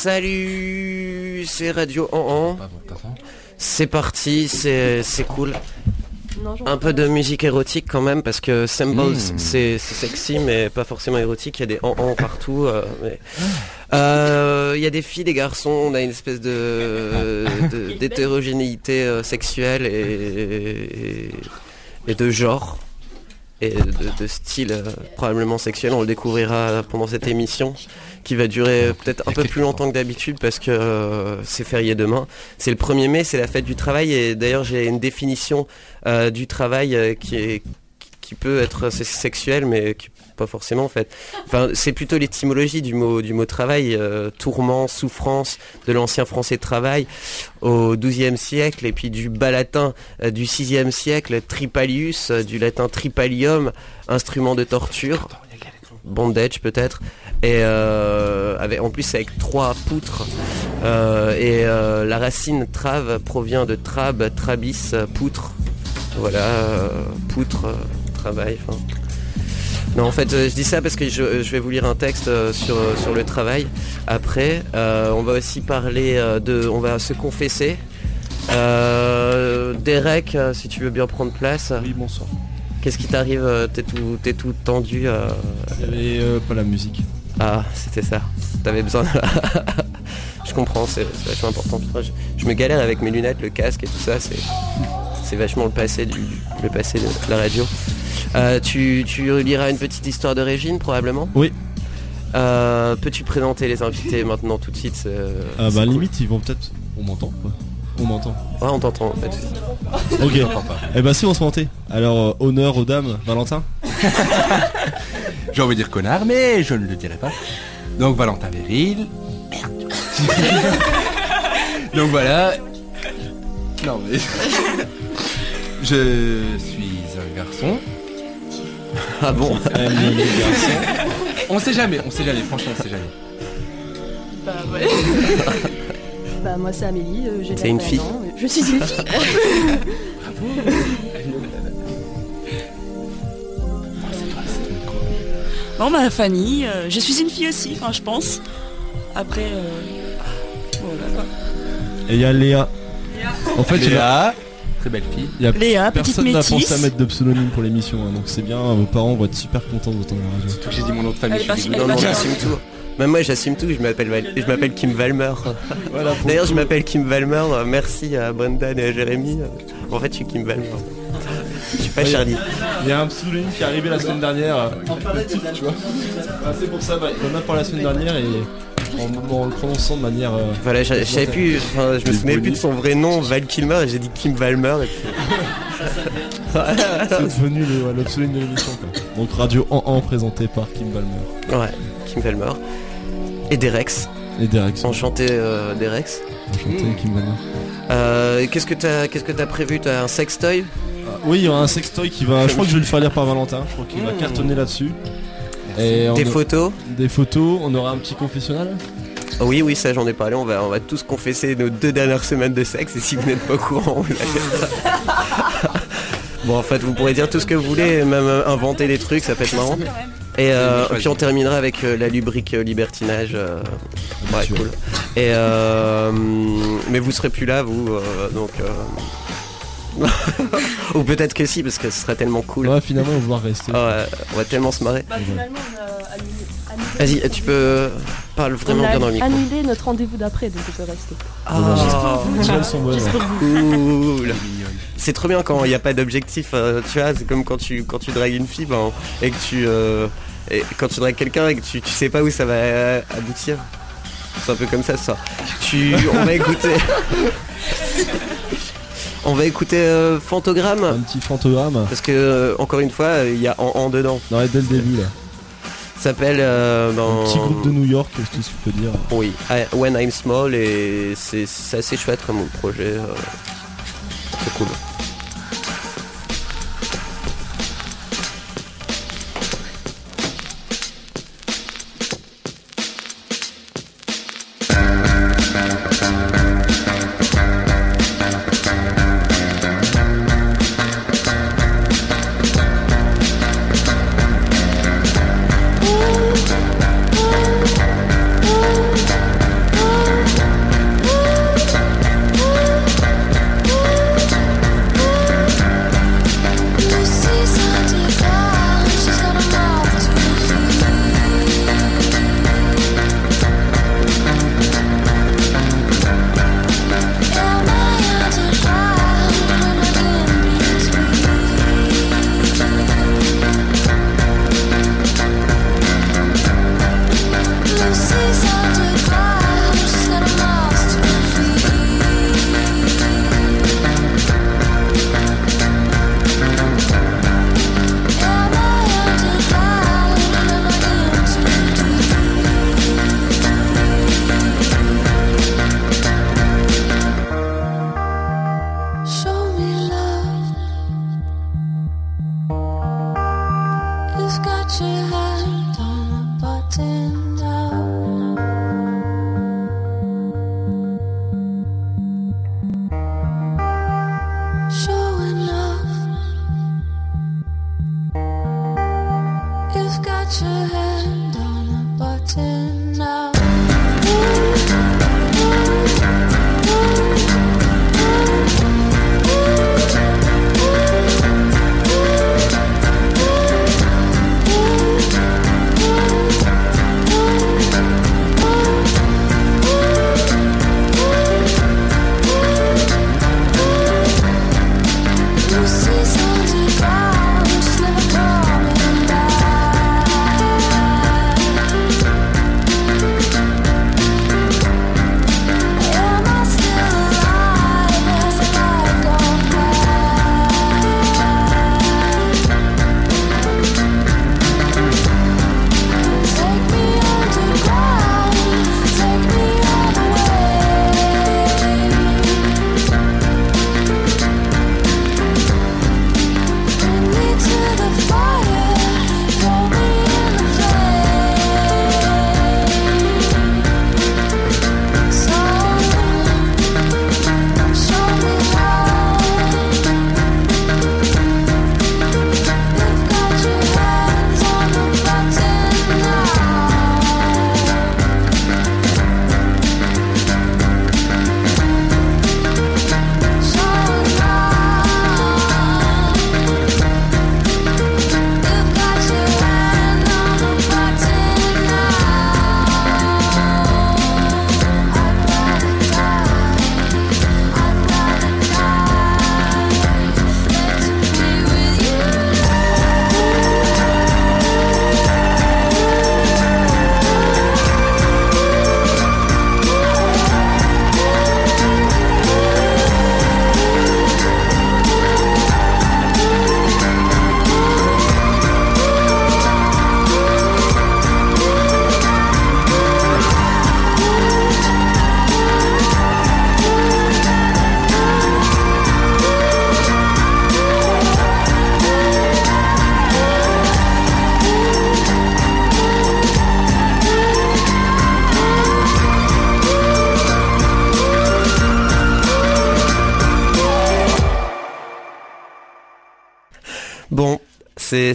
Salut, c'est Radio en en. C'est parti, c'est c'est cool. Un peu de musique érotique quand même parce que Symbols c'est c'est sexy mais pas forcément érotique, il y a des en en partout. euh, mais- Euh, Il y a des filles, des garçons, on a une espèce de- d'hétérogénéité euh, sexuelle et, et, et de genre et de, style euh, probablement sexuel. On le découvrira pendant cette émission qui va durer peut-être un peu plus longtemps que d'habitude parce que euh, c'est férié demain. C'est le 1er mai, c'est la fête du travail et d'ailleurs j'ai une définition euh, du travail qui est peut être se- sexuel mais qui pas forcément en fait. Enfin, c'est plutôt l'étymologie du mot du mot travail, euh, tourment, souffrance de l'ancien français travail au XIIe siècle et puis du bas latin euh, du VIe siècle, tripalius, euh, du latin tripalium, instrument de torture, bondage peut-être, et euh, avec, en plus avec trois poutres. Et la racine trave provient de trab, trabis, poutre. Voilà, poutre, travail. Non, en fait, euh, je dis ça parce que je, je vais vous lire un texte euh, sur, sur le travail. Après, Euh, on va aussi parler euh, de, on va se confesser. Euh, Derek, euh, si tu veux bien prendre place. Oui, bonsoir. Qu'est-ce qui t'arrive euh, T'es tout, tout tendu. euh, Il y avait euh, pas la musique. Ah, c'était ça. T'avais besoin. de- je comprends, c'est vachement important. Je, je me galère avec mes lunettes, le casque et tout ça. C'est, c'est vachement le passé du, le passé de la radio. Euh, tu, tu liras une petite histoire de Régine probablement. Oui. Euh, peux-tu présenter les invités maintenant tout de suite c'est- Ah bah cool. limite ils vont peut-être. On m'entend quoi On m'entend. Ouais, on t'entend. de soucis. Ok. Eh bah si on se mentait. Alors euh, honneur aux dames, Valentin. J'ai envie de dire connard, mais je ne le dirai pas. Donc Valentin Viril. Donc voilà. Non mais. je suis un garçon. Ah bon les garçons. On sait jamais, on sait jamais, franchement on sait jamais. Bah ouais. bah moi c'est Amélie, euh, j'ai C'est une 21 fille. ans, euh, Je suis une fille. Bon bah Fanny, euh, je suis une fille aussi, enfin je pense. Après, euh, voilà quoi. Et il y a Léa. En fait, Léa, très belle fille. y a Léa, petite personne n'a pensé à mettre de pseudonyme pour l'émission, hein, donc c'est bien. Vos parents vont être super contents d'entendre la radio. Surtout que j'ai dit mon nom de famille. Je. Non, non, j'assume tout. Même moi, j'assume tout. Je m'appelle, Val- je m'appelle Kim Valmer. Voilà. D'ailleurs, le je m'appelle Kim Valmer. Merci à Brendan et à Jérémy. En fait, je suis Kim Valmer. Je suis pas. Charlie. Il y a un pseudonyme qui est arrivé la semaine dernière. tu vois. Ah, c'est pour ça, bah, il y en a pour la semaine dernière et en, le prononçant de manière. Euh, voilà, je savais plus, je me souvenais plus de son vrai nom, Val Kilmer, et j'ai dit Kim Valmer. C'est devenu l'obsolète de l'émission. Donc Radio en en présenté par Kim Valmer. Ouais, Kim Valmer. Et Derex. Et Derex. Enchanté euh, Derex. Enchanté Kim Valmer. Euh, qu'est-ce que t'as que as prévu? T'as un sextoy? Oui, il y a un sextoy qui va. Je crois que je vais le faire lire par Valentin. Je crois qu'il va hmm. cartonner là-dessus. Des photos Des photos. On aura un petit confessionnal oui, oui, ça j'en ai parlé. On va, on va tous confesser nos deux dernières semaines de sexe. Et si vous n'êtes pas au courant, vous Bon, en fait, vous pourrez dire tout ce que vous voulez, même euh, inventer des trucs, ça peut être marrant. Et euh, puis on terminera avec euh, la lubrique libertinage. ouais, cool. Et mais vous serez plus là, vous, donc. Ou peut-être que si, parce que ce serait tellement cool. Ouais, finalement, on va rester. ouais, on va tellement se marrer. Bah, finalement, on a Vas-y, tu peux parler vraiment bien dans le micro. annulé notre rendez-vous d'après, donc on peut rester. Ah, Juste pour vous. Cool. C'est trop bien quand il n'y a pas d'objectif. Euh, tu vois, c'est comme quand tu, quand tu dragues une fille ben, et que tu. Euh, et quand tu dragues quelqu'un et que tu, tu sais pas où ça va euh, aboutir. C'est un peu comme ça, ça. Tu, on va écouter. On va écouter euh, Fantogramme. Un petit Fantogramme. Parce que, euh, encore une fois, il y a en, en dedans. Non, dès le début là. S'appelle. Euh, Un petit groupe de New York, c'est tout ce qu'il peut dire. Oui, When I'm Small, et c'est assez chouette comme projet. c'est cool.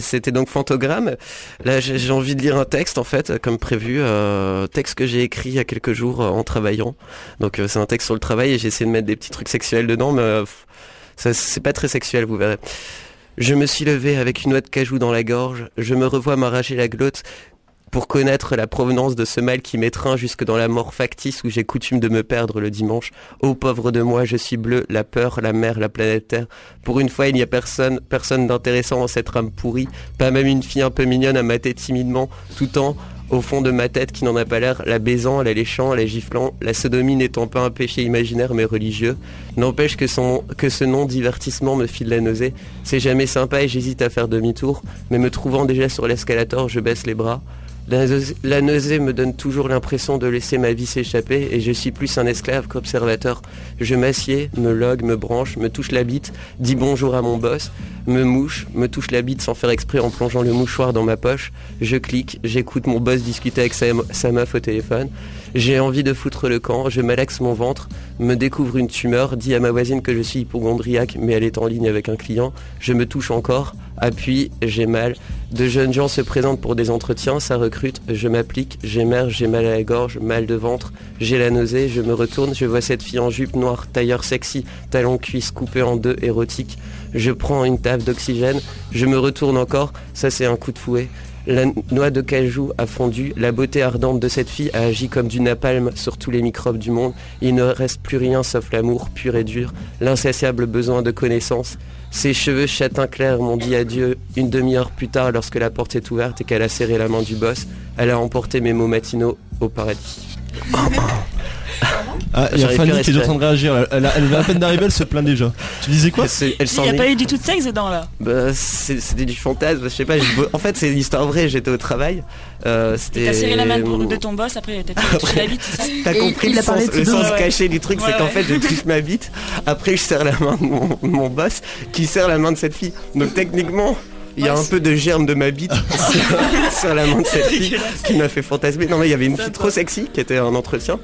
C'était donc Fantogramme. Là, j'ai envie de lire un texte en fait, comme prévu, euh, texte que j'ai écrit il y a quelques jours en travaillant. Donc c'est un texte sur le travail et j'ai essayé de mettre des petits trucs sexuels dedans, mais c'est pas très sexuel, vous verrez. Je me suis levé avec une noix de cajou dans la gorge, je me revois m'arracher la glotte pour connaître la provenance de ce mal qui m'étreint jusque dans la mort factice où j'ai coutume de me perdre le dimanche. Ô pauvre de moi, je suis bleu, la peur, la mer, la planète Terre. Pour une fois, il n'y a personne, personne d'intéressant en cette rame pourrie, pas même une fille un peu mignonne à mater timidement, tout en au fond de ma tête qui n'en a pas l'air, la baisant, la léchant, la giflant, la sodomie n'étant pas un péché imaginaire mais religieux, n'empêche que, son, que ce nom divertissement me file la nausée. C'est jamais sympa et j'hésite à faire demi-tour, mais me trouvant déjà sur l'escalator, je baisse les bras. La, nausée me donne toujours l'impression de laisser ma vie s'échapper et je suis plus un esclave qu'observateur. Je m'assieds, me logue, me branche, me touche la bite, dis bonjour à mon boss, me mouche, me touche la bite sans faire exprès en plongeant le mouchoir dans ma poche. Je clique, j'écoute mon boss discuter avec sa, meuf au téléphone. J'ai envie de foutre le camp, je malaxe mon ventre, me découvre une tumeur, dis à ma voisine que je suis hypochondriaque mais elle est en ligne avec un client. Je me touche encore, appuie, j'ai mal. De jeunes gens se présentent pour des entretiens, ça recrute, je m'applique, j'émerge, j'ai mal à la gorge, mal de ventre, j'ai la nausée, je me retourne, je vois cette fille en jupe noire, tailleur sexy, talon cuisse coupé en deux, érotique. Je prends une table d'oxygène, je me retourne encore, ça c'est un coup de fouet. La noix de cajou a fondu, la beauté ardente de cette fille a agi comme du napalm sur tous les microbes du monde. Il ne reste plus rien sauf l'amour pur et dur, l'insatiable besoin de connaissance. Ses cheveux châtain clair m'ont dit adieu une demi-heure plus tard lorsque la porte est ouverte et qu'elle a serré la main du boss. Elle a emporté mes mots matinaux au paradis. Ah, a Fanny qui est en train de réagir. Elle, elle, à peine d'arriver, elle se plaint déjà. Tu disais quoi Il n'y a pas eu du tout de sexe dedans là. Bah, c'était du fantasme, je sais pas. En fait, c'est une histoire vraie. J'étais au travail. Euh, T'as serré la main de ton boss, après t'as touché la bite, c'est ça T'as compris le sens, le sens caché du truc, c'est qu'en fait, je touche ma bite. Après, je serre la main de mon, mon boss qui serre la main de cette fille. Donc techniquement. Il y a un peu de germe de ma bite sur, la main de cette fille qui m'a fait fantasmer. Non mais il y avait une fille trop sexy qui était en entretien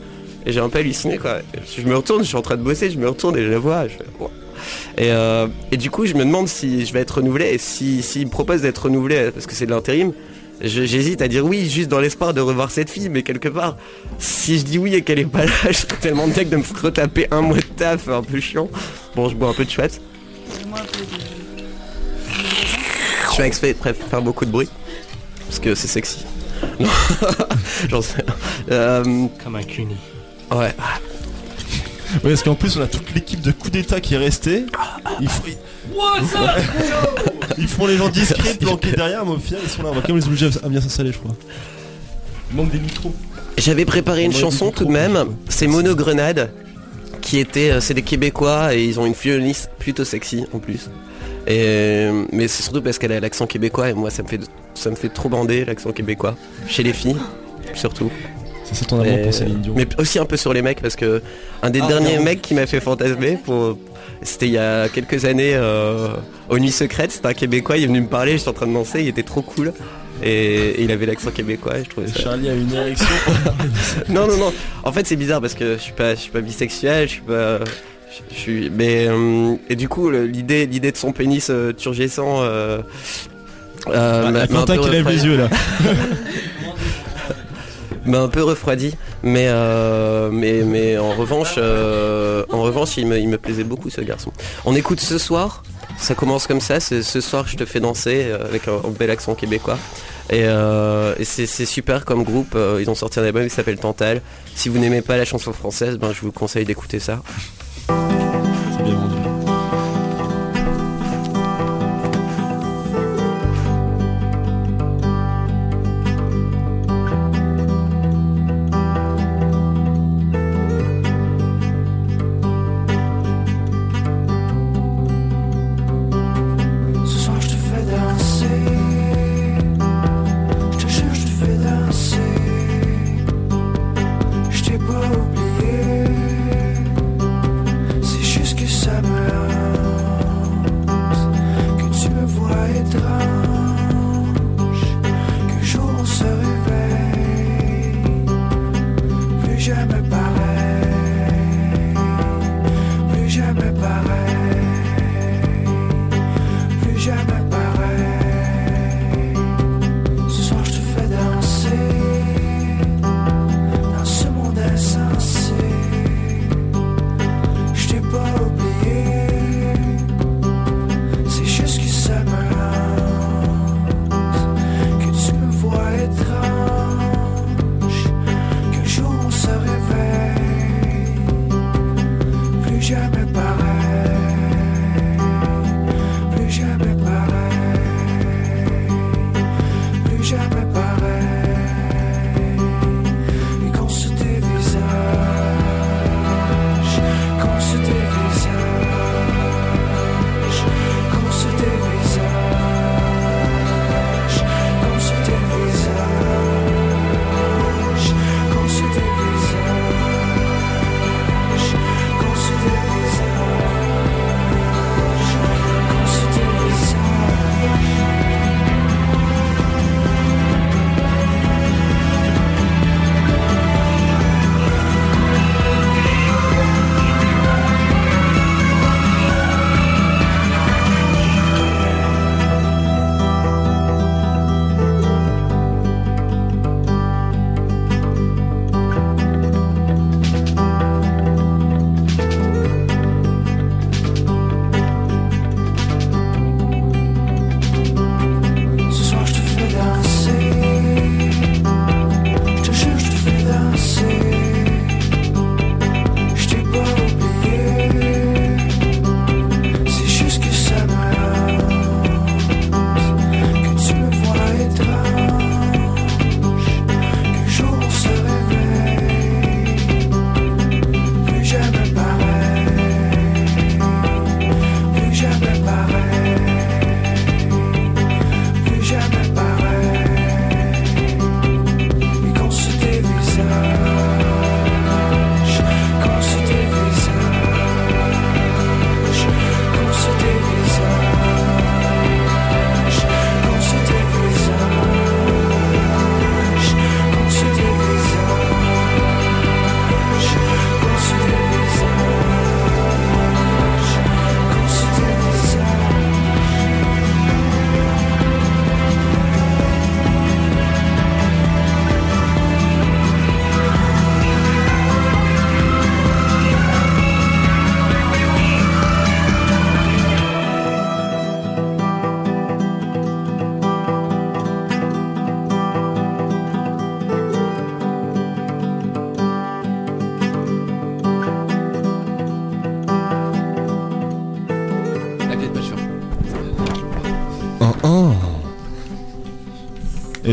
et j'ai un peu halluciné quoi. Je me retourne, je suis en train de bosser, je me retourne et je la vois. Euh, et, du coup, je me demande si je vais être renouvelé et s'il si, me propose d'être renouvelé parce que c'est de l'intérim. J'hésite à dire oui, juste dans l'espoir de revoir cette fille, mais quelque part, si je dis oui et qu'elle est pas là, je serais tellement deck de me retaper un mois de taf un peu chiant. Bon, je bois un peu de chouette. Je fais exprès de faire beaucoup de bruit parce que c'est sexy. J'en sais. Euh, Comme un cuny. Ouais. Ouais, parce qu'en plus on a toute l'équipe de coup d'état qui est restée. Ils, ils font les gens discrets planqués derrière, mais au final ils sont là. On va quand même les obliger à bien s'installer, je crois. Il manque des micros. J'avais préparé une chanson tout de même. C'est Mono Grenade, qui était, euh, c'est des Québécois et ils ont une violoniste plutôt sexy en plus. Et, mais c'est surtout parce qu'elle a l'accent québécois et moi ça me fait, ça me fait trop bander l'accent québécois chez les filles surtout. C'est ton amour pour Céline Mais aussi un peu sur les mecs parce que un des ah, derniers mecs qui m'a fait fantasmer pour c'était il y a quelques années euh, aux Nuits Secrètes, c'était un Québécois, il est venu me parler, j'étais en train de danser, il était trop cool. Et, il avait l'accent québécois je trouvais Charlie a une érection Non non non En fait c'est bizarre parce que je suis pas je suis pas bisexuel, je suis pas. Je, suis. Mais euh, et du coup l'idée l'idée de son pénis euh, turgescent euh, euh, bah, qui lève les yeux là m'a un peu refroidi, mais euh, mais mais en revanche, en revanche, il me, il me plaisait beaucoup ce garçon. On écoute ce soir. Ça commence comme ça, c'est ce soir je te fais danser avec un, bel accent québécois. Et, c'est super comme groupe, ils ont sorti un album qui s'appelle Tantal. Si vous n'aimez pas la chanson française, ben, je vous conseille d'écouter ça. C'est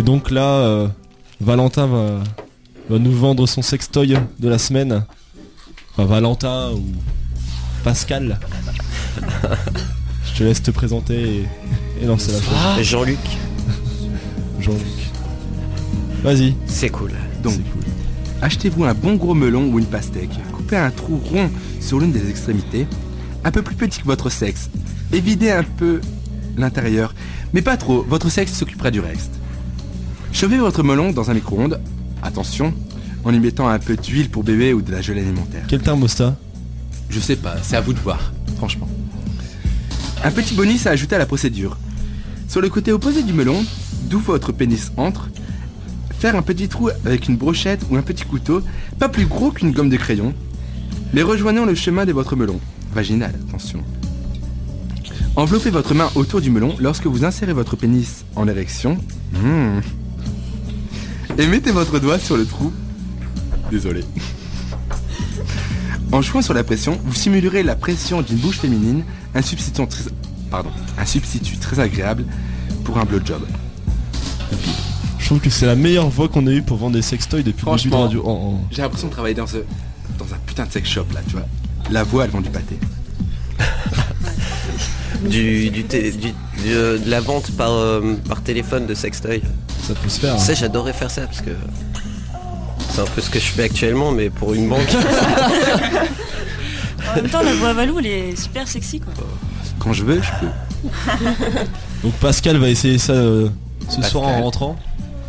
donc là, euh, Valentin va, va nous vendre son sextoy de la semaine. Enfin, Valentin ou Pascal. Je te laisse te présenter et, et lancer la chose. Jean-Luc, Jean-Luc. Vas-y. c'est cool. Donc, cool. achetez-vous un bon gros melon ou une pastèque. Coupez un trou rond sur l'une des extrémités, un peu plus petit que votre sexe, et videz un peu l'intérieur, mais pas trop, votre sexe s'occupera du reste. Chauffez votre melon dans un micro-ondes, attention, en y mettant un peu d'huile pour bébé ou de la gelée alimentaire. Quel thermostat Je sais pas, c'est à vous de voir, franchement. Un petit bonus à ajouter à la procédure. Sur le côté opposé du melon, d'où votre pénis entre, faire un petit trou avec une brochette ou un petit couteau, pas plus gros qu'une gomme de crayon, mais rejoignant le chemin de votre melon. Vaginal, attention. Enveloppez votre main autour du melon lorsque vous insérez votre pénis en érection. Hmm. Et mettez votre doigt sur le trou. Désolé. En jouant sur la pression, vous simulerez la pression d'une bouche féminine, un substitut très, pardon, un substitut très agréable pour un blowjob. Je trouve que c'est la meilleure voix qu'on ait eue pour vendre des sextoys depuis le début de Franchement. radio. Oh, oh. J'ai l'impression de travailler dans, ce, dans un putain de sex shop là, tu vois. La voix, elle vend du pâté. Du, du, du- du- euh, de la vente par, euh, par téléphone de sextoy. Ça peut se faire. Tu sais, j'adorerais faire ça parce que c'est un peu ce que je fais actuellement, mais pour une banque. En même temps, la voix Valou, elle est super sexy quoi. Quand je veux, je peux. Donc Pascal va essayer ça euh, ce Pascal. soir en rentrant.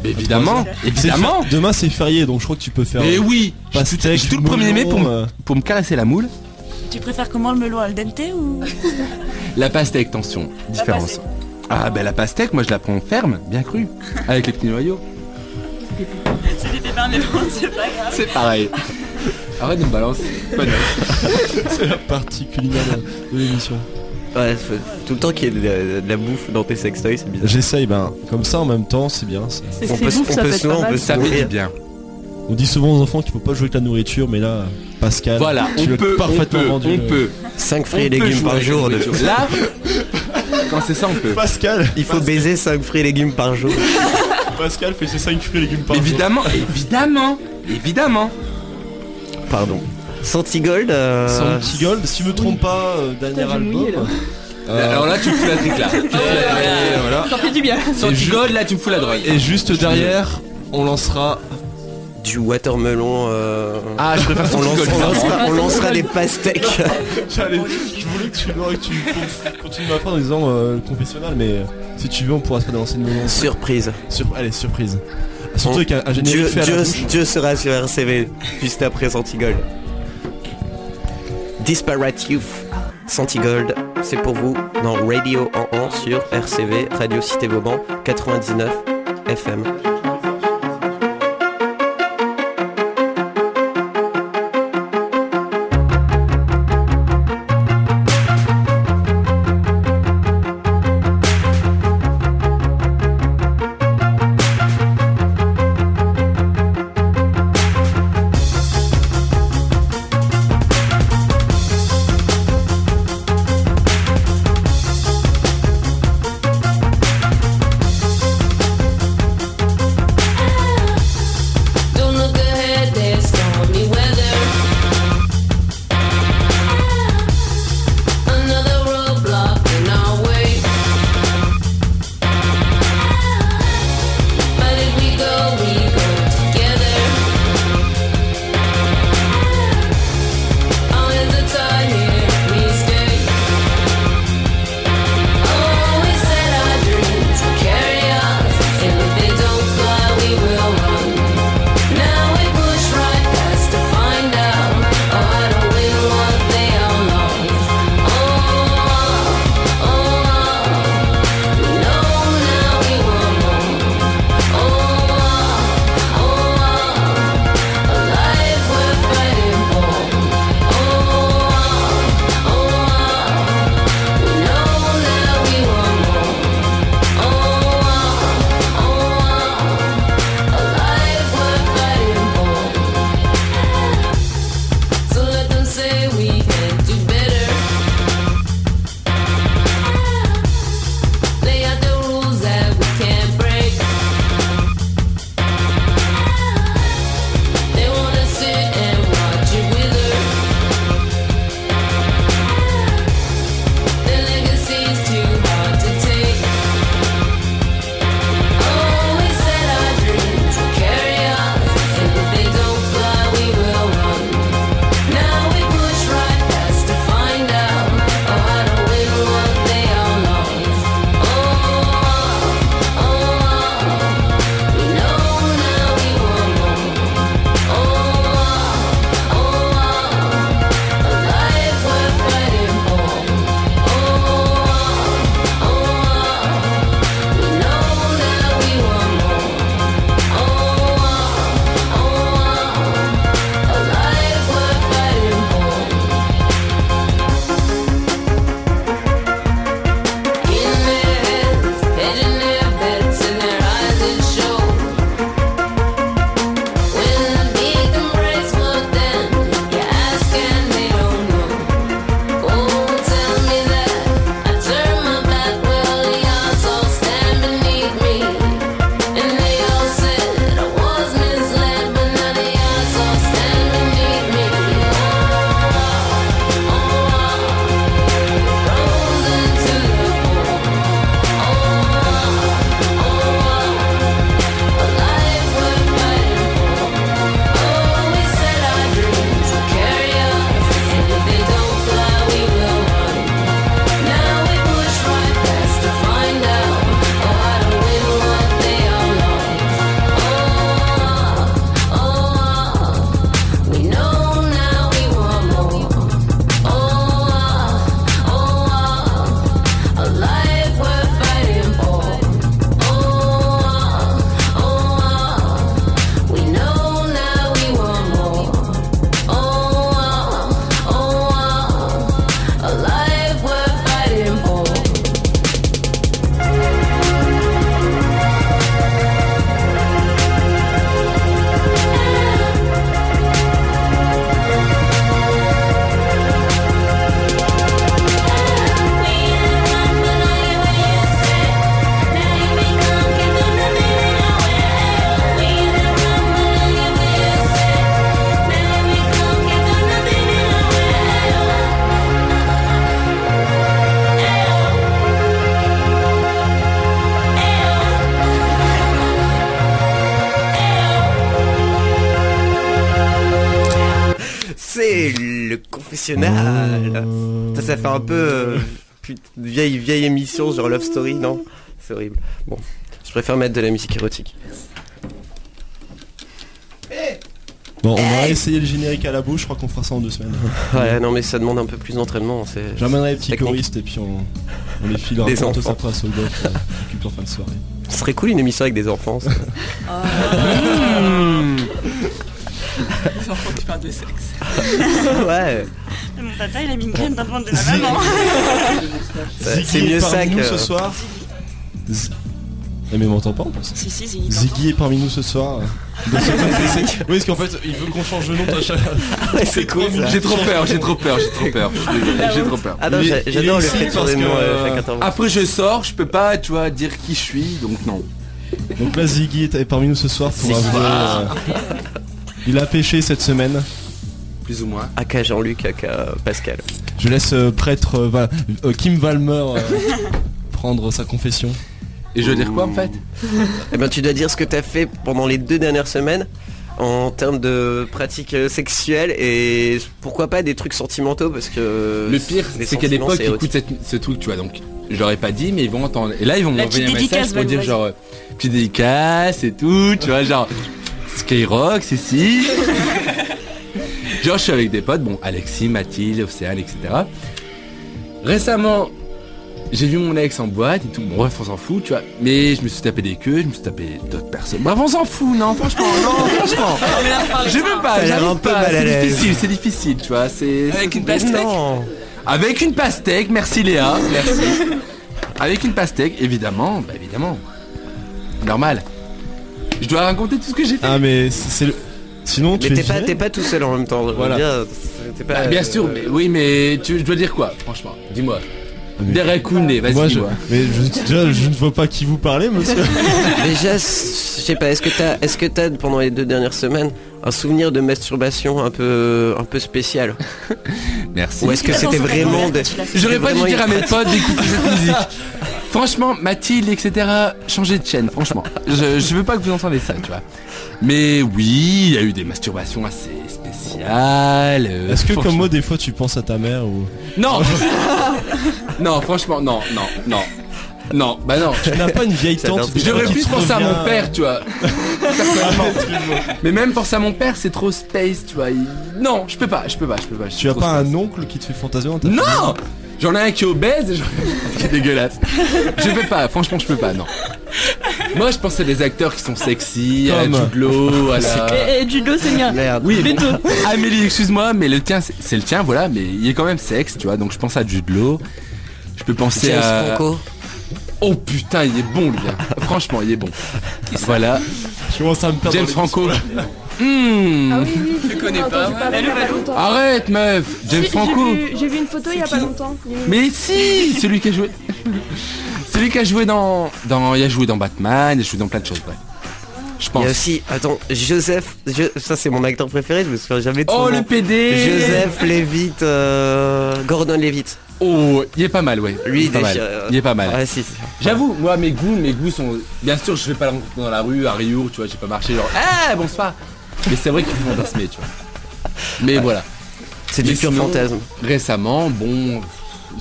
Mais évidemment, évidemment. Demain c'est férié donc je crois que tu peux faire. Mais euh, oui, pastèque, tout le 1er mai pour, euh, pour me caresser la moule. Tu préfères comment le melon al dente ou La pastèque, attention, différence. Ah ben la pastèque, moi je la prends ferme, bien crue, avec les petits noyaux. C'est des pépins mais bon, c'est pas grave. C'est pareil. Arrête de me balancer. Pas de- c'est la partie culinaire de, de l'émission. Ouais, faut- tout le temps qu'il y ait de la, de la bouffe dans tes sextoys, c'est bizarre. J'essaye, ben comme ça en même temps c'est bien. C'est On c'est peut, bouffe, on ça peut peut se être pas on peut mal. se Ça fait du nourrir. bien. On dit souvent aux enfants qu'il faut pas jouer avec la nourriture mais là Pascal, Voilà, tu on peut, on parfaitement peut, vendu. on le- peut. 5 fruits et légumes par jour. de-. Là, quand c'est ça, on peut. Pascal, Il faut baiser 5 fruits et légumes par jour. Pascal fait ses 5 fruits et légumes par jour. Évidemment, évidemment, évidemment. Pardon. Santigold euh, Santi Gold, si je me trompe pas, euh, dernier Putain, j'ai album. mouillé, là. Euh, Alors là, tu me fous la trique là. Ça fait du bien. Sans ju- gold, là, tu me fous la drogue. Et juste derrière, on lancera. Du watermelon. euh, Ah, je préfère on, lance- on lancera, on lancera les pastèques. J'allais- je voulais que tu, non, que tu continues ma phrase en disant euh, confessionnal, mais euh, si tu veux, on pourra se faire des renseignements. Surprise. Sur... Allez, surprise. Surtout On- avec un, un générique Dieu, fait à Dieu. Dieu sera sur RCV juste après Santigold. Disparate Youth. Santigold, c'est pour vous dans Radio en en sur RCV, Radio Cité Vauban 99 FM. Ça, ça fait un peu euh, vieille, vieille émission genre Love Story, non? C'est horrible. Bon, je préfère mettre de la musique érotique. Bon, on va essayer le générique à la bouche, je crois qu'on fera ça en deux semaines. Ouais, non, mais ça demande un peu plus d'entraînement. J'amènerai les petits choristes et puis on, on les filera des enfants. après à Soul euh, en fin de soirée. Ce serait cool une émission avec des enfants. Ça. Ah. Les enfants qui parlent de sexe. ouais. Papa, il a mis une crème devant de la maman. C'est mieux ça que. ce soir. Eh, mais m'entend pas en plus. Si, si, Ziggy. Ziggy est parmi nous ce soir. oui, parce qu'en fait, il veut qu'on change de nom à chaque. Ah ouais, c'est cool. J'ai trop peur, j'ai trop peur, j'ai trop peur. J'ai trop peur. Ah non, j'adore le fait de changer de nom Après, je sors, je peux pas, tu vois, dire qui je suis, donc non. Donc là, Ziggy est parmi nous ce soir pour avoir. Euh, il a pêché cette semaine. Plus ou moins. Aka Jean-Luc, Aka Pascal. Je laisse euh, prêtre euh, Kim Valmer prendre sa confession. Et je dois dire quoi en fait? Eh ben tu dois dire ce que t'as fait pendant les deux dernières semaines en termes de pratiques euh, sexuelles et pourquoi pas des trucs sentimentaux parce que le pire c'est des potes qui écoutent ce truc tu vois donc je leur ai pas dit mais ils vont entendre et là ils vont m'envoyer un message pour dire genre petite dédicace et tout tu vois genre Skyrock c'est si genre je suis avec des potes bon Alexis Mathilde Océane etc récemment j'ai vu mon ex en boîte et tout. Bon, bref, on s'en fout, tu vois. Mais je me suis tapé des queues, je me suis tapé d'autres personnes. Bref, on s'en fout, non, franchement, non, franchement. Je veux pas, j'arrive pas. C'est difficile, c'est difficile, tu vois. C'est avec une pastèque. Avec une pastèque, merci Léa, merci. Avec une pastèque, évidemment, bah évidemment. Normal. Je dois raconter tout ce que j'ai fait. Ah mais c'est le. Sinon, tu mais t'es pas, tout seul en même temps. Voilà. Bien, pas, bah, bien sûr, mais oui, mais tu, je dois dire quoi, franchement Dis-moi. Derek vas-y. je, mais je, je ne vois pas qui vous parlez, monsieur. déjà, je sais pas, est-ce que t'as, est-ce que t'as pendant les deux dernières semaines un souvenir de masturbation un peu, un peu spécial? Merci. Ou est-ce que c'était vraiment de... J'aurais pas dû dire à mes potes d'écouter cette musique. Franchement, Mathilde, etc. Changez de chaîne, franchement. Je, je veux pas que vous entendez ça, tu vois. Mais oui, il y a eu des masturbations assez spéciales. Euh, est-ce que comme moi, des fois, tu penses à ta mère ou Non. non, franchement, non, non, non. Non, bah non. Tu n'as pas une vieille tante. J'aurais plus pensé à mon père, tu vois. Mais même penser à mon père, c'est trop space, tu vois. Non, je peux pas, je peux pas, je peux pas. Tu as pas un oncle qui te fait fantasmer dans ta Non J'en ai un qui est obèse et C'est dégueulasse. Je peux pas, franchement je peux pas, non. Moi je pensais des acteurs qui sont sexy, à Jude Law, à la... Et, et Law c'est bien. Merde. Oui, Amélie, excuse-moi, mais le tien c'est le tien, voilà, mais il est quand même sexe, tu vois, donc je pense à Jude Law. Je peux penser James à... Franco. Oh putain, il est bon, lui. Franchement, il est bon. Voilà. Je commence à me perdre James Franco. Mmh. Ah oui, oui, je connais pas. Arrête, meuf. James Franco. J'ai vu, une photo il y a pas longtemps. Mais si, celui qui a joué. celui qui a joué dans, dans, il a joué dans Batman, il a joué dans plein de choses. Ouais. Je pense. Il y a aussi, attends, Joseph, ça c'est mon acteur préféré, je me souviens jamais de son Oh le PD Joseph Levitt, euh, Gordon Levitt. Oh, il est pas mal, ouais. Lui, il est pas mal. Il est pas mal. Ouais, si, J'avoue, moi, mes goûts, mes goûts sont. Bien sûr, je vais pas le rencontrer dans la rue, à Riour, tu vois, j'ai pas marché genre, eh, bonsoir. Mais c'est vrai qu'il faut fantasmer, tu vois. Mais voilà. C'est du pur fantasme. Récemment, bon,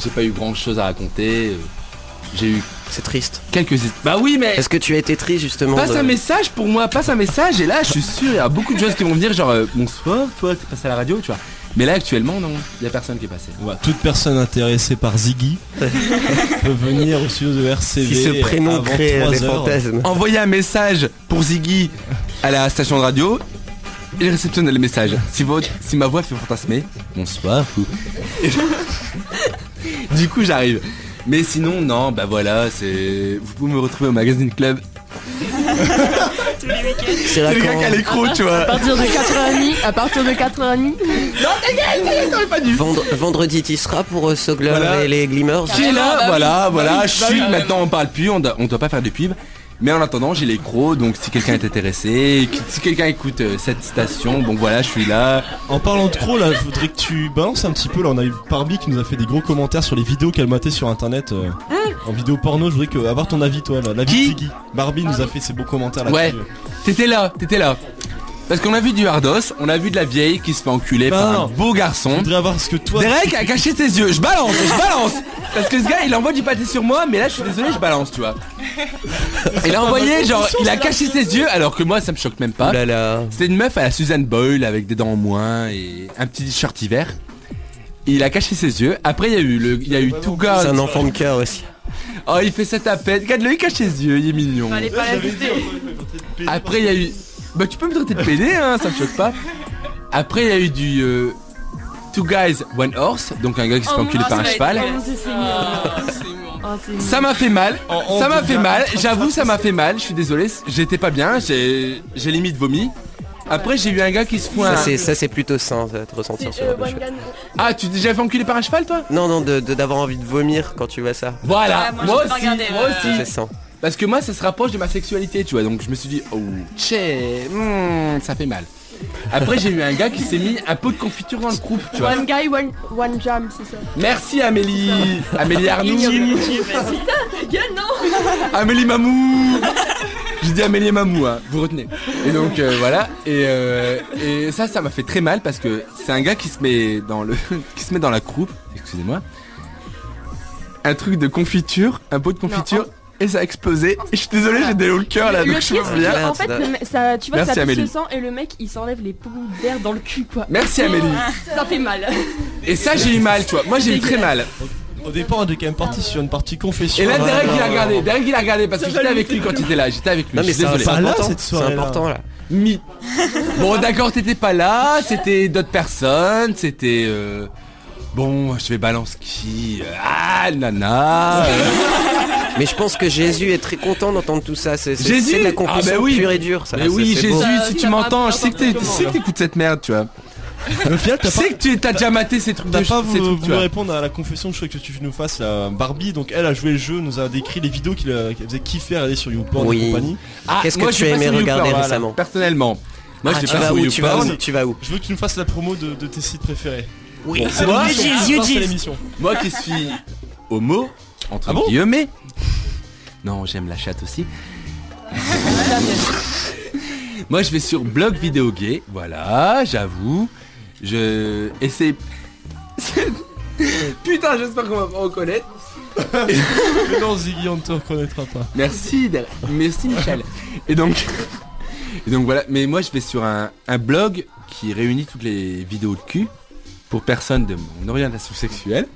j'ai pas eu grand chose à raconter. J'ai eu. C'est triste. Quelques. Bah oui, mais. Est-ce que tu as été triste justement Passe un message pour moi, passe un message, et là, je suis sûr, il y a beaucoup de choses qui vont venir, genre, euh, bonsoir, toi, tu passes à la radio, tu vois. Mais là actuellement non, il y a personne qui est passé. toute personne intéressée par Ziggy peut venir au studio de RCV. Si ce prénom crée des fantasmes. Envoyez un message pour Ziggy à la station de radio. Il réceptionne le message. Si, votre, si ma voix fait fantasmer, bonsoir. du coup j'arrive. Mais sinon non, bah voilà, c'est. Vous pouvez me retrouver au magazine club c'est le gars qui a l'écrou, tu vois. À partir de 4h30, à partir de 4h30. Non, t'aurais pas dû. vendredi, tu seras pour euh, Sogler et les Glimmers. Qui est là, voilà, voilà. Je suis, maintenant on parle plus, on doit, on doit pas faire de pub. Mais en attendant, j'ai les crocs, donc si quelqu'un est intéressé, si quelqu'un écoute euh, cette station, donc voilà, je suis là. En parlant de crocs, là, je voudrais que tu balances un petit peu. Là, on a eu Barbie qui nous a fait des gros commentaires sur les vidéos qu'elle matait sur internet. Euh, hein en vidéo porno, je voudrais que, avoir ton avis, toi, là. L'avis de Barbie nous a fait ces beaux commentaires là Ouais, t'étais là, t'étais là. Parce qu'on a vu du hardos, on a vu de la vieille qui se fait enculer par Non. un beau Je garçon. voudrais voir ce que toi. Derek a caché ses yeux, je balance, je balance Parce que ce gars il envoie du pâté sur moi, mais là je suis désolé, je balance, tu vois. Il a envoyé, genre, il a caché ses yeux, alors que moi ça me choque même pas. Oh. C'était une meuf à la Suzanne Boyle avec des dents en moins et un petit t-shirt hiver. Il a caché ses yeux. Après, il y a eu le, il y a eu tout gars. C'est un enfant de cœur aussi. Oh, il fait sa tapette. Regarde-le, il cache ses yeux, il est mignon. Après, il y a eu. Bah, tu peux me traiter de PD, hein, ça me choque pas. Après, il y a eu du. euh, Two guys, one horse. Donc, un gars qui se fait Oh, enculer par un cheval. Oh. Oh. Ça m'a fait mal. En- Ça m'a fait mal. J'avoue, ça m'a fait mal. Je suis désolé. J'étais pas bien. J'ai j'ai limite vomi. Après, j'ai eu un gars qui se fout un. Ça c'est ça c'est plutôt sain ça, de ressentir C'est ce euh. Ah, tu t'es déjà fait enculer par un cheval, toi? Non non de de- d'avoir envie de vomir quand tu vois ça. Voilà. Ah, moi, moi j'ai pas aussi. regardé, moi euh, aussi. C'est sain. Parce que moi, ça se rapproche de ma sexualité, tu vois. Donc, je me suis dit, oh, tché, hmm, ça fait mal. Après, j'ai eu un gars qui s'est mis un pot de confiture dans le groupe, tu vois. One guy, one, one jam, c'est ça. Merci Amélie Amélie Arnoux Ta gueule, non Amélie Mamou Je dis Amélie Mamou, hein, vous retenez. Et donc euh, voilà, et, euh, et ça, ça m'a fait très mal parce que c'est un gars qui se met dans le, qui se met dans la croupe, excusez-moi, un truc de confiture, un pot de confiture, et ça a explosé. Et je suis désolé, j'ai des hauts le cœur là, Le donc je pire, que, en fait, le ça, tu vois, Merci, ça pisse le sang et le mec il s'enlève les poumons d'air dans le cul, quoi. Merci Amélie. Ça fait mal. Et ça, j'ai eu mal, tu vois. Moi, j'ai eu très mal. Au départ, on est quand même parti sur une partie confession. Et là, Derek, il a non, regardé. Derek, il a regardé parce que j'étais avec lui quand il était là. J'étais avec lui. Non mais je suis c'est désolé. c'est Pas là, important. cette C'est important là. Mi. Bon, d'accord, t'étais pas là, c'était d'autres personnes, c'était. Euh, Bon, je vais balance qui euh, Ah, nana euh, Mais je pense que Jésus est très content d'entendre tout ça. C'est c'est- Jésus c'est de la Ah, confession bah oui. pure et dure. Ça, Mais oui, Jésus, beau. Si tu m'entends, je sais que t'es- n'importe je sais que t'écoutes cette merde, tu vois. Je pas. sais que tu t'as déjà maté ces trucs T'as de pas voulu répondre à la confession que je souhaite que tu nous fasses la Barbie donc elle a joué le jeu nous a décrit les vidéos a- qu'elle faisait kiffer à aller sur YouPorn Oui. et compagnie Ah, Qu'est-ce que moi, tu as aimé regarder récemment Personnellement. Moi, Ah, je tu pas vas où? Tu vas où? Tu vas où? Je veux que tu nous fasses la promo de, de tes sites préférés Oui. c'est Moi, Ah, l'émission Moi qui suis homo, entre Ah bon guillemets. Non, j'aime la chatte aussi. Moi, je vais sur blog vidéo gay. Voilà, j'avoue. Je. Et c'est. Putain, j'espère qu'on va me reconnaître. Non Ziggy on ne te reconnaîtra pas Merci, merci Michel. Et donc. Et donc voilà, mais moi je vais sur un, un blog qui réunit toutes les vidéos de cul pour personnes de mon orientation sexuelle.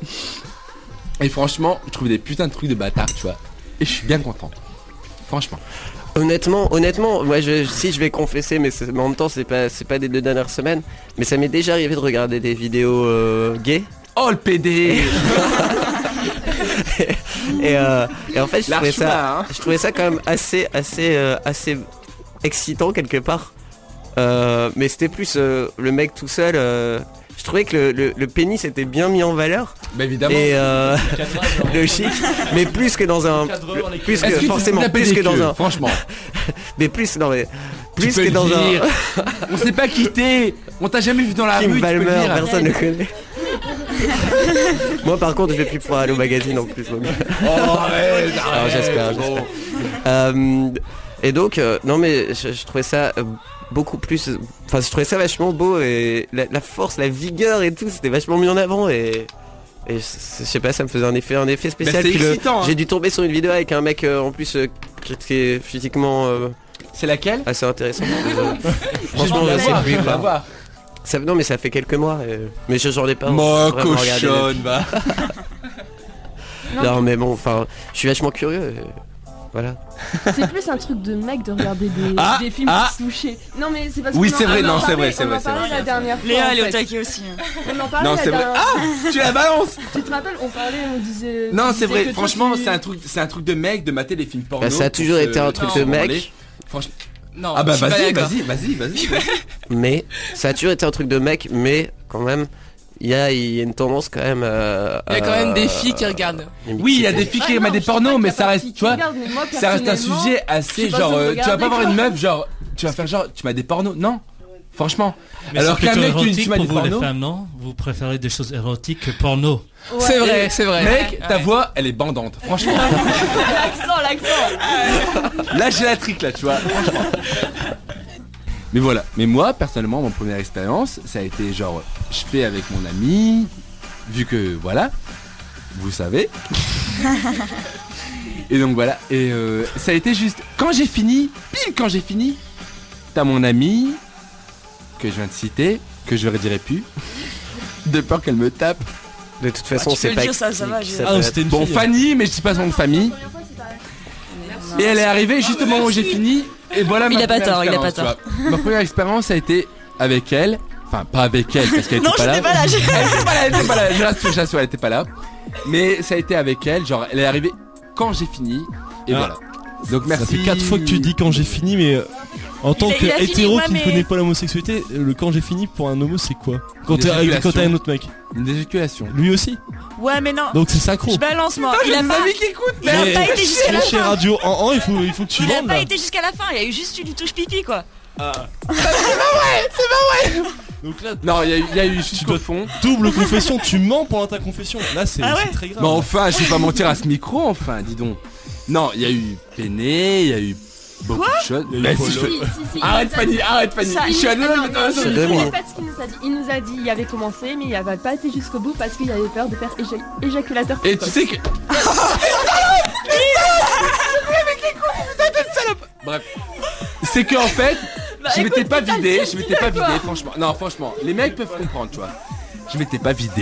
Et franchement, je trouve des putains de trucs de bâtard, tu vois. Et je suis bien content. Franchement. Honnêtement, honnêtement, moi je, si je vais confesser, mais, en même temps c'est pas c'est pas des deux dernières semaines, mais ça m'est déjà arrivé de regarder des vidéos euh, gays Oh le PD et, euh, et en fait je trouvais ça hein je trouvais ça quand même assez assez euh, assez excitant quelque part. Mais c'était plus le mec tout seul. Je trouvais que le, le- le pénis était bien mis en valeur Bah évidemment. et euh, le chic, mais plus que dans un, plus que forcément plus que dans un, Franchement. mais plus non mais plus que dans un On s'est pas quitté. On t'a jamais vu dans la Kim rue. dire. personne ne connaît. Moi par contre je vais plus pouvoir aller au magazine en plus. Oh, j'espère, Bon. Euh, et donc, euh, non mais je, je trouvais ça beaucoup plus... Enfin, je trouvais ça vachement beau et la, la force, la vigueur et tout, c'était vachement mis en avant et... Et je, je sais pas, ça me faisait un effet, un effet spécial. Bah, le- excitant, hein. J'ai dû tomber sur une vidéo avec un mec euh, en plus euh, qui est physiquement euh, C'est laquelle? assez intéressant. Franchement, je sais plus. Ça, non mais ça fait quelques mois. Mais je j'en ai pas. Moi, va. Non mais bon, enfin, je suis vachement curieux. Voilà. C'est plus un truc de mec de regarder des, Ah, des films ah. qui se. Non mais c'est parce Oui, qu'on c'est vrai, non, c'est vrai, c'est on en vrai, c'est parlait vrai. la dernière fois. Léa, elle est au taquet aussi. hein. On en parlait Non, la c'est vrai. Ah Tu la balances Tu te rappelles, on parlait, on disait. Non, c'est vrai. que Franchement, c'est un truc, c'est un truc de mec de mater des films porno. Bah, ça a toujours été un truc de mec. Franchement. Non, Ah bah vas-y, vas-y, vas-y, vas-y. Mais ça a toujours été un truc de mec, mais quand même, il y a, il y a une tendance quand même. euh, Il y a quand même des filles qui euh, regardent. Oui, il y a des filles qui aiment des pornos, mais ça reste, tu vois, regardent, moi, ça reste un sujet je assez genre, euh, tu vas pas voir une meuf genre, tu vas faire genre, tu m'as des pornos, non Franchement. Mais Alors qu'un mec, tu, tu m'as des vous les pornos. femmes, non? Vous préférez des choses érotiques que porno Ouais. C'est vrai, c'est vrai. Mec, ta Ouais. voix, elle est bandante. Franchement. L'accent, l'accent. là, j'ai la trick là, tu vois. Franchement. Mais voilà. Mais moi, personnellement, mon première expérience, ça a été genre, je fais avec mon ami, vu que voilà, vous savez. et donc voilà. Et euh, ça a été juste quand j'ai fini, pile quand j'ai fini, t'as mon ami que je viens de citer, que je ne redirai plus, de peur qu'elle me tape. De toute façon, Ah, c'est pas dire, ça, ça va, Ah, c'était une Bon, fille. Fanny, mais je dis pas son nom de famille. Et elle est arrivée juste au moment où j'ai fini. Et voilà Il ma a pas première tort, il a pas expérience, tu vois. Ma première expérience a été avec elle. Enfin, pas avec elle, parce qu'elle était Non, pas là. j'étais pas là. j'ai- Elle était pas là, elle était pas là. Je l'assure, je l'assure, elle était pas là. Mais ça a été avec elle. Genre, elle est arrivée quand j'ai fini. Et Ah. voilà. Donc merci. Ça fait 4 fois que tu dis quand j'ai fini, mais euh, en tant qu'hétéro ouais, qui ne mais- connaît pas l'homosexualité, le quand j'ai fini pour un homo c'est quoi? Quand t'es un autre mec. Une éjaculation. Lui aussi Ouais, mais non. Donc c'est synchro. Je balance moi. Il a pas, amis qui écoutent, il a Mais- pas été jusqu'à la fin. Radio en en, il faut, il faut que tu Il a pas là. été jusqu'à la fin. Il y a eu juste une touche pipi quoi. Donc là, Non, il y a eu, il y a eu Tu dois- fond. double confession, tu mens pendant ta confession. Là c'est Ah ouais c'est très grave. Mais enfin, je vais pas mentir à ce micro, enfin, dis donc. Non, il y a eu Péné, il y a eu beaucoup de choses. Il Bah, si, Arrête il Fanny, dit- arrête Fanny. Ça, Je suis à non, minutes. répète ce qu'il nous a dit. Il nous a dit il avait commencé, mais il avait pas été jusqu'au bout parce qu'il avait peur de faire éja- éjaculateur. Et tu sais que. Bref. C'est que en fait, Bah, je m'étais pas vidé, je m'étais pas quoi. vidé, franchement. Non, franchement, les mecs peuvent comprendre, tu vois. Je m'étais pas vidé,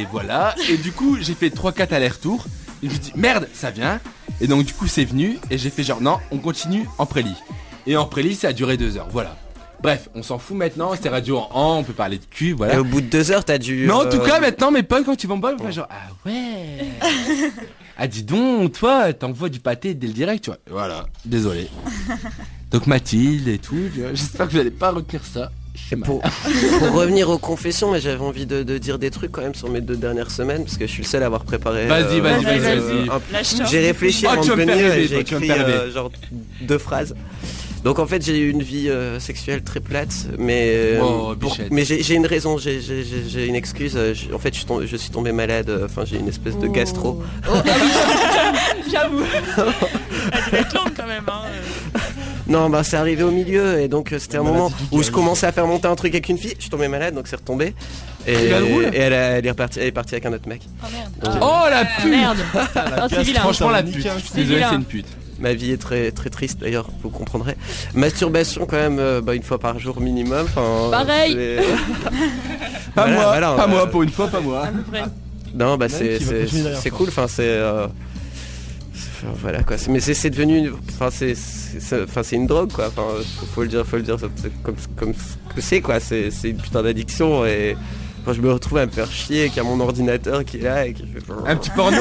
et voilà. Et du coup, j'ai fait 3-4 allers-retours. Et je me dis, merde, ça vient. Et donc, du coup, c'est venu. Et j'ai fait genre, non, on continue en prélit. Et en prélit, ça a duré 2 heures, voilà. Bref, on s'en fout maintenant. C'est radio en an, on peut parler de cul, voilà. Et au bout de deux heures, t'as dû. Mais en tout euh, cas, maintenant, mes potes, quand ils vont voir, ils vont genre, ah ouais. ah, dis donc, toi, t'envoies du pâté dès le direct, tu vois. Voilà, désolé. Donc Mathilde et tout, j'espère que vous allez pas retenir ça. Pour, pour revenir aux confessions, mais j'avais envie de, de dire des trucs quand même sur mes deux dernières semaines, parce que je suis le seul à avoir préparé. Vas-y, vas-y, vas-y, euh, vas-y. J'ai réfléchi Oh, avant tu de venir et j'ai écrit euh, genre deux phrases. Donc en fait j'ai eu une vie euh, sexuelle très plate, mais euh, Oh, pour- mais j'ai une raison, j'ai- une excuse. euh, en fait je suis, tombé, je suis tombé malade. euh, Enfin j'ai une espèce de gastro. Oh, ah oui. J'avoue. Elle quand même. Hein. Non bah c'est arrivé au milieu et donc euh, c'était un moment où je commençais à faire monter un truc avec une fille. Je suis tombé malade donc c'est retombé. Et, Et elle roule et elle, a- elle est repartie, elle est partie avec un autre mec. Oh merde. Donc, Oh la pute Merde. La Oh, c'est casse, vilain. Franchement, la pute. Je suis désolé, c'est une pute. Ma vie est très très triste d'ailleurs, vous comprendrez. Masturbation quand même euh, bah, une fois par jour minimum. Pareil. Pas Voilà, moi, voilà, pas euh, moi, pour une fois, pas moi. À peu près. Non bah Même c'est cool, enfin c'est euh, c'est- enfin, voilà quoi. Mais c'est devenu, une- enfin c'est enfin, une drogue quoi. Enfin faut, le dire, faut le dire comme comme que c'est quoi. C'est c'est une putain d'addiction et quand je me retrouve à me faire chier qu'il y a mon ordinateur qui est là et qui fait Un petit porno?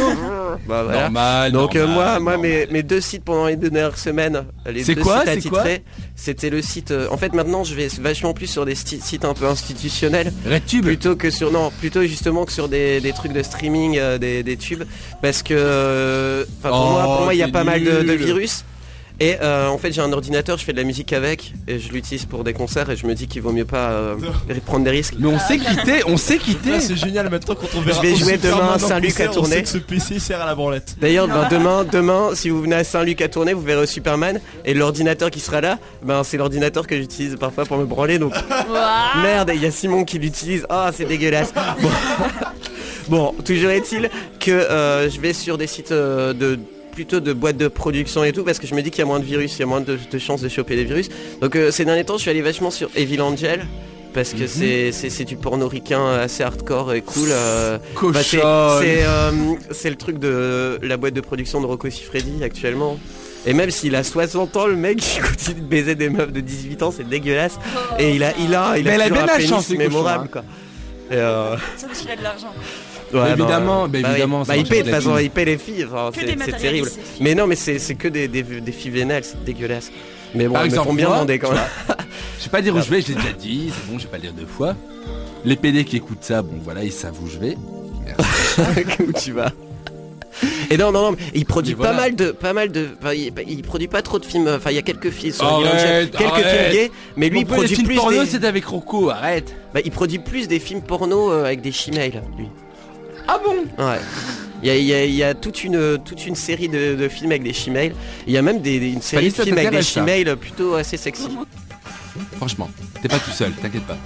Bah voilà. Normal. Donc euh, normal, moi, moi normal. mes, mes deux sites pendant les deux dernières semaines, les C'est deux quoi, sites c'est quoi? attitrés, c'était le site. euh, en fait, maintenant, je vais vachement plus sur des sites un peu institutionnels Redtube. plutôt que sur non, plutôt justement que sur des, des trucs de streaming, euh, des, des tubes, parce que euh, enfin, pour Oh, moi, pour moi, il y a pas mal de, virus. Et euh, en fait, j'ai un ordinateur, je fais de la musique avec, et je l'utilise pour des concerts, et je me dis qu'il vaut mieux pas euh, prendre des risques. Mais on sait quitter, on sait quitter. C'est génial maintenant quand on verra. vais au jouer demain à Saint-Luc à on tourner. sait que ce PC sert à la branlette. D'ailleurs, ben, demain, demain, si vous venez à Saint-Luc à tourner, vous verrez Superman et l'ordinateur qui sera là, ben c'est l'ordinateur que j'utilise parfois pour me branler. Donc merde, il y a Simon qui l'utilise. Ah, c'est dégueulasse. Bon. Bon, toujours est-il que euh, je vais sur des sites euh, de plutôt de boîtes de production et tout parce que je me dis qu'il y a moins de virus, il y a moins de, de chances de choper des virus. Donc euh, ces derniers temps, je suis allé vachement sur Evil Angel parce que c'est c'est c'est du pornoricain assez hardcore et cool. euh, bah, c'est Cochonne. c'est, euh, c'est le truc de la boîte de production de Rocco Siffredi actuellement. Et même s'il a 60 ans, le mec il continue de baiser des meufs de 18 ans, c'est dégueulasse. Et il a, il a, il a, Mais elle a toujours bien un la pénis chance, mémorable hein. quoi. Et euh, Ça parce qu'il a de l'argent. Ouais, Évidemment, non, bah, évidemment, ça Bah, il marche paye de toute façon, il les filles. enfin, c'est- terrible. Mais non, mais c'est que des, des, des filles vénales, c'est dégueulasse. Mais bon, Par exemple, font bien moi, demander quand même. Je vais pas dire où je vais, je l'ai déjà dit, c'est bon, je vais pas le dire deux fois. Les PD qui écoutent ça, bon voilà, ils savent où je vais. où tu vas. Et non, non, non, mais il produit pas mal de, pas mal de, enfin, il, il produit pas trop de films. Enfin, il y a quelques films sur Arrête, Evil Angel, quelques arrête. films gays, mais lui il peu, les produit films plus porno, des, c'est avec Rocco, arrête. bah, il produit plus des films porno euh, avec des chimales, lui. Ah bon Ouais. Il y a, il y a- il y a toute, une, toute une série de, de films avec des chimales. Il y a même des, des- une série de films avec des chimales plutôt assez sexy. Franchement, t'es pas tout seul, t'inquiète pas.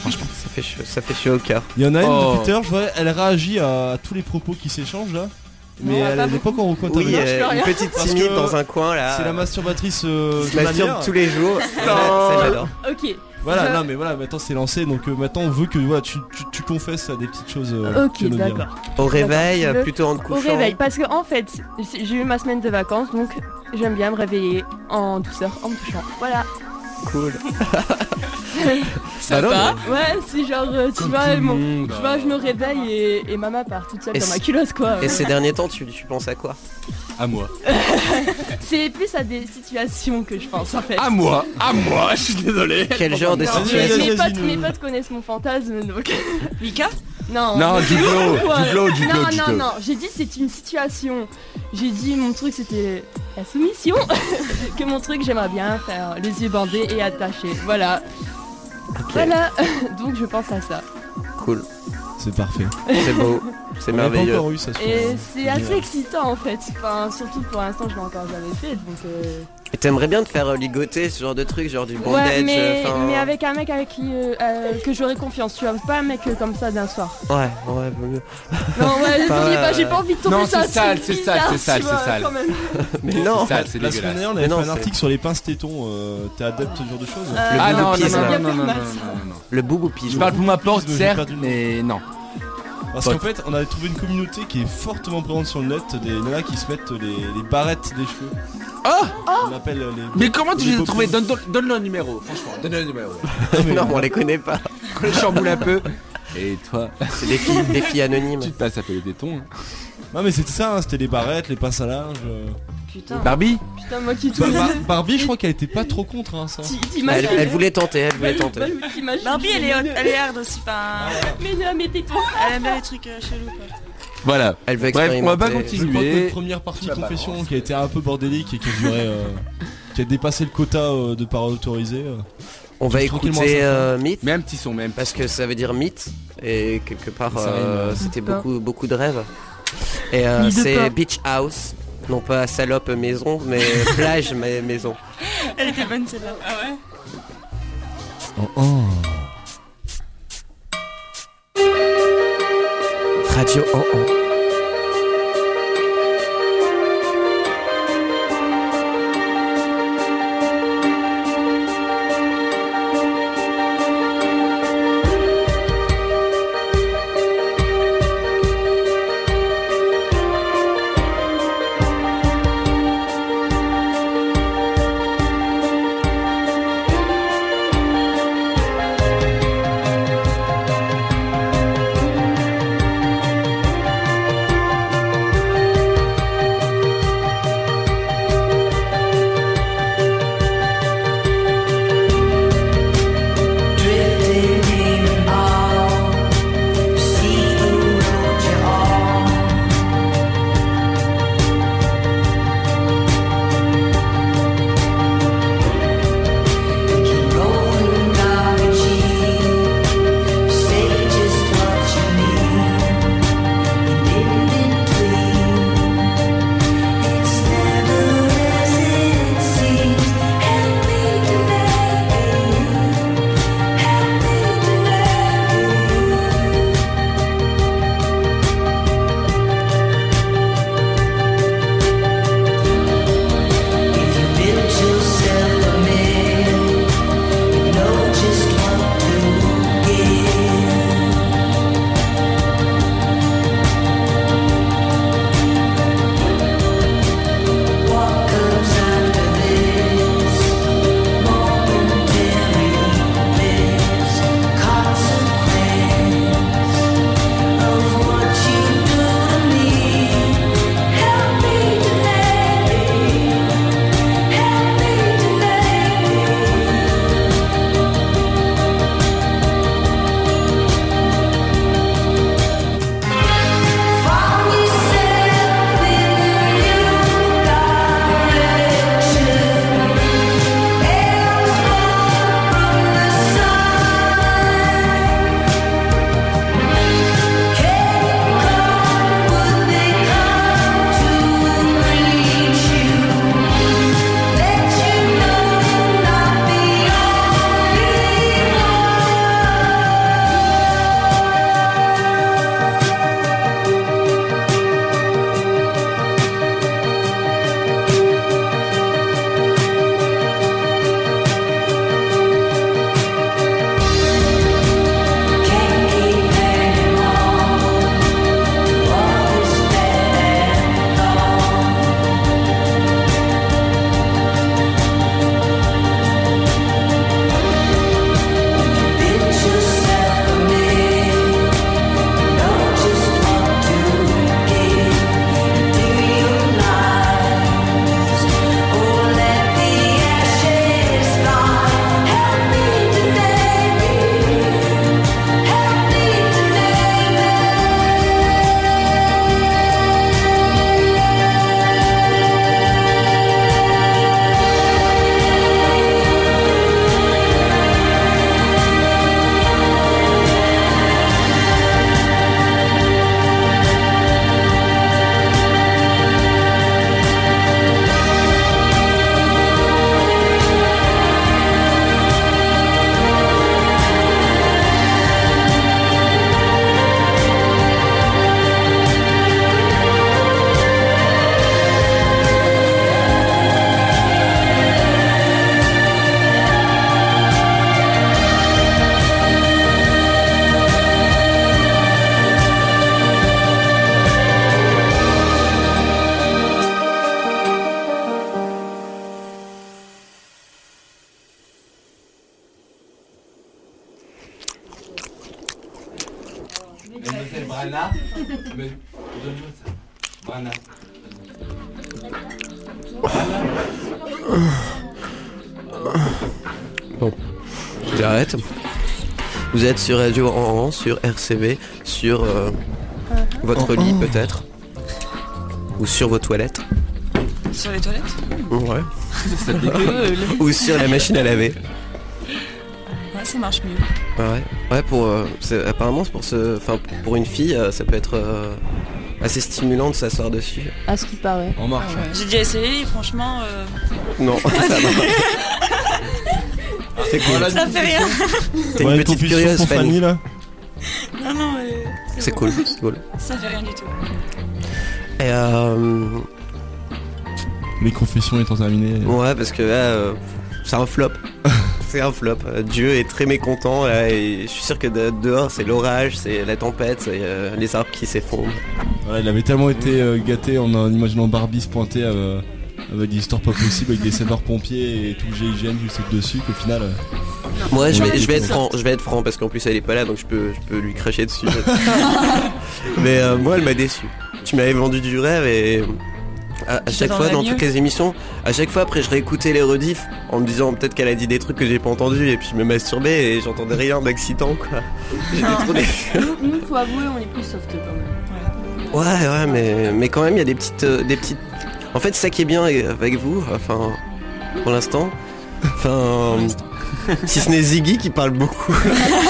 Franchement. Ça fait chaud, ça fait chaud au cœur. Il y en a une Oh. tout à l'heure, je vois, elle réagit à tous les propos qui s'échangent là. Mais Non, elle n'est pas encore au. Oui, euh, peux une petite timide dans un coin là. C'est la masturbatrice euh, Je masturbe tous les jours. Ça, j'adore. Ok. Voilà, Je- non mais voilà, maintenant c'est lancé, donc euh, maintenant on veut que voilà, tu, tu, tu confesses à des petites choses. euh, Ok, d'accord. Au réveil, plutôt en te Au couchant. réveil, parce que en fait, j'ai eu ma semaine de vacances, donc j'aime bien me réveiller en douceur, en me touchant. Voilà. Cool. Ça Bah non, va Ouais, c'est genre, euh, tu Comme vois, tout le mon- monde. tu vois, je me réveille et, et maman part toute seule Et dans ma c'est- culotte, quoi. Et ces derniers temps, tu, tu penses à quoi? À moi. C'est plus à des situations que je pense, en fait. À moi, à moi, je suis désolé. Quel genre de Non, Vas-y, mais situation mes, potes, mes potes connaissent mon fantasme, donc... Mika? Non, Non, glow, du glow, Non, du non, non, j'ai dit c'est une situation. J'ai dit mon truc c'était la soumission. que mon truc j'aimerais bien faire les yeux bandés et attachés. Voilà. Voilà. Donc je pense à ça. Cool. C'est parfait. C'est beau. C'est merveilleux. encore eu ça. Et c'est assez excitant en fait. Enfin, surtout pour l'instant je l'ai encore jamais fait. Donc euh, Et t'aimerais bien te faire euh, ligoter ce genre de truc, genre du bondage Ouais, mais, enfin, mais avec un mec avec qui euh, euh, que j'aurais confiance. Tu vois, pas un mec euh, comme ça d'un soir. Ouais, ouais, vaut mieux. Non, ouais, pas, j'ai euh, pas envie de tomber non, sur un c'est sale, c'est sale, c'est sale, c'est sale. Mais non. C'est sale, c'est La semaine dégueulasse. dernière, on avait fait un article sur les pinces tétons. euh, T'es adepte de ce genre de choses Euh, Ah non, non, non, non, Il y a non, non, mal, non, ça. non, non. Le bouboupisme. Je parle pour ma porte, certes, mais non. Parce qu'en fait, on avait trouvé une communauté qui est fortement présente sur le net, des nanas qui se mettent les, les barrettes des cheveux. Oh On appelle les. Mais comment tu les les as trouvés Donne, donne, donne le numéro, franchement, donne le numéro. non, on les connaît pas. Je chamboule un peu. Et toi, C'est des filles, des filles anonymes. tu te passes à appeler des tétons. hein. Non mais c'était ça, hein, c'était les barrettes, les pinces à linge. euh. Putain, Barbie putain, moi qui Bah. Bar- Barbie, je crois qu'elle était pas trop contre hein, ça. Elle, voulait tenter, elle voulait Balou, tenter. T'imagines- Barbie, elle est, elle est hard aussi. Enfin, Mais non, mais tais-toi. elle aime bien les trucs euh, chelous. Quoi. Voilà. Elle veut Bref, on va pas expérimenter. Je crois que continuer. notre première partie confession qui a été un peu bordélique et qui a duré, euh, qui a dépassé le quota euh, de paroles autorisées. euh. On va écouter euh, Mythe un petit son, même. parce que ça veut dire mythe et quelque part euh, c'était beaucoup beaucoup de rêves. Et euh, c'est. Beach House, non pas salope maison mais plage mais maison. Elle était bonne celle-là. Ah ouais Oh, oh. Radio en en. Êtes sur Radio en sur RCV, sur euh, votre lit peut-être, ou sur vos toilettes, Sur les toilettes? Ouais, ou sur la machine à laver. Ouais, ça marche mieux. Ouais, ouais pour euh, c'est- apparemment c'est pour ce, enfin pour une fille, euh, ça peut être euh, assez stimulant de s'asseoir dessus. À ce qui paraît. En marche. Ah ouais. J'ai déjà essayé, et franchement, euh, Non, ça va. C'est cool. Ça fait rien. T'es une Ouais, petite curieuse, Fanny. Là. Non, non, mais C'est cool, c'est cool. Ça fait rien du tout. Et euh, Les confessions étant terminées. ouais, parce que là, euh, c'est un flop. c'est un flop. Euh, Dieu est très mécontent là, et je suis sûr que de- dehors c'est l'orage, c'est la tempête, c'est euh, les arbres qui s'effondrent. Voilà, il avait tellement été euh, gâté en, en imaginant Barbie se pointer euh, avec des histoires pas possibles, avec des sapeurs pompiers et tout le GIGN saute dessus qu'au final. euh, Moi, je vais, Ouais, je vais être franc, je vais être franc parce qu'en plus elle est pas là, donc je peux, je peux lui cracher dessus. Mais euh, moi, elle m'a déçu. Tu m'avais vendu du rêve et à, à chaque fois dans mieux. toutes les émissions, à chaque fois après je réécoutais les rediffs en me disant peut-être qu'elle a dit des trucs que j'ai pas entendu et puis je me masturbais et j'entendais rien d'excitant quoi. Trop nous, faut avouer, on est plus soft quand même. Ouais, ouais, mais, mais quand même, il y a des petites, euh, des petites. En fait, c'est ça qui est bien avec vous, enfin, pour l'instant. Enfin, si ce n'est Ziggy qui parle beaucoup.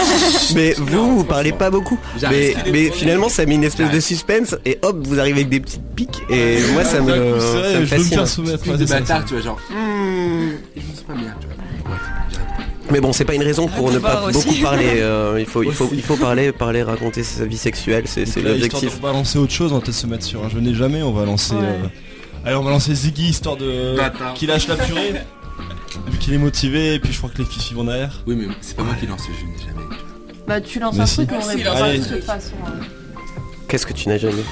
mais vous, vous parlez pas beaucoup. Mais, finalement, ça met une espèce de suspense et hop, vous arrivez avec des petites piques et moi, ça me, ça me fascine. faire soumettre. Truc ouais, de c'est ça, bâtard, ça. tu vois, genre. Je me sens pas bien, tu vois. Bref, j'arrête. Mais bon, c'est pas une raison pour On ne pas aussi. beaucoup parler. euh, il faut, il faut, Aussi. il faut parler, parler, raconter sa vie sexuelle. C'est, l'objectif. histoire de balancer autre chose, on va peut-être se mettre sur un je n'ai jamais, on va lancer. Ouais. euh, Allez, on va lancer Ziggy histoire de. Qu'il lâche la purée. Vu qu'il est motivé, et puis je crois que les filles suivent en arrière. Oui, mais c'est pas moi qui lance le jeu, jamais. Bah, tu lances Mais un si. truc, on un de toute façon. hein. Qu'est-ce que tu n'as jamais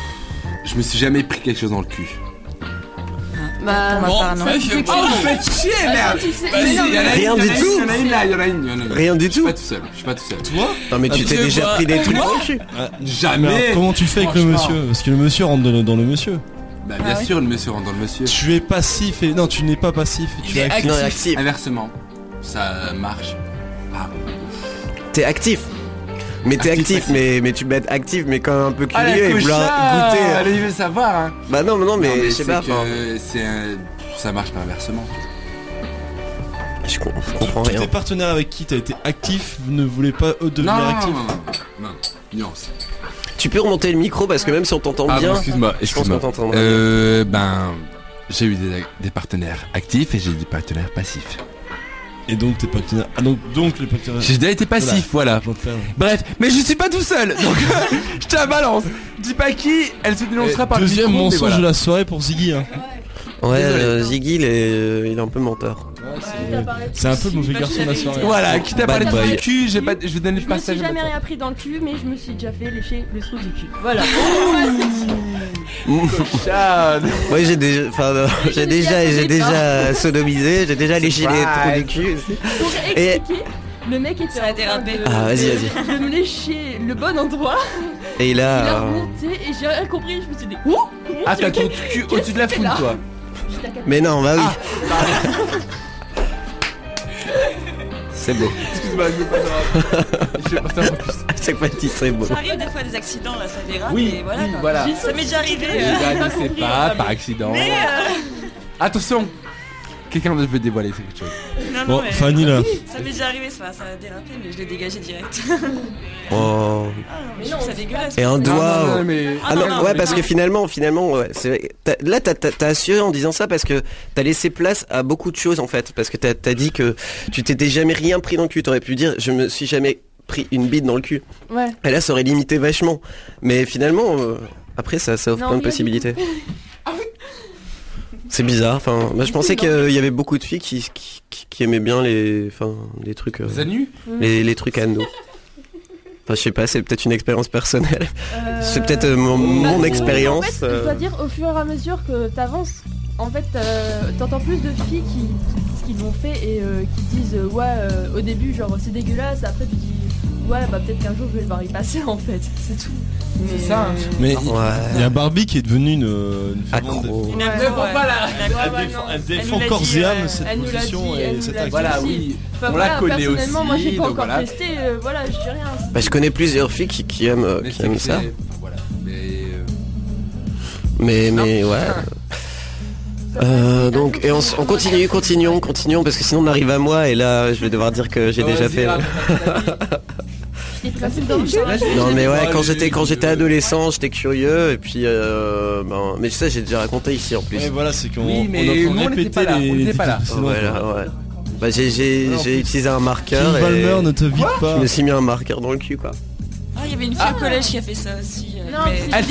Je me suis jamais pris quelque chose dans le cul. Bah, Pour ma part, non. ça, Oh, vous faites chier, merde tu sais- Vas-y, mais non, il y en a mais- une, Rien il y en a du une, tout. Il y en a une là, il y en a une, il y en a une. Rien du Je suis tout. pas tout seul, je suis pas tout seul. Toi Non, mais tu Ah, t'es tu déjà vois, pris des trucs dans le cul. Alors, Jamais comment tu fais avec le Franchement. monsieur Parce que le monsieur rentre dans le, dans le monsieur. Bah bien Ah oui. sûr, le monsieur rentre dans le monsieur. Tu es passif et. Non, tu n'es pas passif. Il Tu es est actif. Non, actif. Inversement, ça marche. Ah, T'es actif. Mais t'es Actif, actif, actif. mais, mais tu peux être actif, mais quand même un peu Ah, curieux et vouloir goûter. euh. Allez, il veut savoir, hein Bah non, mais non, mais, Non, je sais c'est pas. que enfin, c'est un- Ça marche pas inversement. Je, com- je comprends Tous rien. tes partenaires avec qui? T'as été actif ne voulaient pas eux Non, devenir non, non, actifs. non, non, non, nuance. Tu peux remonter le micro parce que même si on t'entend Ah, bien, bon, excuse-moi, je pense excuse-moi. qu'on. Euh, ben, j'ai eu des, des partenaires actifs et j'ai eu des partenaires passifs. Et donc tes partenaires. Ah donc, donc les partenaires. J'ai déjà été passif, voilà. Bref, mais je suis pas tout seul, donc je te la balance. Dis pas qui, elle se dénoncera par le Deuxième mensonge voilà. de la soirée pour Ziggy. Hein. Ouais, euh, Ziggy, il est, il est un peu menteur. C'est un peu le mauvais garçon de la soirée. Voilà, qui t'a Bad parlé de cul, je vais donner le Je me passage. suis à jamais maintenant. rien pris dans le cul, mais je me suis déjà fait lécher le trou du cul. Voilà. Chad. Ouais, j'ai déjà, enfin, euh, j'ai déjà, j'ai déjà sodomisé, j'ai déjà léché les trous du cul. Pour Et- expliquer, le mec était Ça a dérapé. Ah, vas-y, vas-y. de me lécher le bon endroit. Et Il a là, euh, remonté et j'ai rien compris. Je me suis dit, ouh Ah, t'as ton cul au-dessus de la foule, toi. À mais non, bah oui. C'est beau. Excuse-moi, je veux pas savoir. Je vais passer un peu plus. À chaque fois, tu dis c'est beau. Ça arrive des fois des accidents là, ça dérape Oui, et voilà. oui, voilà. Ça m'est déjà arrivé. Euh, gars, pas ne sais compris, pas, on par va accident. Mais euh, Attention Quelqu'un veut dévoiler quelque chose. non, non, Bon, mais Fanny là. ça m'est déjà arrivé, ça, ça a dérapé, mais je l'ai dégagé direct. Oh. Ah non, mais trouve ça dégueulasse. Et un doigt. Non, non, mais... Ah non, non, ouais, mais parce non. que finalement, finalement, ouais, Là, t'as assuré en disant ça parce que t'as laissé place à beaucoup de choses en fait. Parce que t'as as dit que tu t'étais jamais rien pris dans le cul. T'aurais pu dire, je me suis jamais pris une bite dans le cul. Ouais. Et là, ça aurait limité vachement. Mais finalement, euh, après, ça, ça offre Non, plein de possibilités. C'est bizarre. Enfin, moi, je pensais qu'il y avait beaucoup de filles qui, qui, qui- qui aimaient bien les, enfin, les trucs, euh, Zanu les, les trucs à nous. Enfin, je sais pas, c'est peut-être une expérience personnelle. Euh, C'est peut-être euh, mon, bah, mon En expérience. fait, je euh, dois dire, au fur et à mesure que t'avances, en fait, euh, t'entends plus de filles qui, qui disent ce qu'ils l'ont fait et euh, qui disent, euh, ouais, euh, au début, genre, c'est dégueulasse, après tu dis, ouais, bah peut-être qu'un jour je vais le voir y passer en fait, c'est tout. Mais... C'est ça, hein. Mais Ouais. il y a Barbie qui est devenue une, une Accro. Une Ouais, accro, ouais. ouais. pas là. Une Elle défend, corps et âme cette Elle nous l'a position dit, elle et nous cette l'a dit. action. Voilà, oui. Enfin, On voilà, la connaît aussi. personnellement, moi j'ai pas donc encore voilà. testé, euh, voilà, je dis rien. Bah, je connais plusieurs filles qui, qui aiment, euh, qui aiment ça. c'est- enfin, voilà. Mais euh, Mais, Non. mais ouais. Euh, donc, et on, continue, continuons, continuons, parce que sinon on arrive à moi et là je vais devoir dire que j'ai oh, déjà fait. cul. Non mais ouais, quand j'étais quand j'étais adolescent, j'étais curieux et puis euh, ben, mais ça j'ai déjà raconté ici en plus. Ouais, voilà, c'est qu'on Oui, mais on on n'était répéter pas là, les, on pas là. ouais. Bah j'ai utilisé un Kim marqueur et Balmer ne te vide pas. je me suis mis un marqueur dans le cul quoi. Ah, il y avait une fille au collège qui a fait ça aussi. euh, Non, mais- Ah, un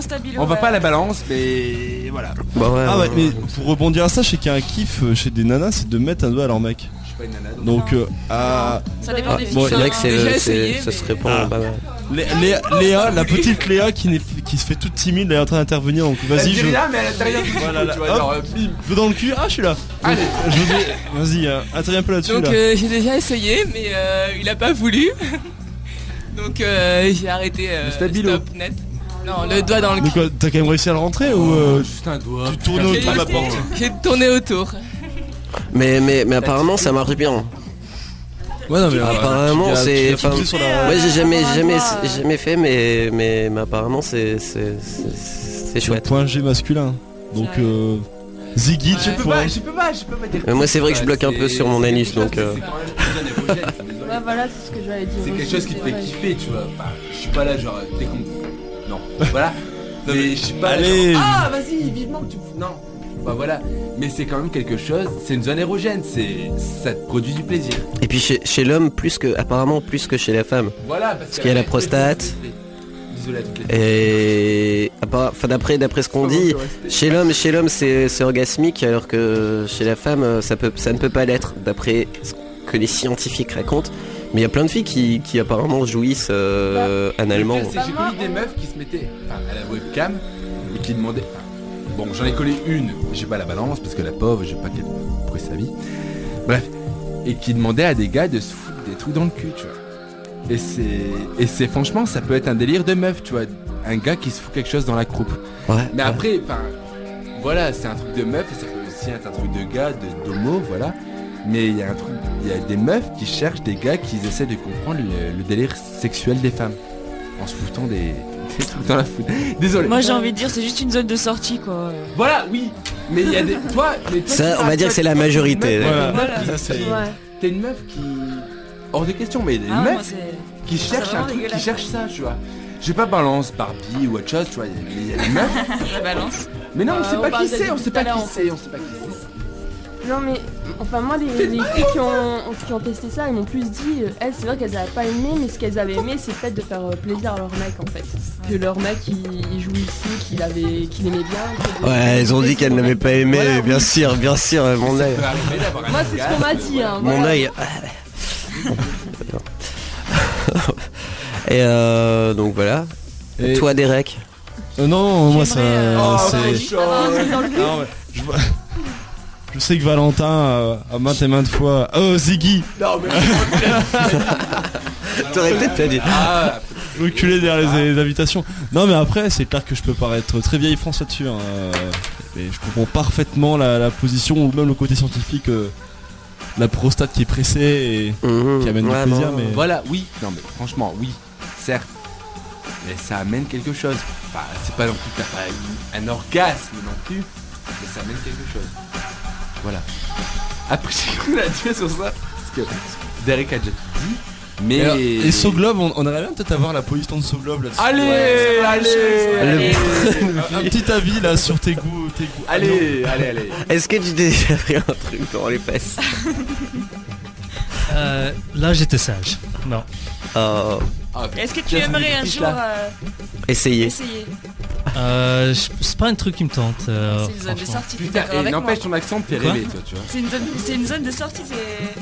stabilo. On va pas à la balance, mais voilà. Bah ouais. Ah ouais, ouais, mais pour rebondir à ça, je sais qu'il y a un kiff euh, chez des nanas, c'est de mettre un doigt à leur mec. Je suis pas une nana. donc- Donc, euh, à Ça dépend Ah, des filles. bon, hein. c'est essayé, ça se répond Ah. pas mal. Lé- Léa, Léa, la petite Léa qui, se fait toute timide, elle est en train d'intervenir. Donc vas-y, je rien, mais elle a rien. Voilà, là, tu vois, hop. genre, euh, bim. dans le cul. Ah, je suis là. Allez. Je Vas-y, euh, interviens un peu là-dessus. Donc là. euh, j'ai déjà essayé, mais euh, il a pas voulu. Donc euh, j'ai arrêté. euh, Le stabilo. stop net. Non, le doigt dans le Mais cul. quoi, t'as quand même réussi à le rentrer ou euh, Juste un doigt. tu tournes autour? de la porte. J'ai tourné autour. Mais mais mais apparemment ça marche bien. Ouais, non, mais euh, Apparemment, tu c'est- tu enfin, la- Moi j'ai jamais jamais euh. jamais fait mais mais, mais apparemment c'est c'est chouette. point G masculin. Donc, euh, Ziggy, tu Ouais. Je peux pas, je peux pas, je peux pas dire. Mais moi, c'est vrai que je bloque un peu sur mon anus, donc, euh. Ouais, voilà, c'est ce que j'allais dire. C'est quelque chose qui te fait vrai. kiffer, tu vois. Enfin, je suis pas là, genre, dès qu'on. Non, voilà. mais je suis pas Allez. là. genre, ah, vas-y, vivement que tu. Non. Bah voilà. Mais c'est quand même quelque chose, c'est une zone érogène, c'est. Ça te produit du plaisir. Et puis chez, chez l'homme plus que apparemment plus que chez la femme. Voilà, parce, qu'il y a la prostate. Et enfin, d'après d'après ce qu'on dit, chez l'homme chez l'homme c'est c'est orgasmique alors que chez la femme ça peut ça ne peut pas l'être d'après ce que les scientifiques racontent. Mais il y a plein de filles qui, qui apparemment jouissent euh, analement. Que J'ai connu des meufs qui se mettaient enfin, à la webcam et qui demandaient. enfin, bon, j'en ai collé une, j'ai pas la balance parce que la pauvre, j'ai pas qu'elle pourrait sa vie. Bref, et qui demandaient à des gars de se foutre des trucs dans le cul, tu vois. Et c'est, et c'est franchement, ça peut être un délire de meuf, tu vois. Un gars qui se fout quelque chose dans la croupe. Ouais. Mais ouais. après, enfin, voilà, c'est un truc de meuf et ça peut aussi être un truc de gars, de d'homo, voilà. Mais il y a un truc, il y a des meufs qui cherchent des gars qui essaient de comprendre le, le délire sexuel des femmes en se foutant des, des trucs dans la foule. Désolé. Moi j'ai envie de dire c'est juste une zone de sortie quoi. Voilà, oui. Mais il y a des, toi, mais toi, Ça, on va dire que c'est la une majorité. meuf, t'es une Voilà. meuf. T'es une meuf qui, hors de question, mais il y a des Ah, c'est. qui c'est cherchent un truc, qui cherchent ça, tu vois. Je sais pas balance Barbie ou autre chose, tu vois. Il y a- il y a des meufs. Balance. Mais non, on Euh, sait on pas parle qui c'est, on sait pas qui c'est, on sait pas qui c'est. Non mais, enfin moi les, les filles qui ont, qui ont testé ça, elles m'ont plus dit, euh, elles c'est vrai qu'elles avaient pas aimé, mais ce qu'elles avaient aimé c'est peut-être de faire euh, plaisir à leur mec en fait. Que leur mec il, il jouissait, qu'il avait, qu'il aimait bien. Ouais, elles ont dit qu'elles n'avaient pas aimé, Voilà, bien sûr, bien sûr, euh, mon œil. Moi c'est ce qu'on m'a dit hein. Mon voilà. œil. Et euh, donc voilà. Et- Toi Derek Euh, non, moi ça. Euh, Oh, c'est- c'est je, sais que Valentin euh, a maintes et maintes fois. Oh, Ziggy Non, mais T'aurais peut-être pas dit. ah, reculer derrière les, les invitations. Non, mais après, c'est clair que je peux paraître très vieille France là-dessus. hein, euh, Mais je comprends parfaitement la, la position ou même le côté scientifique. euh, la prostate qui est pressée et. Mhm. Qui amène du Ouais, plaisir, bon. mais- Voilà, oui. Non, mais franchement, oui, certes. Mais ça amène quelque chose. Enfin, c'est pas non plus que t'as pas un orgasme non plus, mais ça amène quelque chose. Voilà. Après, j'ai cru la tuer sur ça, parce que Derek a déjà tout dit. Mais. Et, alors, et So Globe, on, on aimerait bien peut-être avoir la position de So Globe là-dessus. Allez, Ouais, allez, allez, Un petit avis là sur tes goûts. Tes goûts. allez, allez, allez. Est-ce que tu t'es déjà pris un truc dans les fesses? Euh, là, j'étais sage. Non. Oh, Ah, ok. Est-ce que tu aimerais un jour euh, essayez. essayer Euh, je- c'est pas un truc qui me tente. euh, C'est une zone de franchement. sortie. t'es Putain, et avec moi n'empêche ton accent me fait Quoi rêver, toi, tu vois. C'est une zone, c'est une zone de sortie. C'est.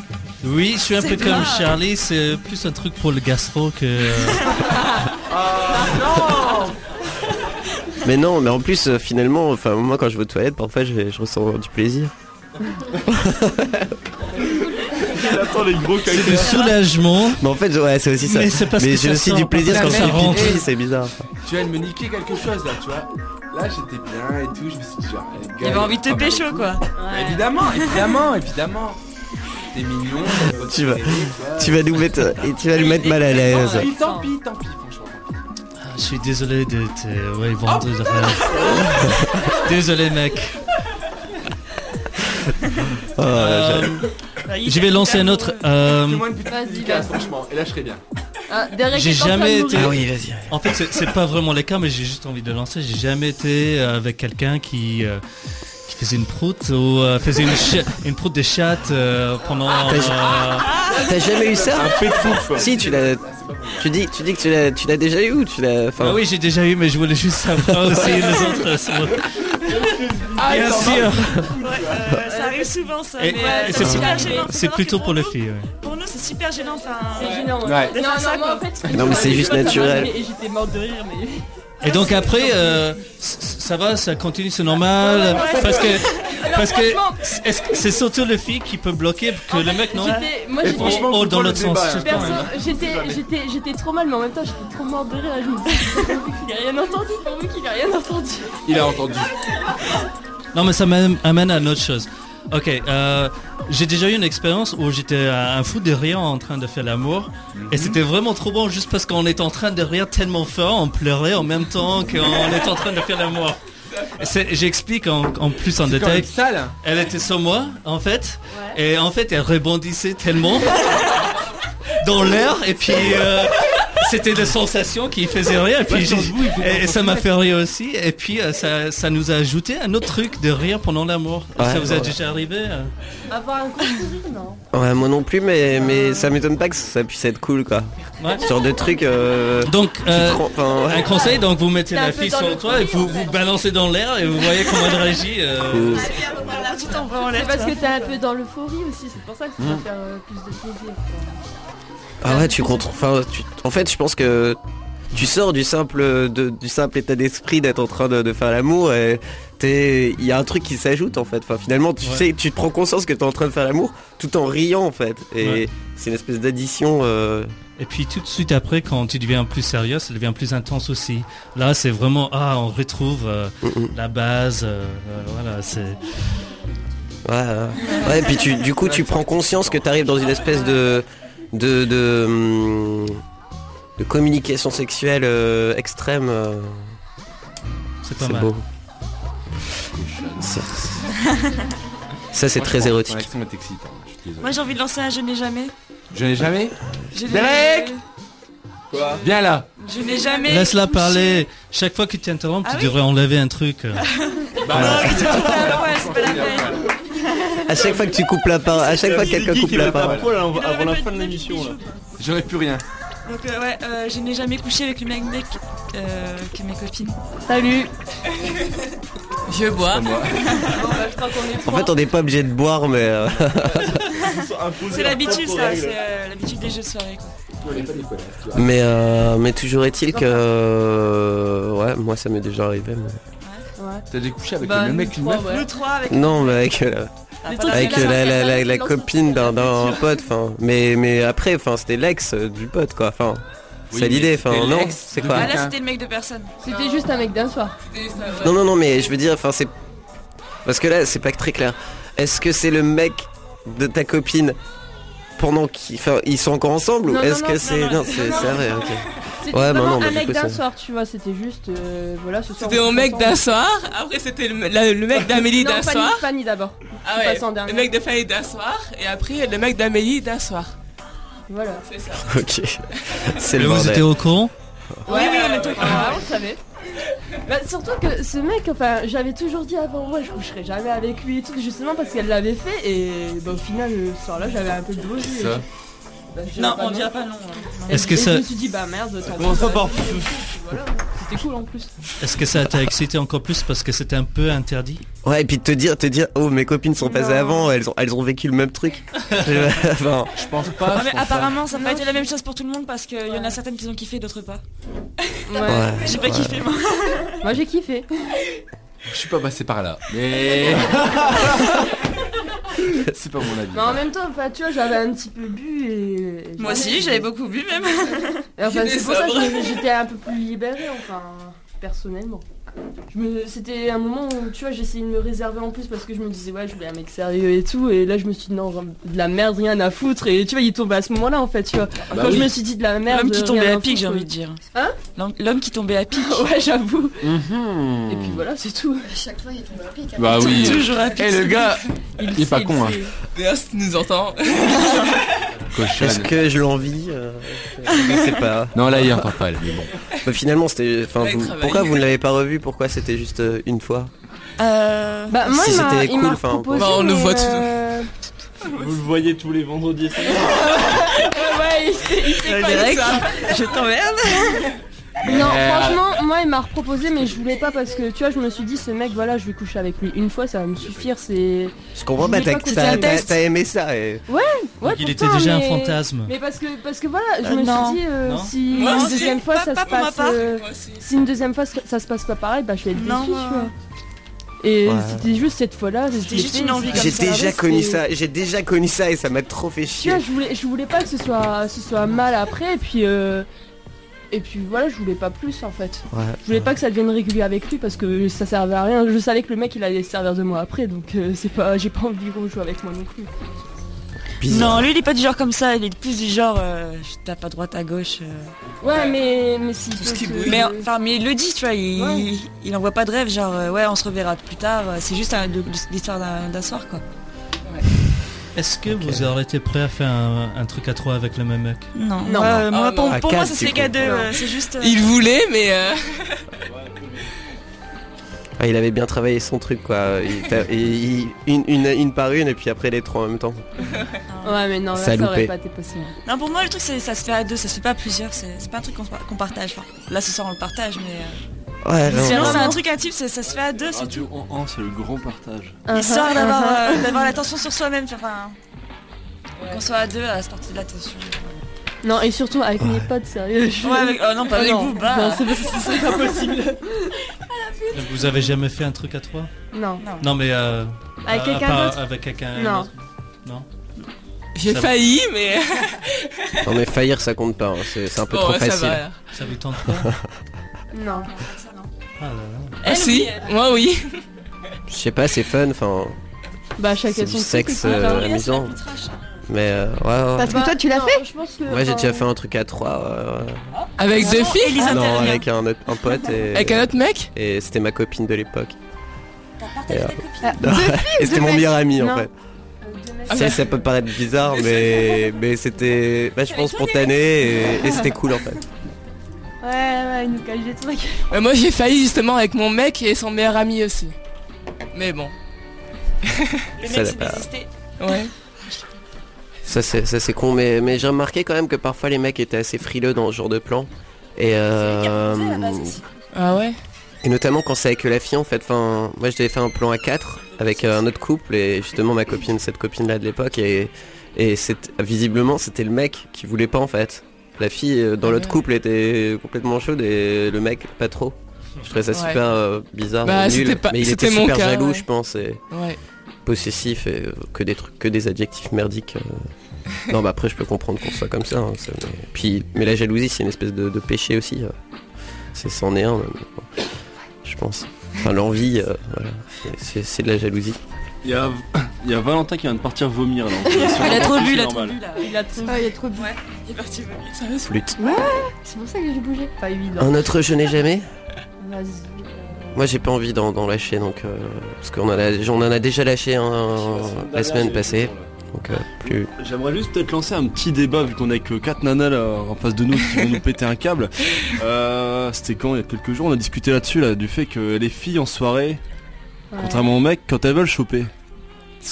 Oui, je suis un C'est peu comme grave. Charlie, c'est plus un truc pour le gastro que. euh, Mais non, mais en plus, euh, finalement, enfin, moi quand je vais aux toilettes, parfois je, je ressens du plaisir. J'attends les gros C'est du soulagement. Mais en fait, ouais, c'est aussi ça. Mais c'est parce que j'ai ça aussi du plaisir pas quand je rentre. c'est bizarre. Tu viens de me niquer quelque chose là, tu vois. Là j'étais bien et tout, je me suis dit genre. eh, Il avait envie de te ah, bah, pécho quoi. bah, Évidemment, évidemment, évidemment. T'es mignon, Tu vas-. Tu vas nous mettre, et tu vas nous mettre mal à Tant l'aise. pis, tant pis, tant pis, franchement. tant pis. Ah, Je suis désolé de te ouais, vendre de rêve. désolé mec. Oh, là, Euh, je vais lancer un autre. euh, Fais-moi une petite Vas-y, dédicace, vas-y. franchement, et là je serai bien. Ah, Derek J'ai est en train de jamais mourir. Ah oui, vas-y. En fait, c'est- c'est pas vraiment le cas, mais j'ai juste envie de lancer. J'ai jamais été euh, avec quelqu'un qui, euh, qui faisait une proute ou euh, faisait une, cha- une proute de chatte euh, pendant. t'as- euh, T'as jamais eu ça Un peu de. Si, tu l'as. Tu dis, tu dis que tu l'as, tu l'as déjà eu ou tu l'as. Enfin, Ah oui, j'ai déjà eu, mais je voulais juste savoir aussi les autres. euh, sur- Bien sûr. Ouais, euh, souvent ça. Et- mais, euh, c'est pour- super gênant. C'est plutôt pour les nous- filles. ouais. Pour nous, c'est super gênant. Enfin, C'est gênant. ouais. Ouais. Non, faire ça, non, moi en fait. Non, mais c'est juste naturel. Et j'étais morte de rire, mais. Et donc après, euh, ça va, ça continue, c'est normal? Parce que, parce que est-ce que c'est surtout les filles qui peuvent bloquer que En le mec non? Moi j'étais. Oh, dans le l'autre sens, hein. j'étais, trop mal, mais en même temps j'étais trop morte de rire. Je me disais, qu'il ait rien entendu, pourvu qu'il ait rien entendu. Il a entendu. Non, mais ça m'am- amène à une autre chose. Ok, euh, j'ai déjà eu une expérience où j'étais à un fou de rire en train de faire l'amour. Et c'était vraiment trop bon juste parce qu'on était en train de rire tellement fort, on pleurait en même temps qu'on était en train de faire l'amour. J'explique en, en plus en détail. même sale. Elle était sur moi, en fait. Et en fait, elle rebondissait tellement dans l'air. Et puis, euh, c'était des sensations qui faisaient rire. Et puis, et, et ça m'a fait rire aussi. Et puis, euh, ça, ça nous a ajouté un autre truc de rire pendant l'amour. Ouais, ça vous a ouais. déjà arrivé euh Avoir un coup de rire, non. Ouais, moi non plus, mais, mais ça m'étonne pas que ça puisse être cool, quoi. Genre de truc. Euh, Donc, euh, un conseil, donc vous mettez la fille sur le toi et vous vous balancez dans l'air et vous voyez comment elle réagit. euh. Cool. C'est parce tu que t'es un peu dans l'euphorie aussi, c'est pour ça que ça va faire plus de plaisir. Ah ouais, tu contre. Enfin, tu- en fait, je pense que tu sors du simple, de- du simple état d'esprit d'être en train de, de faire l'amour et t'es, il y a un truc qui s'ajoute en fait. Enfin, finalement, tu Ouais. sais, tu te prends conscience que t'es en train de faire l'amour tout en riant en fait. Et Ouais. c'est une espèce d'addition. euh, Et puis tout de suite après, quand tu deviens plus sérieux, ça devient plus intense aussi. Là, c'est vraiment ah, on retrouve euh, mm, mm. la base. euh, voilà, c'est. Ouais, ouais. Ouais, et puis tu, du coup, tu prends conscience que tu arrives dans une espèce de de de, de communication sexuelle euh, extrême. euh, C'est pas mal. beau. Ça, ça, c'est très érotique. ton accent est excitant. Je suis désolé. Moi j'ai envie de lancer un je n'ai jamais. Je n'ai jamais. Je n'ai- Derek Viens là. Je n'ai jamais. Laisse-la parler. Chaque fois que tu interromps, Ah tu oui devrais enlever un truc. euh. Bah, Ouais, c'est pas la peine. À chaque fois que tu coupes la parole, à chaque fois que quelqu'un coupe la parole. Avant la fin de l'émission quoi. J'aurais plus rien. Donc euh, ouais, euh, je n'ai jamais couché avec le même mec euh, que mes copines. Salut Je bois. Bon, bah, je crois qu'on est En fait, on n'est pas obligé de boire, mais euh, C'est l'habitude ça, c'est euh, l'habitude des jeux de soirée quoi. mais euh, mais toujours est-il que euh, ouais, moi ça m'est déjà arrivé. mais- Ouais. T'as déjà couché avec Bah, le mec trois, meuf ouais. Nous trois avec. Non, mais avec euh, Ah, avec c'est la, la- la, la, la Lance- copine d'un pote. Enfin, mais mais après, enfin, c'était l'ex euh, du pote, quoi. Enfin, Oui, c'est l'idée. Enfin, non, c'est quoi Ah là c'était le mec de personne. C'était juste un mec d'un soir. Non, non, non, mais je veux dire, enfin, c'est parce que là, c'est pas très clair. Est-ce que c'est le mec de ta copine pendant qu'ils, enfin, ils sont encore ensemble ou est-ce que c'est non, c'est vrai, ok. C'était Ouais, bah vraiment non, bah, un du mec d'un soir, tu vois, c'était juste. euh, voilà, ce soir. C'était on mon mec d'un soir. Après, c'était le, la- le mec d'Amélie d'un soir. Fanny d'abord. Ah on ouais. Le mec de Fanny d'un soir. Et après, le mec d'Amélie d'un soir. Voilà. C'est ça. Ok. C'est le vous étiez au courant? Ouais, oui, on était au courant. Ah, on le savait. Bah, surtout que ce mec, enfin, j'avais toujours dit avant, ouais, je coucherai jamais avec lui et tout, justement parce qu'elle l'avait fait, et bah, au final, ce soir-là, j'avais un peu de Non, on dira pas non. hein. Est-ce que ça- Je me suis dit, bah merde, tant par c'était cool en plus. Est-ce que ça t'a excité encore plus parce que c'était un peu interdit? Ouais, et puis de te dire, te dire, oh, mes copines sont passées Non. avant, elles ont, elles ont vécu le même truc. enfin, Je pense pas. Mais apparemment ça n'a pas été la même chose pour tout le monde parce qu'il y en a certaines qui ont kiffé, d'autres pas. Ouais. ouais. J'ai pas kiffé moi. Moi, j'ai kiffé. Je suis pas passé par là. Mais. C'est pas mon avis. Mais en même temps, enfin, tu vois, j'avais un petit peu bu et. Moi aussi, j'avais beaucoup bu même. Enfin, c'est pour ça que j'étais un peu plus libérée, enfin, personnellement. C'était un moment où, tu vois, j'essayais de me réserver en plus parce que je me disais, ouais, je voulais un mec sérieux et tout. Et là, je me suis dit, non, de la merde, rien à foutre. Et tu vois, il tombait à ce moment-là, en fait, tu vois. Bah Quand oui. je me suis dit de la merde. L'homme qui rien tombait à foutre, pic, j'ai envie de dire. Hein L'homme- qui tombait à pic. Ouais, j'avoue. Mhm. Et puis voilà, c'est tout. À chaque fois, il tombe à pic. hein. Bah oui. Toujours à pic. Eh le gars, il est pas con hein. nous entends. Cochonne. Est-ce que je l'envie euh, Je sais pas. Non là il entend pas elle, mais bon. Bah, finalement, c'était. Enfin, vous- pourquoi vous ne l'avez pas revu Pourquoi c'était juste euh, une fois Euh, Bah, moi, Si il c'était il cool, enfin, proposé. Bah, on le voit tous. euh, Vous le voyez tous les vendredis. Ouais, il s'est- il s'est on dirait que je t'emmerde. Non, Euh, franchement, moi il m'a reproposé, mais je voulais pas parce que tu vois, je me suis dit, ce mec, voilà, je vais coucher avec lui une fois, ça va me suffire. C'est. Je comprends voulais t'as aimé ça et... Ouais, Donc il était déjà un fantasme. Mais parce que, parce que voilà, je Euh, me non. suis dit, euh, si Moi une aussi, deuxième fois pas- ça pas se passe. euh, si une deuxième fois ça se passe pas pareil, bah je vais être déçue, ouais. tu vois. Et Ouais. c'était juste cette fois-là. juste une envie J'ai déjà connu ça, j'ai déjà connu ça et ça m'a trop fait Tu chier. vois, je voulais, je voulais pas que ce soit, ce soit mal après, et puis. euh, Et puis voilà, je voulais pas plus en fait. Ouais. Je voulais pas que ça devienne régulier avec lui parce que ça servait à rien. Je savais que le mec il allait se servir de moi après, donc euh, c'est pas, j'ai pas envie qu'on joue avec moi non plus. Bizarre. Non, lui il est pas du genre comme ça, il est plus du genre euh, je tape à droite à gauche. euh. Ouais, mais mais si. Tout ce qui peut bouge. se- Mais enfin, mais il le dit, tu vois, il, Ouais. il envoie pas de rêve, genre euh, ouais, on se reverra plus tard. C'est juste un- de- l'histoire d'un d'un soir quoi. Est-ce que vous auriez été prêt à faire un, un truc à trois avec le même mec Non, Non. euh, moi, Ah, pour, non. Pour moi ça se fait qu'à deux, euh, c'est juste. euh, Il voulait, mais euh, Ah, il avait bien travaillé son truc quoi. Il il- une, une, une par une et puis après les trois en même temps. Ouais, mais non, là, Ça ça, a aurait loupé. pas été possible. Non, pour moi le truc c'est ça se fait à deux, ça se fait pas à plusieurs, c'est pas un truc qu'on partage. Enfin, là ce soir on le partage, mais euh, Ouais, non, sinon non. c'est un truc intime, c'est- ça se fait à deux, c'est tout. En 1, c'est le grand partage. Histoire Uh-huh, d'avoir uh-huh. euh, d'avoir l'attention sur soi-même, enfin. Qu'on soit à deux à se porter de l'attention. Non, et surtout avec mes potes, sérieux. je- Ouais, avec- oh non, pas avec non, vous, bah. non, c'est pas, c'est pas possible. Donc Vous avez jamais fait un truc à trois? Non. Non mais euh, Avec à- à quelqu'un part d'autre? Avec quelqu'un Non. d'autre Non. j'ai Ça- failli, mais Non mais faillir ça compte pas, hein. c'est c'est un peu bon, trop ouais, ça facile. va. alors. Ça vous tente pas? Non. Ah là là. Ah si, moi oui. Je sais pas, c'est fun, enfin, Bah, chacun c'est son sexe euh, hein. amusant. Mais euh, ouais, ouais. Parce que toi, tu l'as fait je pense que, Ouais, j'ai déjà fait un truc à trois. ouais, ouais. Avec deux filles? Elisa non, avec un, autre- un pote et, Avec un autre mec? et c'était ma copine de l'époque. T'as partagé Et, euh, ta copine Et c'était mon meilleur ami en fait. Ah, ça peut paraître bizarre, mais, mais c'était vachement spontané et, et c'était cool en fait. Ouais, ouais, il nous cache des trucs. Euh, Moi j'ai failli justement avec mon mec et son meilleur ami aussi. Mais bon, Le Ça mec l'a s'est pas- désisté. ouais. Ça c'est ça, c'est con, mais, mais j'ai remarqué quand même que parfois les mecs étaient assez frileux dans ce genre de plan. Et, euh, Ah ouais? Et notamment quand c'est avec la fille en fait. Enfin, moi j'avais fait un plan à 4 avec euh, un autre couple et justement ma copine, cette copine là de l'époque et, et c'est visiblement c'était le mec qui voulait pas en fait. La fille euh, dans Ah l'autre couple était complètement chaude et le mec pas trop. Je trouvais ça Ouais. super euh, bizarre, Bah, nul, pas- mais il était mon super cas, jaloux ouais. je pense et Ouais. possessif et euh, que des trucs, que des adjectifs merdiques. euh. non, bah après je peux comprendre qu'on soit comme ça. hein, ça, mais... Puis, mais la jalousie c'est une espèce de, de péché aussi. C'est c'en est un, même, je pense. Enfin l'envie, voilà, c'est de la jalousie. Il y a, y a Valentin qui vient de partir vomir là. Il a trop bu, il a trop bu là. Il a trop. Ah, il est trop bu. Ouais, il est parti vomir. Flûte. C'est pour ça que j'ai bougé. Pas évident. Un autre je n'ai jamais. Vas-y. Moi j'ai pas envie d'en d'en lâcher donc euh, parce qu'on en a, on en a déjà lâché un la semaine passée. Donc euh, plus. J'aimerais juste peut-être lancer un petit débat vu qu'on a que 4 nanas là, en face de nous qui vont nous péter un câble. Euh, C'était quand il y a quelques jours on a discuté là-dessus là du fait que les filles en soirée, Ouais. contrairement aux mecs, quand elles veulent choper,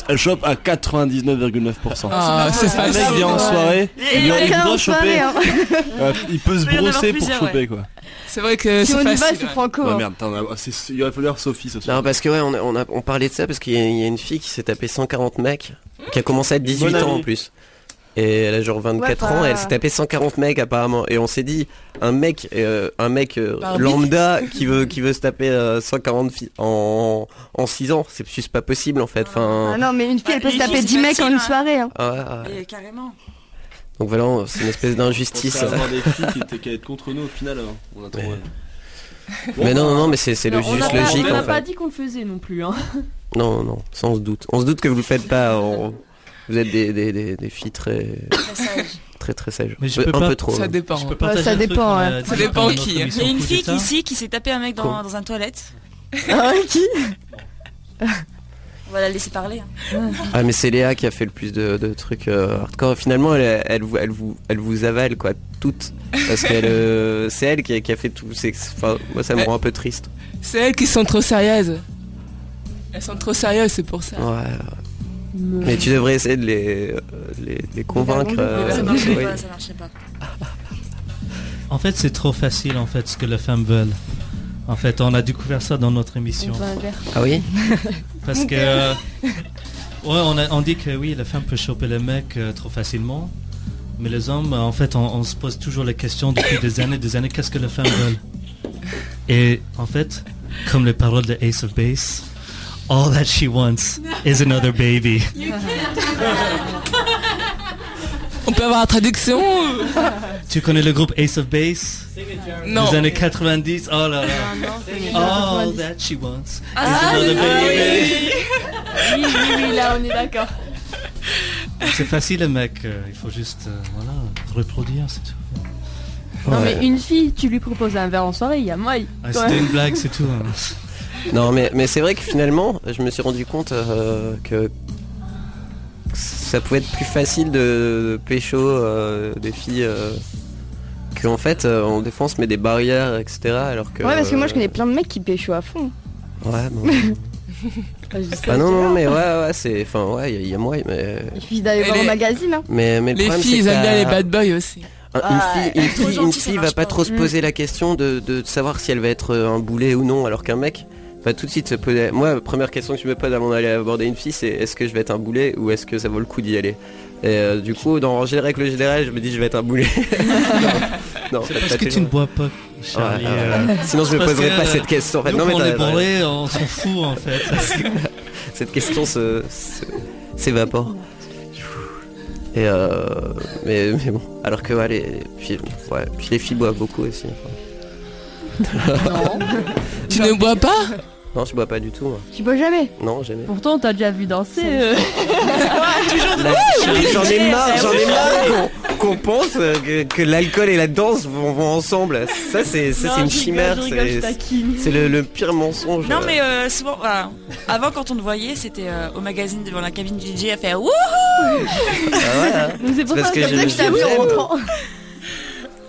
elles chopent à 99,9%. Ah, c'est Un mec facile. vient en soirée, Et il, doit choper, hein. euh, il peut se brosser pour choper quoi. C'est vrai que Si c'est on y va, c'est franco. Hein. merde, t'en as- c'est- il va falloir Sophie ce soir. Non parce que ouais on a, on a on parlait de ça parce qu'il y, a- il y a une fille qui s'est tapé 140 mecs qui a commencé à être 18 Bonne ans en plus. Et elle a genre 24 ans, et elle s'est tapé 140 mecs apparemment. Et on s'est dit, un mec, euh, un mec euh, lambda qui veut, qui veut se taper 140 filles en, en 6 ans, c'est juste pas possible en fait. Enfin, Ah non, mais une fille, elle peut se taper 10 mecs en une soirée. hein. ouais, ouais. Et carrément. Donc voilà, c'est une espèce d'injustice. On avoir des filles qui étaient qu'à être contre nous au final. hein. On a trop. Mais non, non, non, mais c'est juste n'a pas- logique On n'a en pas fait. dit qu'on le faisait non plus. Hein. Non, non, ça on se doute. On se doute que vous le faites pas. on- Vous êtes des, des, des, des filles très, Très sage. très, très sages. Mais je Un peux peu pas- trop. Ça hein. dépend. Je peux hein. partager ça un dépend, ouais. dit Ça dépend qui, hein. Il y a une fille qui, ici qui s'est tapé un mec dans, dans un toilette. Ah ouais, qui On va la laisser parler. hein. Ah mais c'est Léa qui a fait le plus de, de trucs euh, hardcore. Finalement elle, elle, vous, elle, vous, elle vous avale quoi, toutes. Parce qu'elle euh, c'est elle qui a, qui a fait tout. Enfin, moi ça me rend un peu triste. C'est elles qui sont trop sérieuses. Elles sont trop sérieuses, c'est pour ça. Ouais. Mais tu devrais essayer de les, euh, les, les convaincre. euh, Ça marchait oui. pas, ça marchait pas. En fait, c'est trop facile en fait ce que les femmes veulent. En fait, on a découvert ça dans notre On émission. Ah oui? Parce que. euh, ouais, on, a- on dit que oui, la femme peut choper le mec euh, trop facilement. Mais les hommes, euh, en fait, on, on se pose toujours la question depuis des années, des années, qu'est-ce que les femmes veulent? Et en fait, comme les paroles de Ace of Base, all that she wants is another baby. On peut avoir la traduction? Tu connais le groupe Ace of Base? Non. Des années 90 Oh là là. Ah All 90. that she wants Ah, is another baby. Oui, oui, oui, là on est d'accord. C'est facile, le mec. euh, Il faut juste, euh, voilà, reproduire, c'est tout. Non, Ouais. mais une fille, tu lui proposes un verre en soirée, il y a moi. Ah, C'était une blague, c'est tout. hein. Non mais, mais c'est vrai que finalement je me suis rendu compte euh, que ça pouvait être plus facile de pécho euh, des filles euh, que en fait euh, on, des fois on se met des barrières etc alors que Ouais, parce que moi je connais plein de mecs qui pécho à fond. ouais bon. Sais, ah non non mais ouais ouais c'est enfin ouais il y, a- il y a moi mais Il suffit d'aller voir au magazine. Hein. mais, mais le Les problème, filles, ils aiment bien les bad boys aussi. un- Ah, une fille, une fille, une fille va pas pas. trop se Mm. poser la question de, de savoir si elle va être un boulet ou non, alors qu'un mec va tout de suite se poser. Moi, la première question que je me pose avant d'aller aborder une fille, c'est est-ce que je vais être un boulet ou est-ce que ça vaut le coup d'y aller? Et euh, du coup, dans en général, règle générale, je me dis je vais être un boulet. non, C'est pas- parce que tu ne bois pas, Charlie. Ouais, euh. Sinon, je me que, pas euh, cette question. En fait, non, mais on est t'as- bourrés, on s'en fout en fait. cette question se, se- s'évapore. Et euh, mais, mais bon, alors que ouais, les, puis, ouais, puis les filles boivent beaucoup aussi. enfin. Tu ne bois pas? Non, je bois pas du tout. moi. Tu bois jamais. Non, jamais. Pourtant, on t'a déjà vu danser. euh. La- J'en ai marre, j'en ai marre qu'on, pense euh, que, que l'alcool et la danse vont, vont ensemble. Ça, c'est, ça, Non, c'est une chimère. C'est, le, le pire mensonge. Non mais euh, souvent, voilà. Avant quand on te voyait, c'était euh, au magazine devant la cabine du DJ à faire Ah ouais, hein. Donc c'est pour ça parce que comme ça je- que je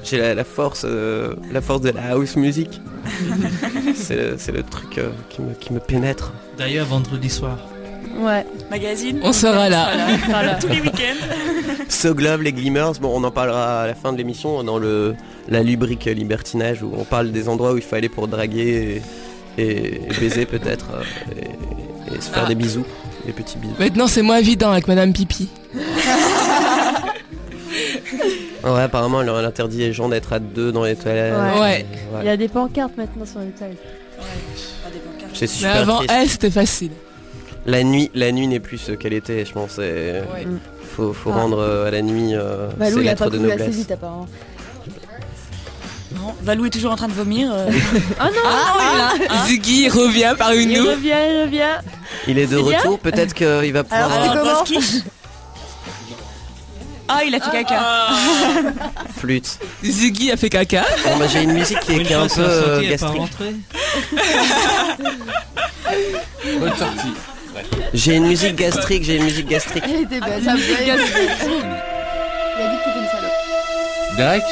J'ai la, la force, euh, la force de la house music. c'est, le, c'est le truc euh, qui, me, qui me pénètre. D'ailleurs, vendredi soir. Ouais, Magazine. On sera là. Tous les week-ends. So Glove, les Glimmers, bon, on en parlera à la fin de l'émission dans le, la lubrique libertinage où on parle des endroits où il faut aller pour draguer et, et- et baiser peut-être euh, et, et se faire Ah. des bisous, des petits bisous. Maintenant, c'est moins évident avec Madame Pipi. Ouais, apparemment, elle interdit les gens d'être à deux dans les toilettes. Ouais. Il y a des pancartes maintenant sur les toilettes. Pas des pancartes. C'est Mais super avant triste. elle, c'était facile. La nuit, la nuit n'est plus ce qu'elle était, je pense. et Ouais. Faut, faut Ah. rendre euh, à la nuit euh, Bah, ses il a pas de assez noblesse. vite apparemment. Non, Valou est toujours en train de vomir. euh. Ah non Ah, Ziggy revient parmi Il nous. revient, il revient. Il est de retour, peut-être qu'il va pouvoir. Alors, Ah, il a fait caca. flûte. Ziggy a fait caca. Bon, bah, j'ai une musique qui est, Une qui est un peu euh, gastrique. Bonne sortie. J'ai une musique gastrique, j'ai une musique gastrique. Elle était belle, ça me fait Il a dit que t'étais une salope. Derek?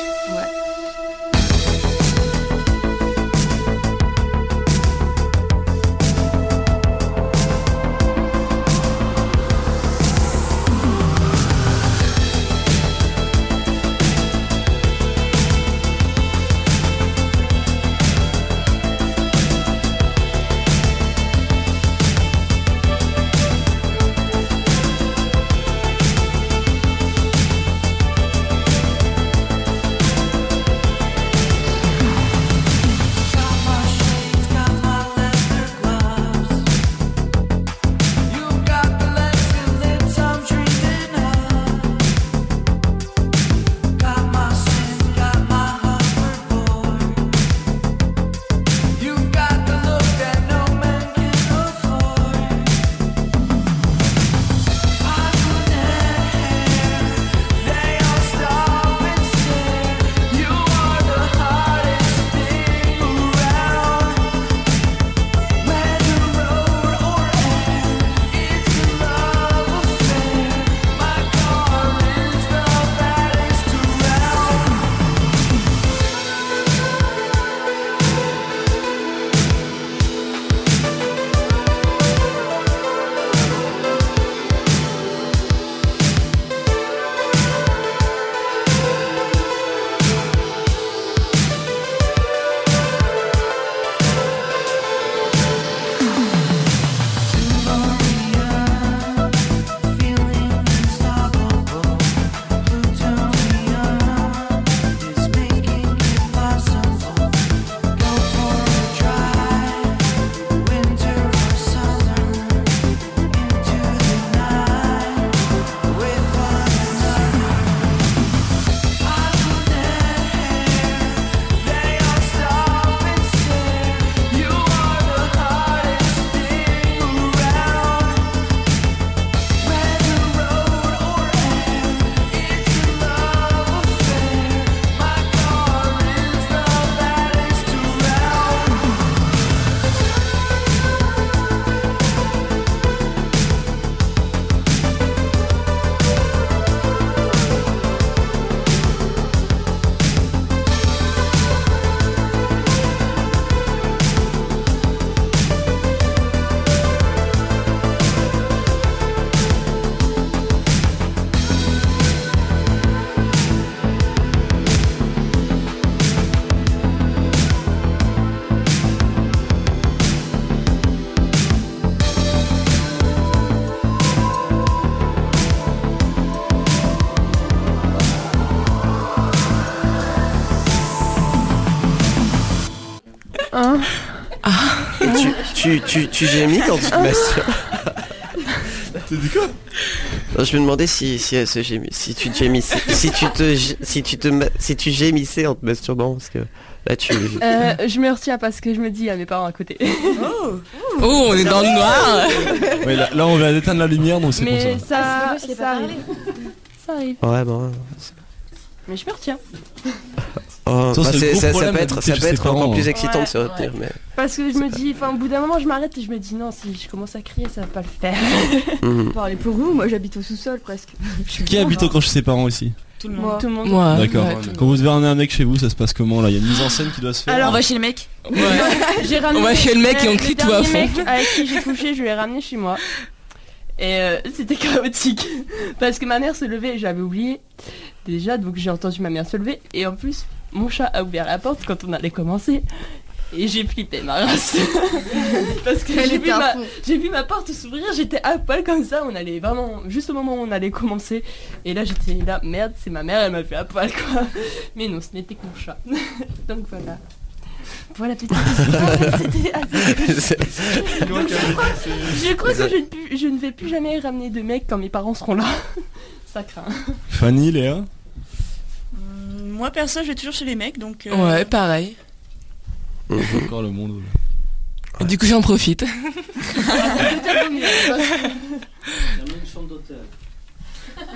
Tu, gémis quand tu te masturbes Tu dis quoi? Non, Je me demandais si, si, elle se gémi- si tu gémissais, si tu te, si tu te, si tu gémissais en te masturbant, parce que là tu. Euh, je me retiens parce que je me dis à mes parents à côté. Oh Oh, on est dans le noir. Ouais, là, là, on vient d'éteindre la lumière, donc c'est pour ça. Mais ça, ça arrive. Ça arrive. Ouais, bon. Mais je me retiens. Oh, Ça, bah, c'est ça, ça peut être, ça peut être encore plus hein. excitant de Ouais, se retenir, mais. Parce que je me dis, enfin, au bout d'un moment, je m'arrête et je me dis, non, si je commence à crier, ça va pas le faire. Parlez pour vous, moi j'habite au sous-sol presque. Qui habite encore chez ses parents ici Tout le monde. Moi. Tout le monde. Moi. D'accord. ouais. Quand vous devez ramener un mec chez vous, ça se passe comment là? Il y a une mise en scène qui doit se faire Alors- On va chez le mec Ouais. J'ai ramené. On va chez le mec et on crie tout à fond. mec avec qui j'ai couché, je l'ai ramené chez moi. Et euh, c'était chaotique. Parce que ma mère se levait, j'avais oublié. Déjà, donc j'ai entendu ma mère se lever. Et en plus, mon chat a ouvert la porte quand on allait commencer. Et j'ai flippé ma race. Parce que j'ai vu, ma, vu porte s'ouvrir, j'étais à poil comme ça. On allait vraiment, juste au moment où on allait commencer. Et là, j'étais là, merde, c'est ma mère, elle m'a fait à poil quoi. Mais non, ce n'était que mon chat. donc voilà. Voilà, petite assez- Je crois que je ne, je ne vais plus jamais ramener de mecs quand mes parents seront là. Ça craint. Fanny, Léa? Moi perso, je vais toujours chez les mecs donc. euh, Ouais, pareil. Encore le monde. Du coup, j'en profite.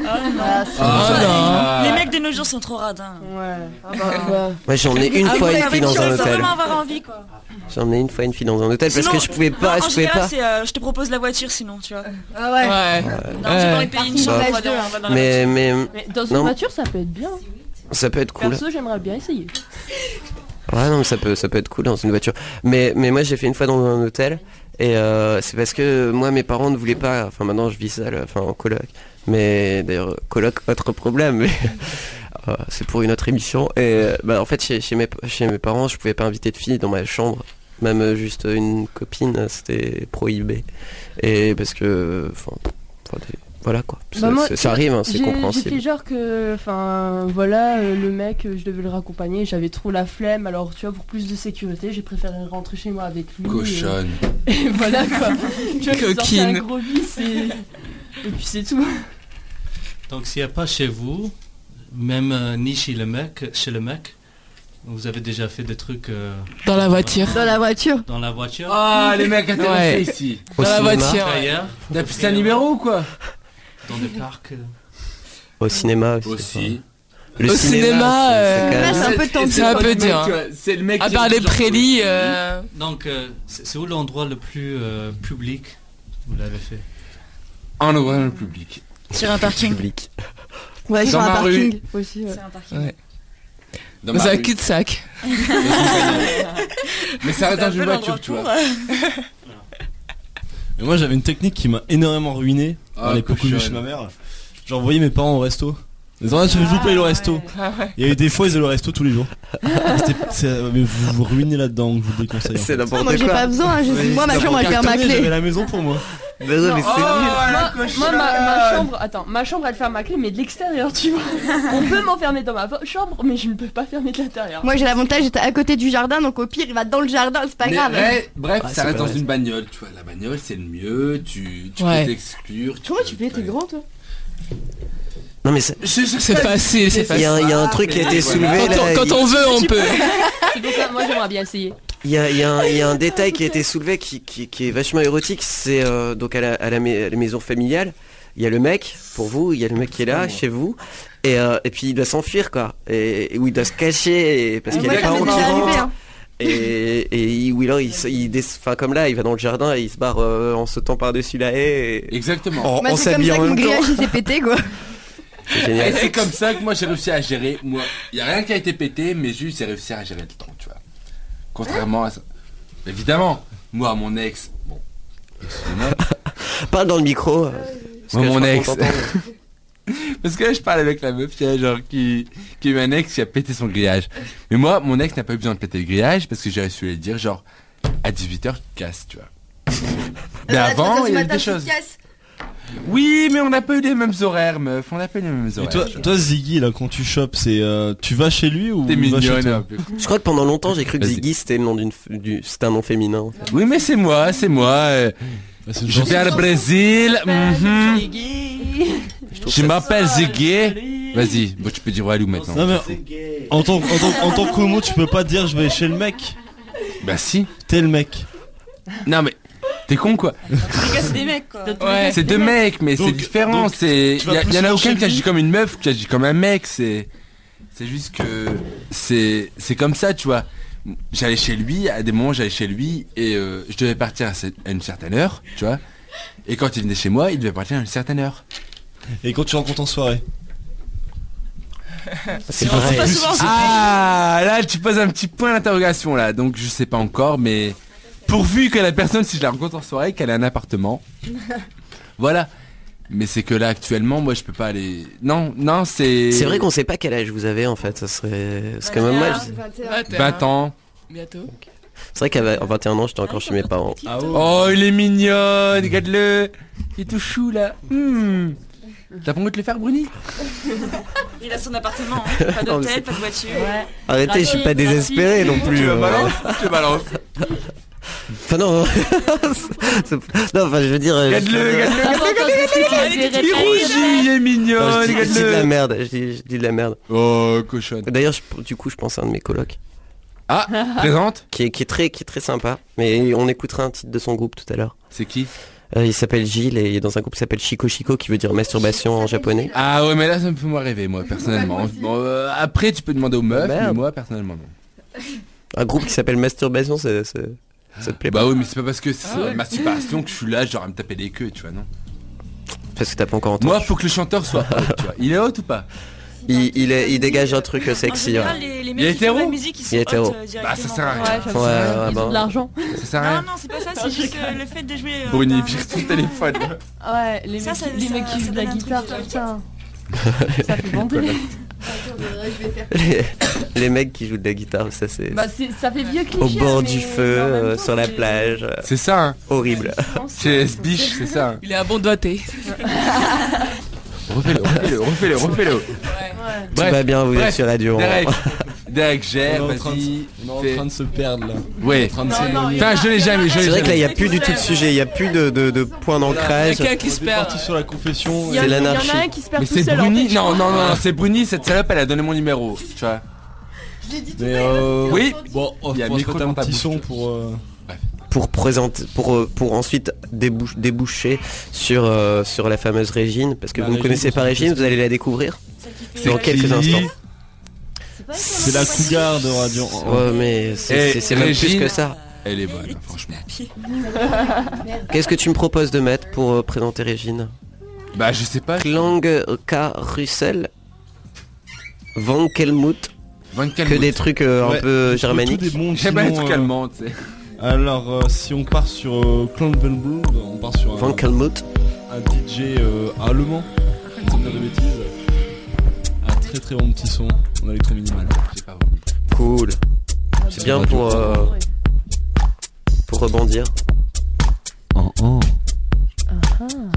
Ah, non. Ah, c'est- Ah, Les mecs de nos jours sont trop radins. Ouais. Ah bah, bah. Moi j'en ai une Ah fois une fille dans un hôtel. vraiment avoir envie quoi. J'en ai une fois une fille dans un hôtel parce Sinon, que je pouvais pas, en je pouvais général, pas. c'est, euh, je te propose la voiture sinon, tu vois. Ah ouais. Ouais. Non, j'ai pas envie de payer une chambre, dans on va l'H2, dans, on va dans la Mais mais Mais dans une Non. voiture, ça peut être bien. Ça peut être cool. Perso, j'aimerais bien essayer. Ouais non mais ça peut ça peut être cool dans une voiture. Mais mais moi j'ai fait une fois dans un hôtel et euh, c'est parce que moi mes parents ne voulaient pas. Enfin maintenant je vis seul, enfin en coloc. Mais d'ailleurs coloc autre problème. Mais euh, c'est pour une autre émission. Et bah en fait chez, chez mes chez mes parents je pouvais pas inviter de filles dans ma chambre. Même euh, juste une copine c'était prohibé. Et parce que enfin enfin, des- voilà quoi. Bah, Ça- moi, ça, ça arrive hein, c'est compréhensible. fait genre que, enfin, voilà, euh, le mec, euh, je devais le raccompagner, j'avais trop la flemme, alors tu vois, pour plus de sécurité, j'ai préféré rentrer chez moi avec lui. et- Cochonne. Et, voilà quoi. tu vois, Coquine. un gros vice et... et puis c'est tout. Donc s'il n'y a pas chez vous, même euh, ni chez le mec, chez le mec, vous avez déjà fait des trucs euh, Dans la voiture. Dans la voiture. dans la voiture, Ah, les mecs intéressés Ouais. ici. Dans la voiture. ouais. ailleurs, T'as plus un numéro ou quoi dans des parcs. Au cinéma aussi. Aussi. Le Au cinéma, c'est- euh, c'est un peu tendu. C'est un peu dur. C'est le mec À qui- part les prélis, euh, Donc euh, c'est où l'endroit le plus euh, public vous l'avez fait? En ouvrant le public. Sur un parking. public. Ouais, Dans sur un rue. parking aussi. ouais. C'est un parking. Ouais. Dans dans ma un rue. cul-de-sac. Mais ça reste dans une voiture, tu vois. Mais moi j'avais une technique qui m'a énormément ruiné Ah, dans l'époque où je chez ma mère. J'envoyais mes parents au resto. Les enfants, je vous paye le resto. Ah ouais. Il y avait des fois ils faisaient le resto tous les jours. Mais vous vous ruinez là-dedans, je vous le déconseille. C'est. Ah, moi j'ai pas besoin, hein, je- moi ma chambre elle ferme à Cartonné, J'avais clé. la maison pour moi. Mais non, mais c'est Oh, Moi, moi, ma, ma chambre, attends, ma chambre elle ferme à clé, mais de l'extérieur, tu vois. On peut m'enfermer dans ma chambre, mais je ne peux pas fermer de l'intérieur. Moi j'ai l'avantage d'être à côté du jardin, donc au pire il va dans le jardin, c'est pas Mais grave. bref, Ah, ça reste dans une bagnole, tu vois. La bagnole, c'est le mieux. Tu, tu Ouais. peux t'exclure. Comment tu fais T'es grand toi Non mais c'est- C'est facile, c'est il y, facile. a un- il y a un truc qui a été soulevé Quand là. on, quand il- on veut, on peut. C'est pour ça, moi j'aimerais bien essayer. Il y a, il y a un, il y a un détail qui a été soulevé qui, qui, qui est vachement érotique. C'est euh, donc à la, à, la, mai- à la maison familiale. Il y a le mec pour vous, il y a le mec qui est là chez vous, et, euh, et puis il doit s'enfuir quoi, et, et où il doit se cacher et- parce Ah, qu'il y a des parents qui rentrent. hein. Et, et il- alors il, se- il comme là, il va dans le jardin et il se barre euh, en sautant par dessus la haie. Et, Exactement. en Bah, en c'est comme s'habillant en même temps. grillage il s'est pété quoi. C'est c'est comme ça que moi j'ai réussi à gérer. Moi, il y a rien qui a été pété, mais juste j'ai réussi à gérer le temps, tu vois. Contrairement à ça. Évidemment, moi, mon ex, bon, excusez-moi, Parle dans le micro. euh, parce Moi, que mon ex. qu'on t'entend. Parce que là, je parle avec la meuf, tu vois, genre, qui, qui a eu un ex qui a pété son grillage. Mais moi, mon ex n'a pas eu besoin de péter le grillage parce que j'ai réussi à lui dire, genre, à 18h, tu te casses, tu vois. Mais Euh, avant, attends, il y a eu des choses. Oui, mais on n'a pas eu les mêmes horaires, meuf. On n'a pas eu les mêmes Et horaires. toi, toi Ziggy, là, quand tu chopes, c'est euh, tu vas chez lui ou T'es il va chez mignonne. toi un peu. Je crois que pendant longtemps j'ai cru que Vas-y. Ziggy c'était le nom d'une f- du c'était un nom féminin. en fait. Oui, mais c'est moi, c'est moi. euh, Bah, c'est Je chanson. viens au Brésil. mhm. trouve Je ça- m'appelle Ziggy. Vas-y, bon, tu peux dire Walou maintenant. Non mais en tant, en tant, en tant qu'homo, tu peux pas dire je vais chez le mec. Bah si. T'es le mec. Non mais t'es con quoi. Les c'est des mecs quoi. Ouais. C'est deux mecs, mais c'est Donc- différent. donc, C'est tu vas y, a- plus y en a souvent aucun chez qui agit lui comme une meuf, qui agit comme un mec. C'est c'est juste que c'est c'est comme ça, tu vois. J'allais chez lui, à des moments j'allais chez lui et euh, je devais partir à, cette- à une certaine heure, tu vois. Et quand il venait chez moi, il devait partir à une certaine heure. Et quand tu rencontres en soirée C'est pas souvent. Ah, là tu poses un petit point d'interrogation là. Donc je sais pas encore, mais pourvu que la personne, si je la rencontre en soirée, qu'elle ait un appartement. voilà. Mais c'est que là actuellement, moi je peux pas aller. Non, non, c'est. C'est vrai qu'on sait pas quel âge vous avez en fait. Ça serait parce que même moi, je- 20 ans. Bientôt. c'est vrai qu'à 21 ans j'étais encore chez mes parents. Ah Oh, il est mignon, regarde-le. Il est tout chou là. Hmm. T'as pas envie de le faire, Bruni? Il a son appartement, hein. pas d'hôtel, c'est- pas de voiture. Arrêtez, je suis pas désespéré non plus. Tu balances Tu balances. Enfin non. Non, enfin je veux dire. euh, Regarde-le, regarde-le. Il rougit, il est mignon, non, je, dis, je dis de la regarde-le. merde. Je dis, de la merde. Oh, cochonne. D'ailleurs, je- du coup, je pense à un de mes colocs Ah, présente qui est, qui est très, qui est très sympa. Mais on écoutera un titre de son groupe tout à l'heure. C'est qui? Euh, il s'appelle Gilles et il est dans un groupe qui s'appelle Chico Chico qui veut dire masturbation en japonais. Ah ouais, mais là, ça me fait moi rêver, moi, personnellement. Bon, euh, après, tu peux demander aux meufs, Merde. mais moi, personnellement, non. Un groupe qui s'appelle Masturbation, c'est, c'est- ça te plaît pas Bah oui, mais c'est pas parce que c'est la masturbation que je suis là, genre à me taper des queues, tu vois, non Parce que t'as pas encore entendu. Moi, faut que le chanteur soit hot, tu vois. Il est hot ou pas il, il, est- il dégage un truc euh, En sexy. général, ouais. les, les Il est hétéro Il est hétéro. euh. Bah, ça sert à rien. Ouais. Ouais, ouais, Ils bah. ont de l'argent. Ça sert à Non, rien. non, c'est pas ça, c'est juste euh, le fait de jouer. euh, Bruni, vire ton téléphone. Ouais, les Ça, mecs, ça- les ça- mecs qui jouent de la guitare, putain. Ça fait bander. Les, les mecs qui jouent de la guitare, ça c'est Bah, ça fait vieux cliché. au bord du feu, euh, temps, sur la plage, C'est ça, hein. horrible. Chez Biche, c'est ça. hein. Il est un bon doigté. Refais-le, refais-le, refais-le, refais-le. Ouais. Ouais. Tout va bien, vous bref, êtes sur radio. Derek, Derek, gère, On est en train de- vas-y. On est en fais- train de se perdre là. Ouais. En train de Non, non, s'éloigner. il y a- Enfin, je l'ai jamais, je l'ai C'est vrai que là, il n'y a plus du tout de sujet, il n'y a plus de, de, de point d'ancrage. Quelqu'un qui On se est perd. parti sur la confession. Il y, en- C'est il y en l'anarchie. a un qui se perd Mais tout c'est seul. en Bruni. fait. Non, non, non, c'est Bruni, cette salope, elle a donné mon numéro. Tu vois. Mais euh, Oui. Bon, on Il y a va un se micro mettre un dans ta petit bouche. son pour. euh, Pour, présenter, pour, euh, pour ensuite débouch- déboucher sur, euh, sur la fameuse Régine, parce que La vous ne connaissez pas Régine, vous allez la découvrir dans quelques qui instants. C'est la cougar de Radio. Ouais, mais c'est Eh, même plus que ça. Elle est bonne, franchement. Qu'est-ce que tu me proposes de mettre pour euh, présenter Régine? Bah, je sais pas. Klang K. Russell Van Kelmuth Van Que des trucs euh, Ouais, un peu germaniques des bons J'aime bien petits les noms, trucs allemands, tu sais. Alors, euh, si on part sur euh, Clan Van Blood, on part sur un, Van un DJ euh, allemand, sans dire de bêtises. Un très très bon petit son en électro minimal. J'ai pas voulu. Cool. C'est bien pour, euh, pour rebondir. Oh, oh. Thank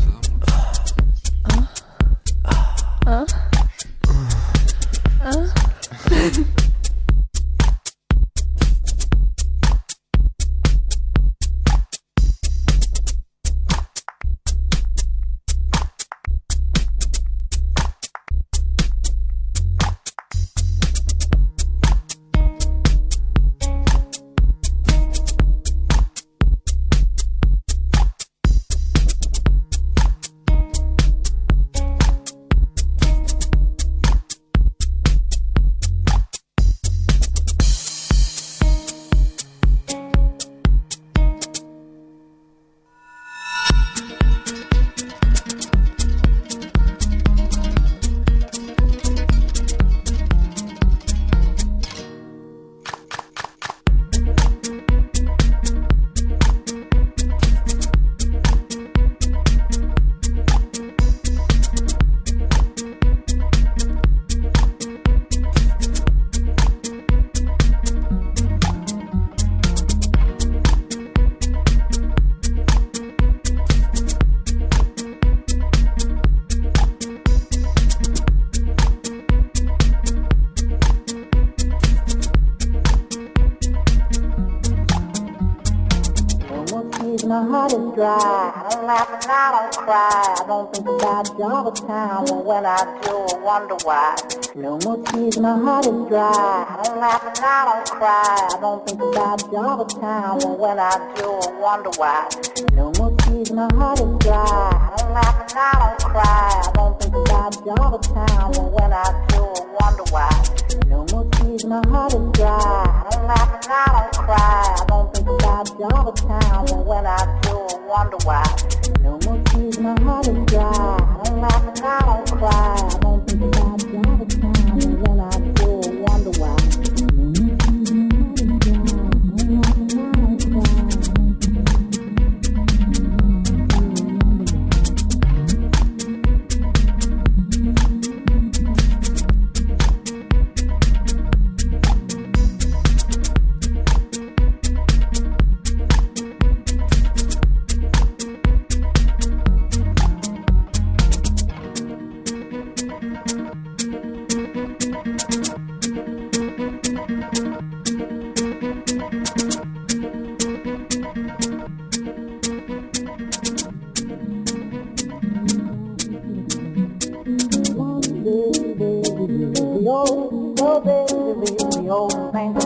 the time. When I do, I wonder why. No more tears, my heart is dry. I don't laugh and I don't cry. I don't think about you all the time. When I do, I wonder why. No more tears, my heart is dry. I don't laugh and I don't cry. I don't think about you all the time. When I do, I wonder why. No more tears, my heart is dry. I don't laugh and I don't cry. I don't think about you all the time. When I do, I wonder why. No more tears, my heart is dry. I don't laugh and I don't cry.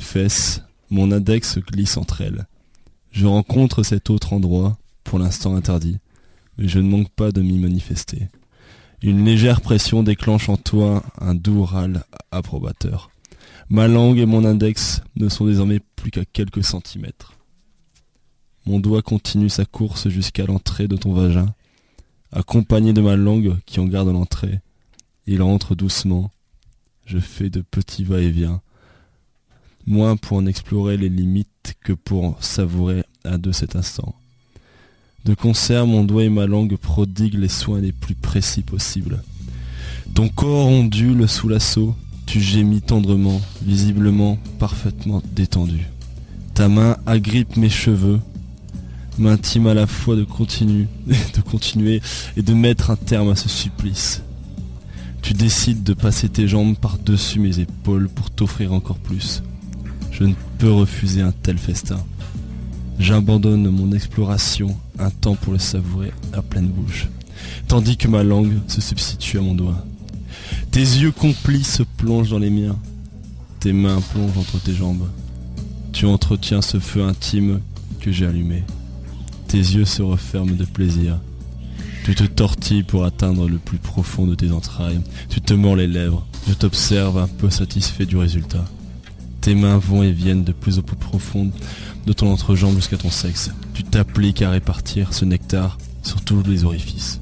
fesses, mon index se glisse entre elles. Je rencontre cet autre endroit, pour l'instant interdit, mais je ne manque pas de m'y manifester. Une légère pression déclenche en toi un doux râle approbateur. Ma langue et mon index ne sont désormais plus qu'à quelques centimètres. Mon doigt continue sa course jusqu'à l'entrée de ton vagin, accompagné de ma langue qui en garde l'entrée. Il entre doucement. Je fais de petits va-et-vient, moins pour en explorer les limites que pour savourer à deux cet instant. De concert, mon doigt et ma langue prodiguent les soins les plus précis possibles. Ton corps ondule sous l'assaut, tu gémis tendrement, visiblement parfaitement détendu. Ta main agrippe mes cheveux, m'intime à la fois de, continu, de continuer et de mettre un terme à ce supplice. Tu décides de passer tes jambes par-dessus mes épaules pour t'offrir encore plus. Je ne peux refuser un tel festin. J'abandonne mon exploration un temps pour le savourer à pleine bouche, tandis que ma langue se substitue à mon doigt. Tes yeux complices plongent dans les miens, tes mains plongent entre tes jambes. Tu entretiens ce feu intime que j'ai allumé. Tes yeux se referment de plaisir. Tu te tortilles pour atteindre le plus profond de tes entrailles. Tu te mords les lèvres. Je t'observe un peu satisfait du résultat. Tes mains vont et viennent de plus en plus profondes de ton entrejambe jusqu'à ton sexe. Tu t'appliques à répartir ce nectar sur tous les orifices.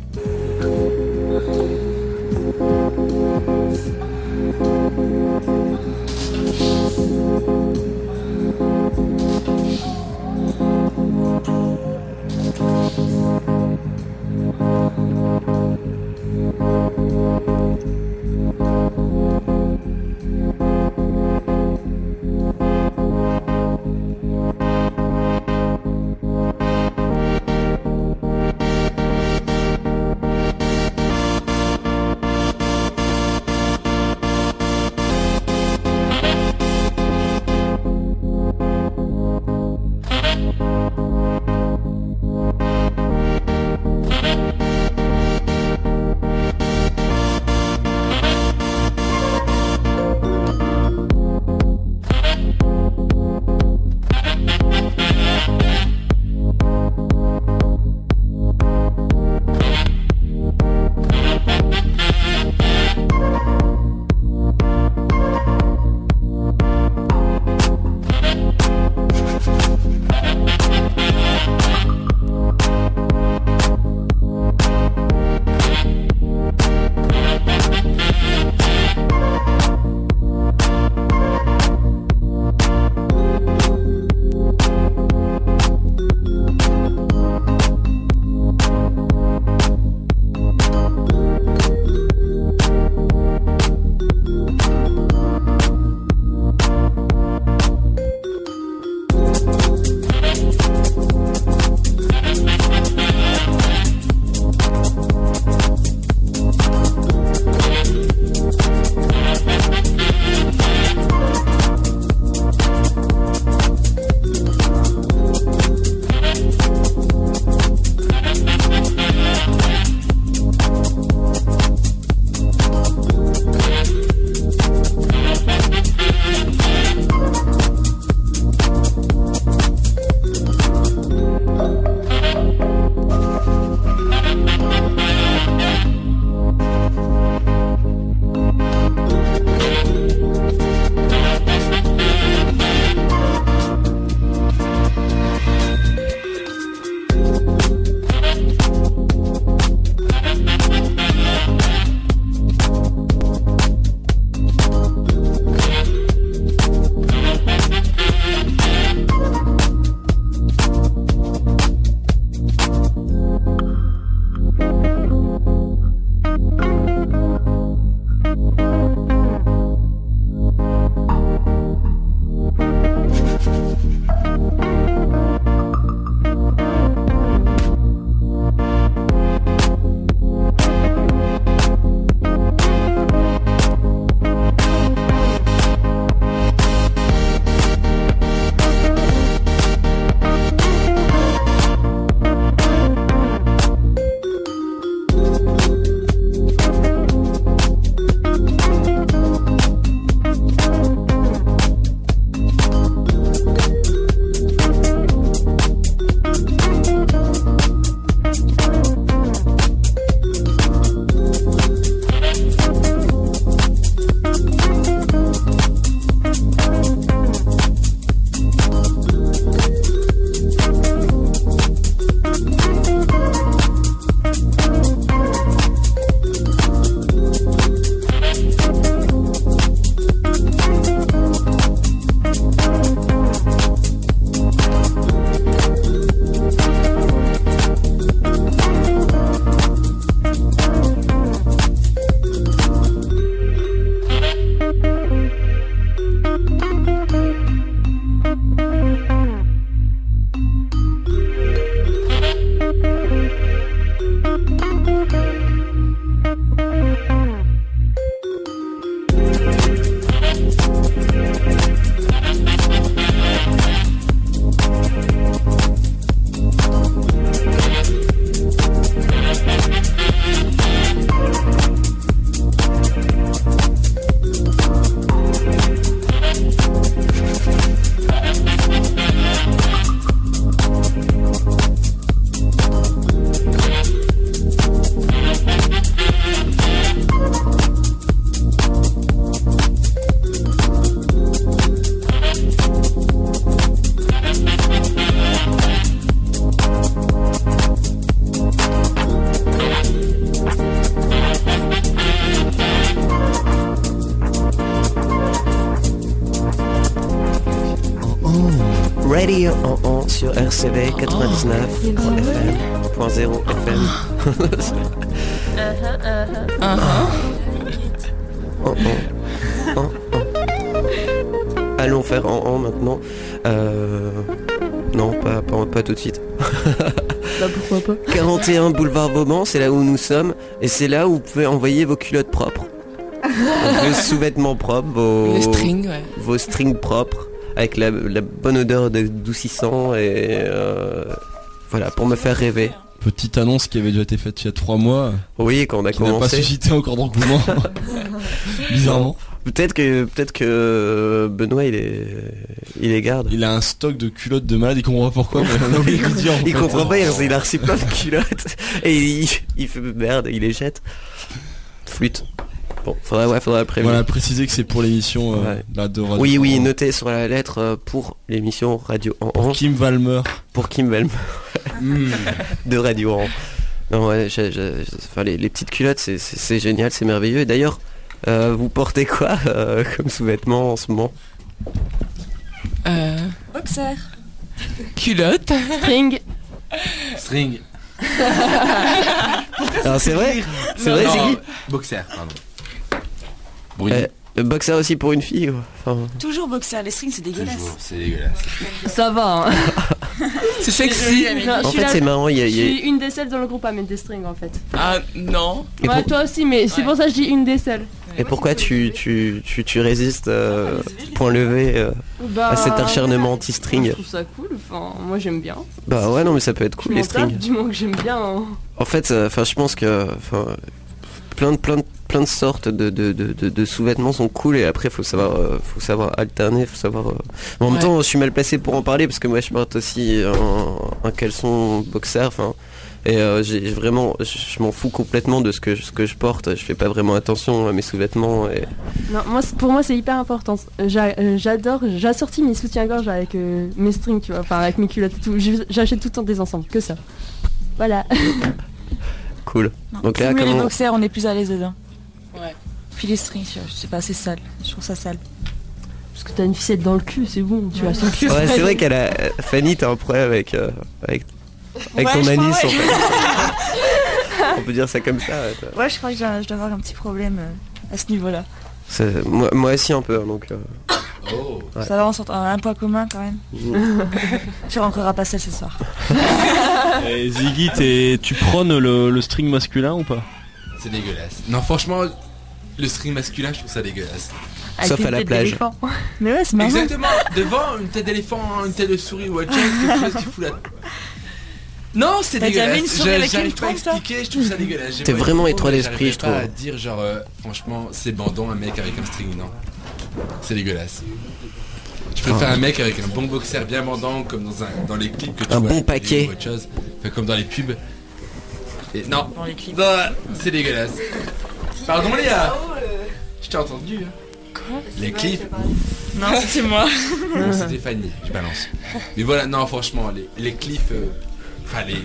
RCV 99.0 FM. Allons faire en en maintenant. Euh, non, pas, pas, pas tout de suite. Bah pourquoi pas 41 boulevard Vauban, c'est là où nous sommes, et c'est là où vous pouvez envoyer vos culottes propres. vos sous-vêtements propres, vos, ouais. vos strings propres, avec la, la bonne odeur d'adoucissant, et euh, voilà, pour me faire rêver. Petite annonce qui avait déjà été faite il y a 3 mois, Oui, quand on a qui n'a pas commencé. suscité encore d'engouement. Bizarrement. Peut-être que peut-être que Benoît il est il est garde. Il a un stock de culottes de malade, il comprend pas pourquoi, mais on lui dire. Il comprend pas, il il a reçu plein de culottes et il, il fait merde, il les jette. Flûte. Bon, faudrait ouais, faudrait prévenir. Voilà, préciser que c'est pour l'émission euh, Ouais. là, de Radio Oui, oui, notez sur la lettre euh, pour l'émission Radio en Kim Valmer. pour Kim Velm Hmm. de Radio en. Non, ouais, enfin, les, les petites culottes, c'est- génial, c'est merveilleux. Et d'ailleurs, euh, vous portez quoi euh, comme sous-vêtements en ce moment? Euh, Boxer. culotte. String. String. Alors c'est vrai? C'est vrai, c'est qui Boxer, pardon. Bruni. Euh, Le boxer aussi pour une fille. Enfin, Toujours boxer. Les strings, c'est dégueulasse. Toujours, c'est dégueulasse. Ça va. Hein. C'est sexy. Non, je En fait c'est marrant, il y a... Je y a- suis une des seules dans le groupe à mettre des strings en fait. Ah non. Et, Ouais, pour- toi aussi, mais c'est pour ça que je dis une des seules. et pourquoi tu, tu, tu, tu résistes euh, point levé euh, Bah, à cet acharnement Je anti-string trouve ça cool. Enfin, moi j'aime bien. Bah ouais non mais ça peut être Je cool les tape strings. du moment que j'aime bien. hein. En fait, euh, enfin je pense que enfin plein de plein de plein de sortes de, de, de, de- sous-vêtements sont cool et après faut savoir euh, faut savoir alterner, faut savoir euh, En même temps, je suis mal placé pour en parler parce que moi je porte aussi un, un caleçon boxer enfin et euh, j'ai vraiment je, m'en fous complètement de ce que ce que je porte, je fais pas vraiment attention à mes sous-vêtements et Non, moi, pour moi c'est hyper important. J'a- J'adore, j'assortis mes soutiens-gorge avec mes strings, tu vois, enfin avec mes culottes et tout. J'achète tout le temps des ensembles, que ça. Voilà. cool. Donc là Plus les comment boxers, on est plus à l'aise dedans. Ouais. Puis les strings, je sais pas, c'est sale. Je trouve ça sale. Parce que t'as une ficelle dans le cul, c'est bon, tu as son cul. Ouais, c'est vrai qu'elle a Fanny, t'as un problème avec euh, avec avec Ouais, ton crois, anis ouais. en fait. On peut dire ça comme ça. ouais. Ouais, je crois que j'ai- je dois avoir un petit problème euh, à ce niveau-là. C'est- Moi, moi aussi un peu, hein, donc. euh, Oh. Ouais. Ça va, on s'entend un point commun quand même. Tu rentreras pas seul ce soir. Et Ziggy, t'es- tu prônes le, le string masculin ou pas? C'est dégueulasse. Non, franchement, le string masculin, je trouve ça dégueulasse. Avec Sauf à la plage. d'éléphant. Mais ouais, c'est marrant. Exactement, devant une tête d'éléphant, une tête de souris ou autre chose, quelque chose qui fout la. Non, c'est dégueulasse. une souris avec une pas expliquer, je trouve ça dégueulasse. T'es vraiment étroit bon, d'esprit, je pas trouve. à dire genre, euh, franchement, c'est bandant un mec avec un string, non. C'est dégueulasse. Je préfère un mec avec un bon boxer bien bandant, comme dans, un, dans les clips que tu Un vois. bon la télé paquet. ou Autre chose. Enfin, comme dans les pubs. Et non, Dans les clips. non, c'est dégueulasse. Pardon Léa Je t'ai entendu. hein. Les clips Non, c'était moi. Bon, c'était Fanny, je balance. Mais voilà, non, franchement, les, les clips, euh, enfin les,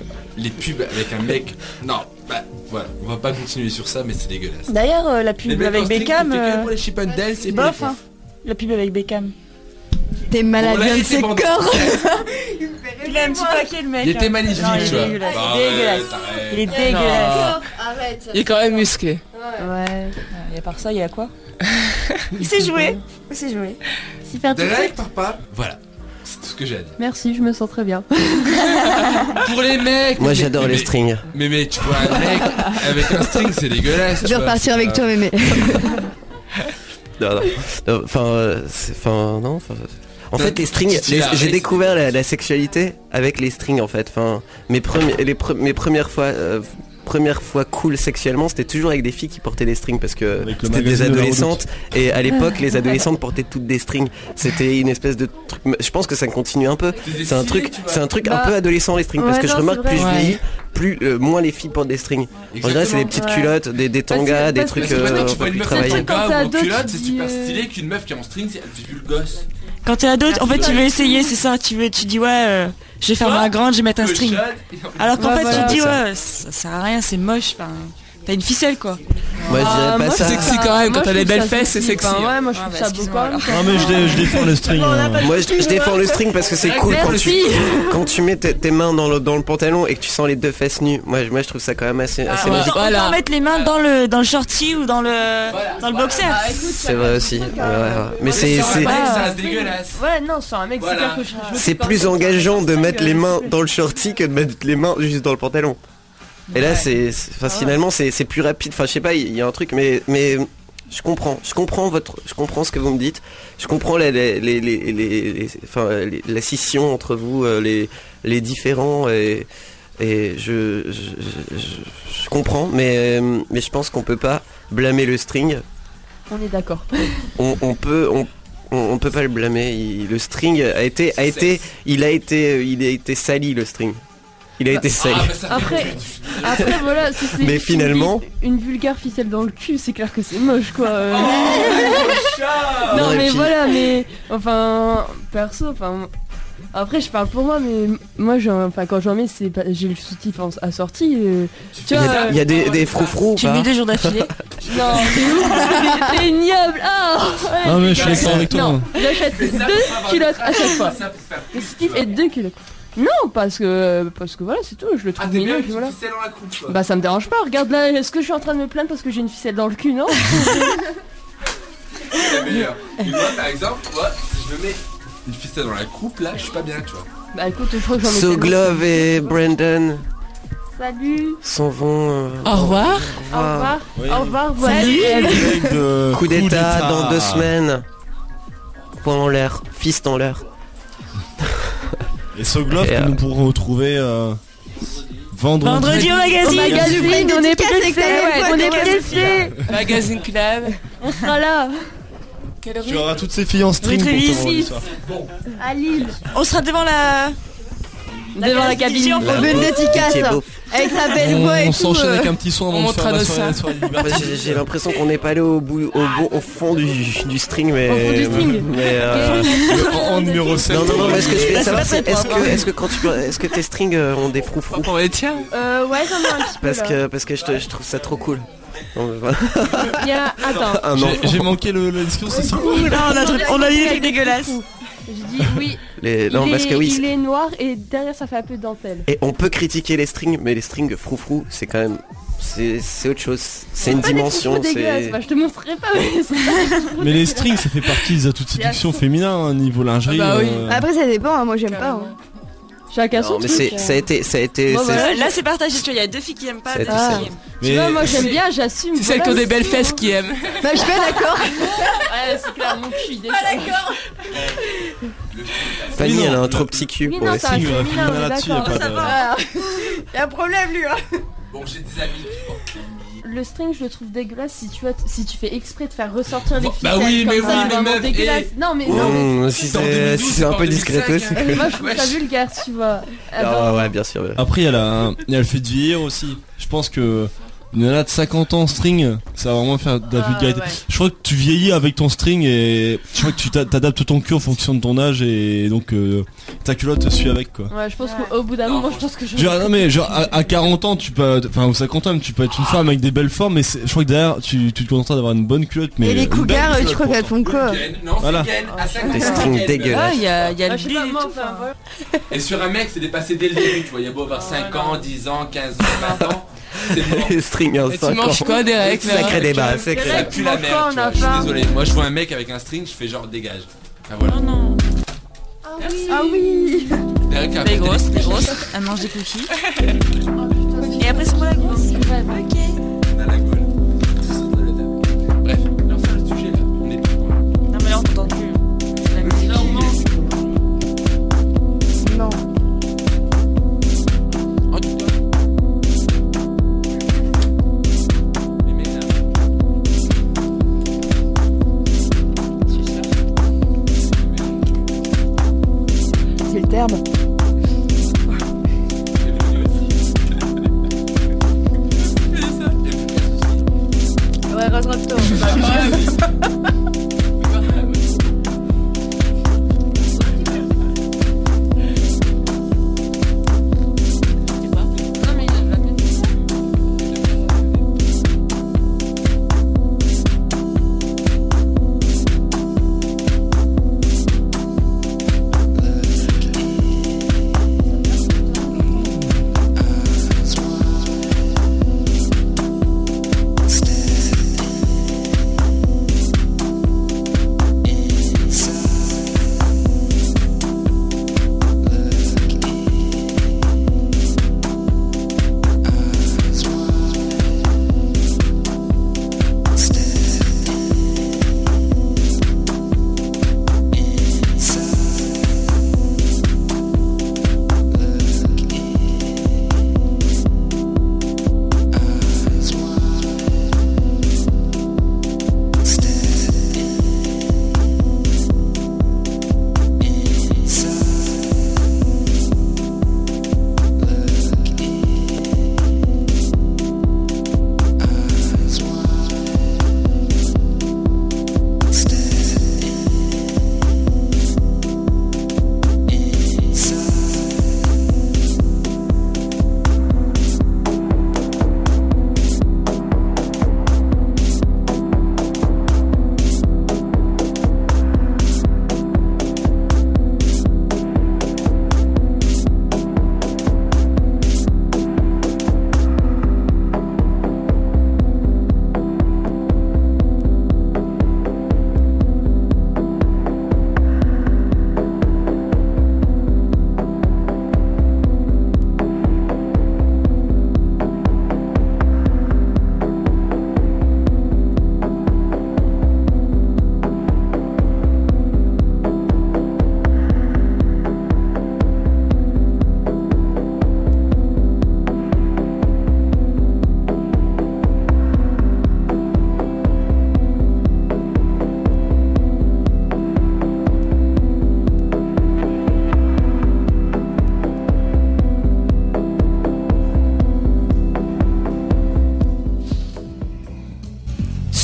les pubs avec un mec, non, bah voilà, on va pas continuer sur ça, mais c'est dégueulasse. D'ailleurs, euh, la Les pub avec string, Beckham, c'était que euh, pour les Chip and pour bof, hein. La pub avec Beckham. T'es malade Bon, là, bien il de était ses bandé. corps. Il a un petit paquet le mec. Il était hein. magnifique, Non, il est tu vois. dégueulasse. Bah, il est dégueulasse. Il est dégueulasse. Arrête. Il est quand même musclé. Ouais. Et à part ça, il y a quoi? Il sait jouer. Il sait jouer. Si faire tout de Derek, suite. papa, voilà, c'est tout ce que j'ai à dire. Merci, je me sens très bien. Pour les mecs Moi mais- j'adore mais- les strings. Mais mais tu vois un mec avec un string, c'est dégueulasse. Je tu vais vois, repartir avec toi, mémé. Non, non. Non, Enfin, euh, c'est- enfin, non. enfin, En fait, les strings, tu les- l'as j'ai arrêté. découvert la, la sexualité avec les strings en fait. Enfin, mes, premi- les pre- mes premières fois, euh, premières fois cool sexuellement, c'était toujours avec des filles qui portaient des strings parce que c'était des de adolescentes et à l'époque, les adolescentes portaient toutes des strings. C'était une espèce de truc. Je pense que ça continue un peu. C'est un truc, c'est un truc Bah, un peu adolescent les strings parce que je remarque plus je vieillis, plus euh, moins les filles portent des strings. En général, c'est des petites Ouais. culottes, des, des tangas, des trucs que euh, une meuf en tanga ou en culotte, c'est super euh, stylé qu'une meuf qui est en string, c'est- elle fait le gosse. Quand t'es ado, en fait, tu veux essayer, c'est ça. Tu veux, tu dis ouais, euh, je vais faire ma grande, je vais mettre un string. Alors qu'en Ouais, fait, voilà. tu te dis ouais, ça sert à rien, c'est moche. Enfin, T'as une ficelle quoi. Moi, je dirais Ah, pas ça. C'est sexy quand même, quand t'as des belles fesses, c'est sexy. Ouais, moi je Ah, trouve bah, ça beau quand même. Non mais je, dé- je défends le string. hein. Moi, je, je défends le string parce que c'est cool quand tu, quand tu mets tes, tes mains dans le, dans le pantalon et que tu sens les deux fesses nues. Moi, je- moi je trouve ça quand même assez, assez on, ouais. magique. on peut mettre les mains dans le dans le shorty ou dans le dans le boxer. Ah, écoute, C'est vrai aussi. Ouais, ouais, ouais. Mais c'est c'est- Ah. Ouais, non, sur un mec, Voilà. c'est c'est plus engageant de mettre les mains euh, dans le shorty que de mettre les mains juste dans le pantalon. Et là, c'est, Ah finalement, c'est, plus rapide. Enfin, je sais pas, il y a un truc, mais, mais je comprends. Je comprends votre, je comprends ce que vous me dites. Je comprends les, les, enfin, la scission entre vous, euh, les, les différents et, et je, je, je- je comprends, mais, mais je pense qu'on peut pas blâmer le string. On est d'accord. On, on peut, on, on, on peut pas le blâmer. Il- le string a été, a été, il a été, il a été sali le string. Il a été. Ah, bah, ça fait Après, après voilà, si c'est Mais une finalement- une vulgaire ficelle dans le cul, c'est clair que c'est moche quoi. euh. chat non Non, mais puis- voilà, mais enfin perso, enfin après je parle pour moi, mais moi j'en- enfin quand j'en mets, c'est pas- j'ai le soutif assorti. euh, tu Il y vois, a, il y a des, des froufrous ou Tu mets deux jours d'affilée. non, c'est ouf, c'est ignoble. Ah, ouais, Ah mais je suis d'accord avec toi. Non, j'achète deux culottes à chaque fois. Le soutif et deux culottes. Non, parce que parce que voilà, c'est tout. Je le Ah, trouve t'es mignon. bien puis voilà. une ficelle dans la croupe, quoi. Bah ça me dérange pas, regarde là, est-ce que je suis en train de me plaindre parce que j'ai une ficelle dans le cul, non? C'est meilleur. Et moi, par exemple, moi, si je me mets une ficelle dans la croupe, là, je suis pas bien, tu vois. Bah écoute, je crois que j'en ai So. Glove et Brandon Salut s'en vont. euh, Au revoir. Au revoir Oui. Au revoir, voilà. Collègue de Coup d'état dans deux semaines. Point en l'air, fist en l'air. Et Soglove Et, que euh, nous pourrons retrouver euh, vendredi. Vendredi au Au magazine. magazine, on est voix on est magazine. pressés Magazine Club. On sera là Tu auras toutes ces filles en stream pour te vendredi soir. À Lille. On sera devant la Devant la cabine. veut une dédicace. Avec ta belle On, voix et on tout. s'enchaîne euh. avec un petit son avant on de faire la soirée, j'ai- l'impression qu'on n'est pas allé au bout, au, bout- au fond du, string, mais. Au fond du string. Mais, euh, En, numéro 7. non, non, non, mais ce que je savoir, est-ce que, est-ce quand tu, est-ce que tes strings euh, ont des froufrous? Les tiens. Euh, ouais, j'en ai un petit peu Parce que, parce que je, trouve ça trop cool. Donc, voilà. Il y a... Attends. J'ai- manqué le, le discours, c'est ça Non, on a, on a dit des trucs dégueulasses. Je dis oui. Les- Il non, est, parce que oui. il est noir et derrière ça fait un peu dentelle. Et on peut critiquer les strings, mais les strings froufrou, c'est quand même. C'est c'est autre chose. C'est une dimension. bah, je te montrerai pas, mais Mais les strings, ça fait partie des atouts de séduction féminin, hein, niveau lingerie. Ah bah oui. euh, Après, ça dépend, hein, moi j'aime pas. hein. Chacun son mais truc. c'est, ça a été, ça a été. Moi, c'est- voilà. Là, c'est partagé. Tu vois, il y a deux filles qui aiment pas, deux a sale. qui aiment. Tu mais vois, moi j'aime bien, j'assume. C'est celles qui ont des belles fesses qui aiment. Bah, je suis pas d'accord. Ouais, c'est clair, mon cul, déjà. Fanny, Oui, non, elle a un trop petit cul Oui, pour non, strings. strings, euh, féminin, on est là-dessus, y a d'accord. pas va. Voilà. Y'a un problème, lui. Hein. Bon, j'ai des amis qui portent. Le string, je le trouve dégueulasse si tu, as, si tu fais exprès de faire ressortir les Bah ficelles. oui, mais ça, oui, mais meuf, dégueulasse. et- Non, mais non, mais. Mmh, si C'est en c'est 2012, si c'est c'est un peu discretos. 2005, hein. Moi je trouve ça vulgaire, tu vois. Ah ouais, bien sûr. Après, il y, a la- il y a le fait de vieillir aussi. Je pense que une nana de 50 ans en string, ça va vraiment faire de la Ah, vulgarité. ouais. Je crois que tu vieillis avec ton string et je crois que tu t'a- t'adaptes ton cul en fonction de ton âge et donc euh, ta culotte te suit avec quoi. Ouais, je pense qu'au bout d'un moment, je pense que je. Genre, non mais genre à, à 40 ans tu peux enfin ou 50 ans tu peux être une femme avec des belles formes mais je crois que derrière tu, tu te contenteras d'avoir une bonne culotte mais Et les cougars, tu crois qu'elles font quoi. Non, Voilà. c'est gaine. À 50 Des strings dégueulasses. Il y a, il y a le. Et sur un mec, c'est dépassé dès le début, tu vois. Il y a beau avoir 5 ans, 10 ans, 15 ans, 20 ans. Les strings à Et tu 5 ans. manges quoi, Derek Sacré débat, sacré débat. pue la merde. Je suis désolé. Moi, je vois un mec avec un string, je fais genre dégage. Enfin voilà. Oh non. Ah oui. Derek a grosse, des- elle est grosse. Elle mange des cookies. Et après, c'est moi la grosse. Ok.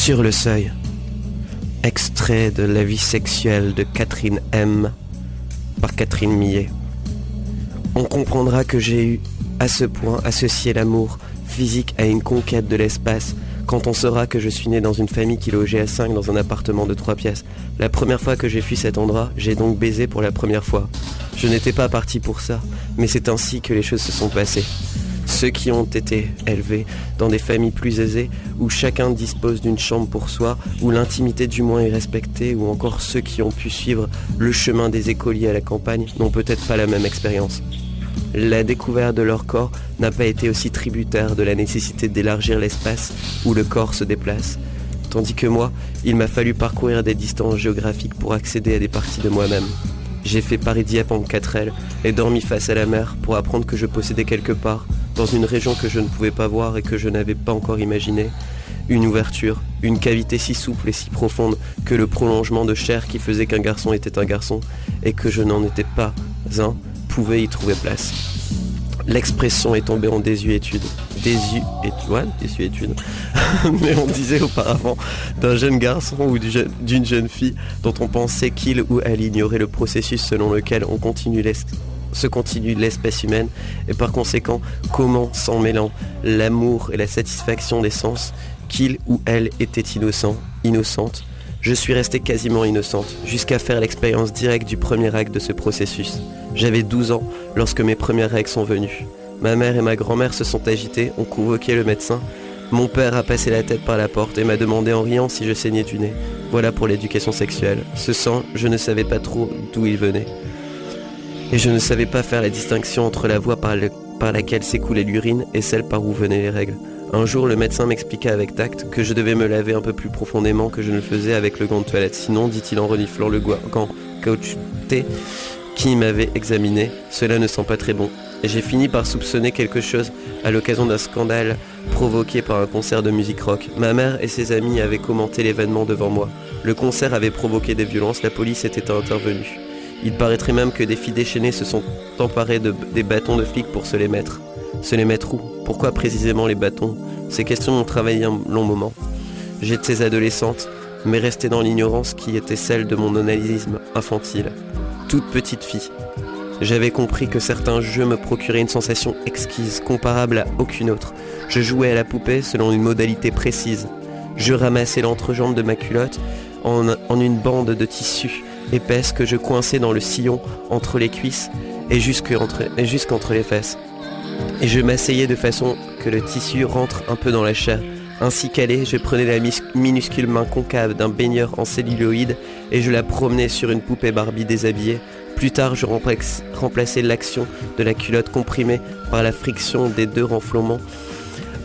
Sur le seuil, extrait de La vie sexuelle de Catherine M par Catherine Millet. On comprendra que j'ai eu, à ce point, associé l'amour physique à une conquête de l'espace quand on saura que je suis né dans une famille qui logeait à 5 dans un appartement de 3 pièces. La première fois que j'ai fui cet endroit, j'ai donc baisé pour la première fois. Je n'étais pas parti pour ça, mais c'est ainsi que les choses se sont passées. Ceux qui ont été élevés dans des familles plus aisées, où chacun dispose d'une chambre pour soi, où l'intimité du moins est respectée, ou encore ceux qui ont pu suivre le chemin des écoliers à la campagne, n'ont peut-être pas la même expérience. La découverte de leur corps n'a pas été aussi tributaire de la nécessité d'élargir l'espace où le corps se déplace. Tandis que moi, il m'a fallu parcourir des distances géographiques pour accéder à des parties de moi-même. J'ai fait Paris-Dieppe en 4L et dormi face à la mer pour apprendre que je possédais quelque part, dans une région que je ne pouvais pas voir et que je n'avais pas encore imaginé, une ouverture, une cavité si souple et si profonde que le prolongement de chair qui faisait qu'un garçon était un garçon et que je n'en étais pas un pouvait y trouver place. L'expression est tombée en désuétude. Désuétude, ouais, désuétude. Mais on disait auparavant d'un jeune garçon ou d'une jeune fille dont on pensait qu'il ou elle ignorait le processus selon lequel on continue se continue l'espèce humaine et par conséquent comment s'en mêlant l'amour et la satisfaction des sens qu'il ou elle était innocent, innocente, je suis restée quasiment innocente, jusqu'à faire l'expérience directe du premier acte de ce processus. J'avais 12 ans lorsque mes premières règles sont venues. Ma mère et ma grand-mère se sont agitées, ont convoqué le médecin. Mon père a passé la tête par la porte et m'a demandé en riant si je saignais du nez. Voilà pour l'éducation sexuelle. Ce sang, je ne savais pas trop d'où il venait. Et je ne savais pas faire la distinction entre la voie par, laquelle s'écoulait l'urine et celle par où venaient les règles. Un jour, le médecin m'expliqua avec tact que je devais me laver un peu plus profondément que je ne le faisais avec le gant de toilette. Sinon, dit-il en reniflant le gant caoutchouté qui m'avait examiné, cela ne sent pas très bon. Et j'ai fini par soupçonner quelque chose à l'occasion d'un scandale provoqué par un concert de musique rock. Ma mère et ses amis avaient commenté l'événement devant moi. Le concert avait provoqué des violences, la police était intervenue. Il paraîtrait même que des filles déchaînées se sont emparées de, des bâtons de flics pour se les mettre. Se les mettre où? Pourquoi précisément les bâtons? Ces questions m'ont travaillé un long moment. J'étais adolescente, mais restée dans l'ignorance qui était celle de mon onalisme infantile. Toute petite fille. J'avais compris que certains jeux me procuraient une sensation exquise, comparable à aucune autre. Je jouais à la poupée selon une modalité précise. Je ramassais l'entrejambe de ma culotte en, en une bande de tissu épaisse que je coinçais dans le sillon entre les cuisses et jusqu'entre les fesses et je m'asseyais de façon que le tissu rentre un peu dans la chair. Ainsi calé, je prenais la minuscule main concave d'un baigneur en celluloïde et je la promenais sur une poupée Barbie déshabillée. Plus tard, je remplaçais l'action de la culotte comprimée par la friction des deux renflements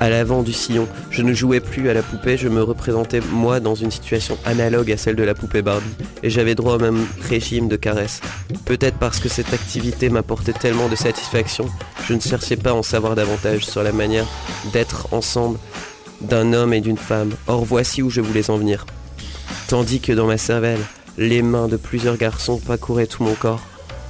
à l'avant du sillon. Je ne jouais plus à la poupée, je me représentais moi dans une situation analogue à celle de la poupée Barbie, et j'avais droit au même régime de caresse. Peut-être parce que cette activité m'apportait tellement de satisfaction, je ne cherchais pas à en savoir davantage sur la manière d'être ensemble d'un homme et d'une femme. Or voici où je voulais en venir. Tandis que dans ma cervelle, les mains de plusieurs garçons parcouraient tout mon corps.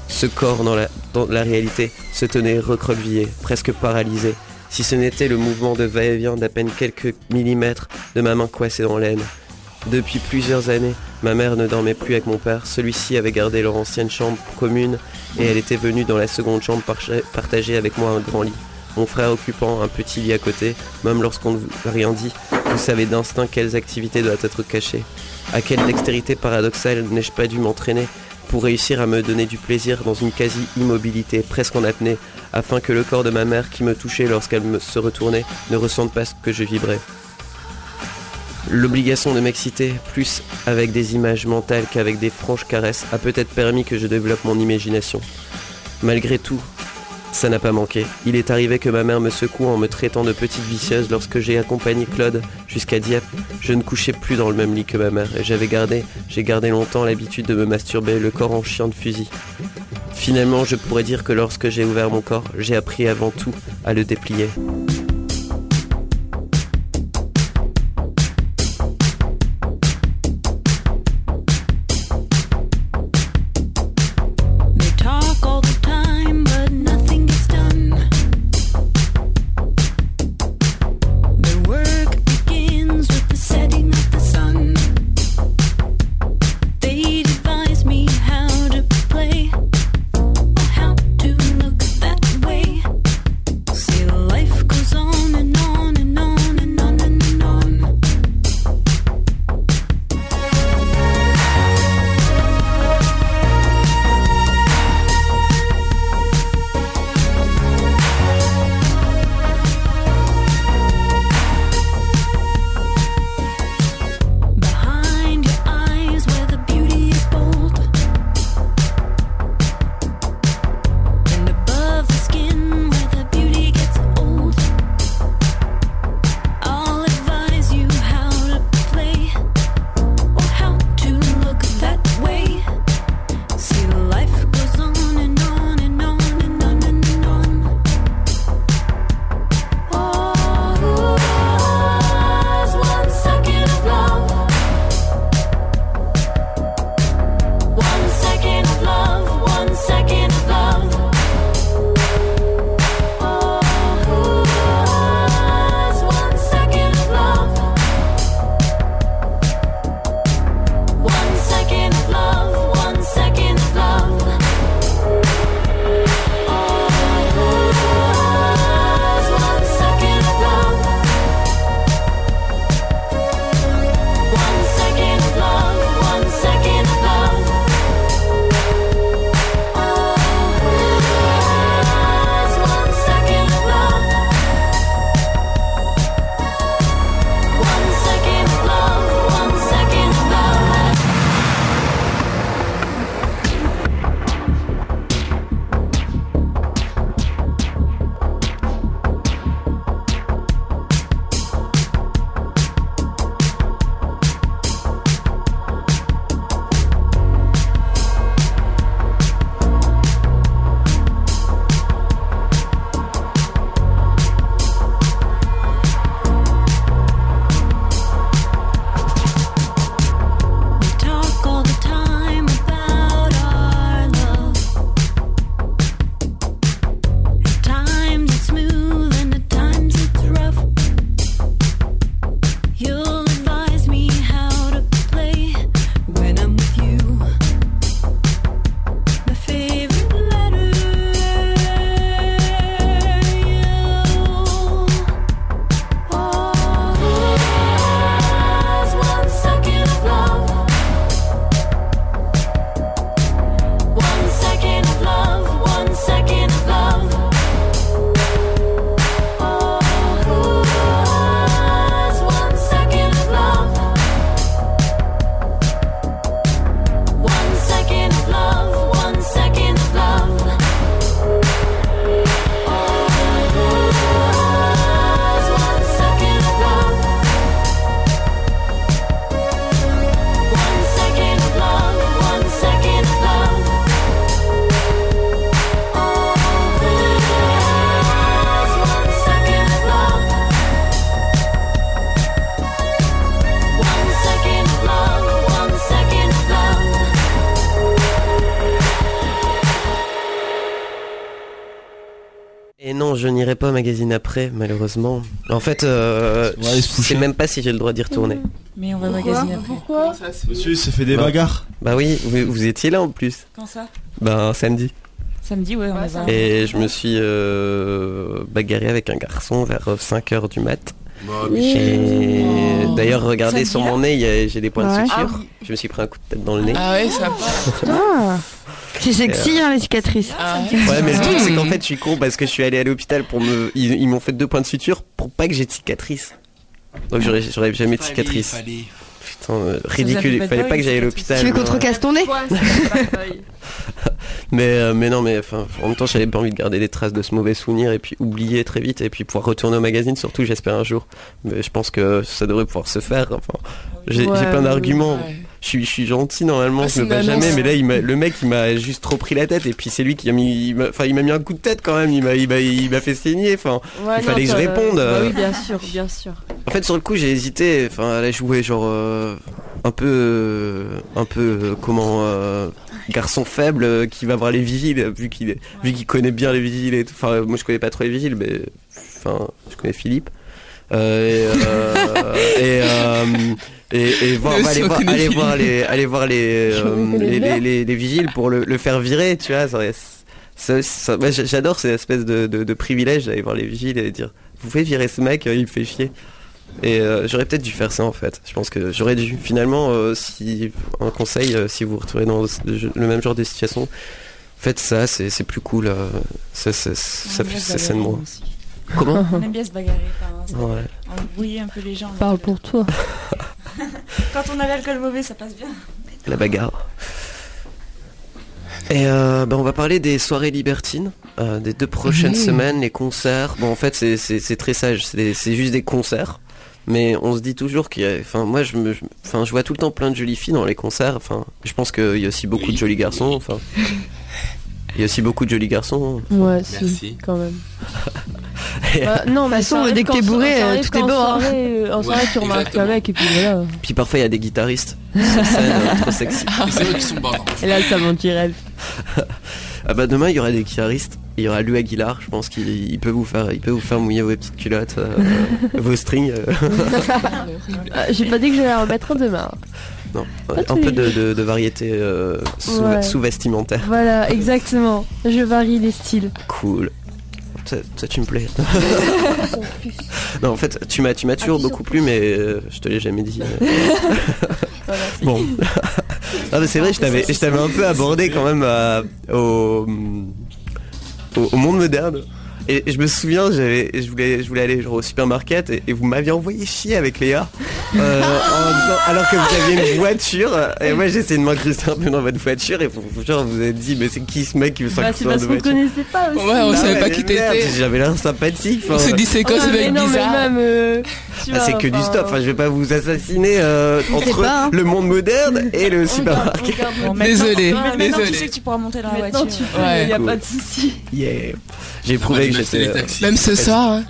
Ce corps, dans la, dans la réalité, se tenait recroquevillé, presque paralysé, si ce n'était le mouvement de va-et-vient d'à peine quelques millimètres de ma main coincée dans l'aine. Depuis plusieurs années, ma mère ne dormait plus avec mon père. Celui-ci avait gardé leur ancienne chambre commune et elle était venue dans la seconde chambre partager avec moi un grand lit. Mon frère occupant un petit lit à côté, même lorsqu'on ne rien dit, vous savez d'instinct quelles activités doivent être cachées. À quelle dextérité paradoxale n'ai-je pas dû m'entraîner pour réussir à me donner du plaisir dans une quasi-immobilité, presque en apnée, afin que le corps de ma mère qui me touchait lorsqu'elle se retournait ne ressente pas ce que je vibrais. L'obligation de m'exciter, plus avec des images mentales qu'avec des franches caresses, a peut-être permis que je développe mon imagination. Malgré tout, ça n'a pas manqué. Il est arrivé que ma mère me secoue en me traitant de petite vicieuse lorsque j'ai accompagné Claude jusqu'à Dieppe. Je ne couchais plus dans le même lit que ma mère et j'avais gardé, j'ai gardé longtemps l'habitude de me masturber le corps en chien de fusil. Finalement, je pourrais dire que lorsque j'ai ouvert mon corps, j'ai appris avant tout à le déplier. Magazine après, malheureusement. En fait, euh, je sais même pas si j'ai le droit d'y retourner. Mais on va Pourquoi magasiner après. Pourquoi Monsieur, il s'est fait des Bah. bagarres. Bah oui, vous, vous étiez là en plus. Quand ça Ben samedi. Samedi, ouais, on Ouais, est ça- va. Et je me suis euh, bagarré avec un garçon vers 5h du mat. Et Oh. d'ailleurs, regardez Ça sur mon nez, j'ai des points Ouais. de suture. Ah oui. Je me suis pris un coup de tête dans le nez. Ah ouais, sympa. C'est sexy, hein, les cicatrices. Ah Ouais, mais le truc, c'est qu'en fait, je suis con parce que je suis allé à l'hôpital pour me. Ils, ils m'ont fait deux points de suture pour pas que j'ai de cicatrice. Donc j'aurais j'aurais jamais de cicatrice. Putain, euh, ridicule. Il fallait pas que j'aille à l'hôpital. Tu veux qu'on te recasse ton nez. Mais, euh, mais non, mais enfin, en même temps, j'avais pas envie de garder des traces de ce mauvais souvenir et puis oublier très vite et puis pouvoir retourner au magazine, surtout, j'espère un jour. Mais je pense que ça devrait pouvoir se faire. Enfin, j'ai Ouais, j'ai plein d'arguments. Ouais. Je suis, je suis gentil normalement, Ah, je me bats jamais, annonce. mais là, il le mec, il m'a juste trop pris la tête et puis c'est lui qui a mis, enfin, il m'a mis un coup de tête quand même. Il m'a, il m'a, fait saigner. Enfin, Ouais, Il fallait que je réponde, Bah euh. oui, bien sûr, bien sûr. en fait, sur le coup, j'ai hésité. Enfin, à aller jouer genre euh, un peu, euh, un peu euh, comment euh, garçon faible euh, qui va voir les vigiles vu qu'il vu qu'il connaît bien les vigiles et tout. Enfin, moi, je connais pas trop les vigiles, mais enfin, je connais Philippe. Euh, et, euh, et, euh, et, et voir, bah, voir, voir les, aller voir les, Je euh, les, les, les- les vigiles pour le, le faire virer, tu vois. ça ça- moi, J'adore cette espèce de, de, de privilège d'aller voir les vigiles et dire vous pouvez virer ce mec, euh, il me fait chier. Et euh, j'aurais peut-être dû faire ça en fait. Je pense que j'aurais dû. Finalement, euh, si un conseil, euh, si vous vous retrouvez dans le, le même genre de situation, faites ça, c'est c'est plus cool. euh, ça, ça, ça, fait moins. nous aussi. Comment On aime bien se bagarrer. ça- Ouais. Embrouiller un peu les gens. Parle pour toi. Quand on a l'alcool mauvais, ça passe bien. La bagarre. Et euh, bah, on va parler des soirées libertines, euh, des deux prochaines semaines, les concerts. Bon, en fait, c'est- très sage, c'est juste des concerts. Mais on se dit toujours qu'il y a. Enfin, moi, je me. je- Enfin, je vois tout le temps plein de jolies filles dans les concerts. Enfin, je pense qu'il y a aussi beaucoup de jolis garçons. Enfin. Il y a aussi beaucoup de jolis garçons. Ouais, Merci. si, quand même. Bah, non, mais façon, dès que t'es bourré, euh, tout est beau, hein. soirée, euh, En soirée, tu remarques exactement. un mec et puis voilà. Puis parfois, il y a des guitaristes scène, euh, trop sexy. C'est eux qui sont. Et là, ça mentirait. Ah bah demain il y aura des guitaristes, il y aura Lou Aguilar, je pense qu'il il peut vous faire il peut vous faire mouiller vos petites culottes, euh, vos strings. euh, Euh, J'ai pas dit que j'allais en mettre un demain. Non, Pas un peu de, de- de variété euh, sous, Ouais. sous-vestimentaire. Voilà, exactement. Je varie les styles. Cool. Ça, ça, tu me plais. non en fait tu m'as tu Appuie sur beaucoup plu mais euh, je te l'ai jamais dit. euh. bon. ah mais c'est vrai je t'avais je t'avais un peu abordé quand même à- au, au au monde moderne. Et je me souviens, j'avais, je voulais, je voulais aller genre au supermarket et, et vous m'aviez envoyé chier avec Léa, euh, en disant- alors que vous aviez une voiture et moi j'ai essayé de m'incruster un peu dans votre voiture et vous, genre vous avez dit mais c'est qui ce mec qui veut Bah, c'est s'incruster dans parce une qu'on voiture connaissait pas aussi. Ouais, on savait ouais, pas qui t'étais. J'avais l'air sympathique. On s'est dit c'est quoi Ah, ce mais mec non, mais bizarre même, euh, ah, c'est que du stop, enfin, je vais pas vous assassiner euh, entre pas, hein. le monde moderne et le supermarché. Désolé, Maintenant, désolé. tu sais que tu pourras monter dans la voiture. tu peux, Ouais, il y a cool. pas de souci. Yeah. J'ai prouvé que j'étais. euh, Même ce soir. hein.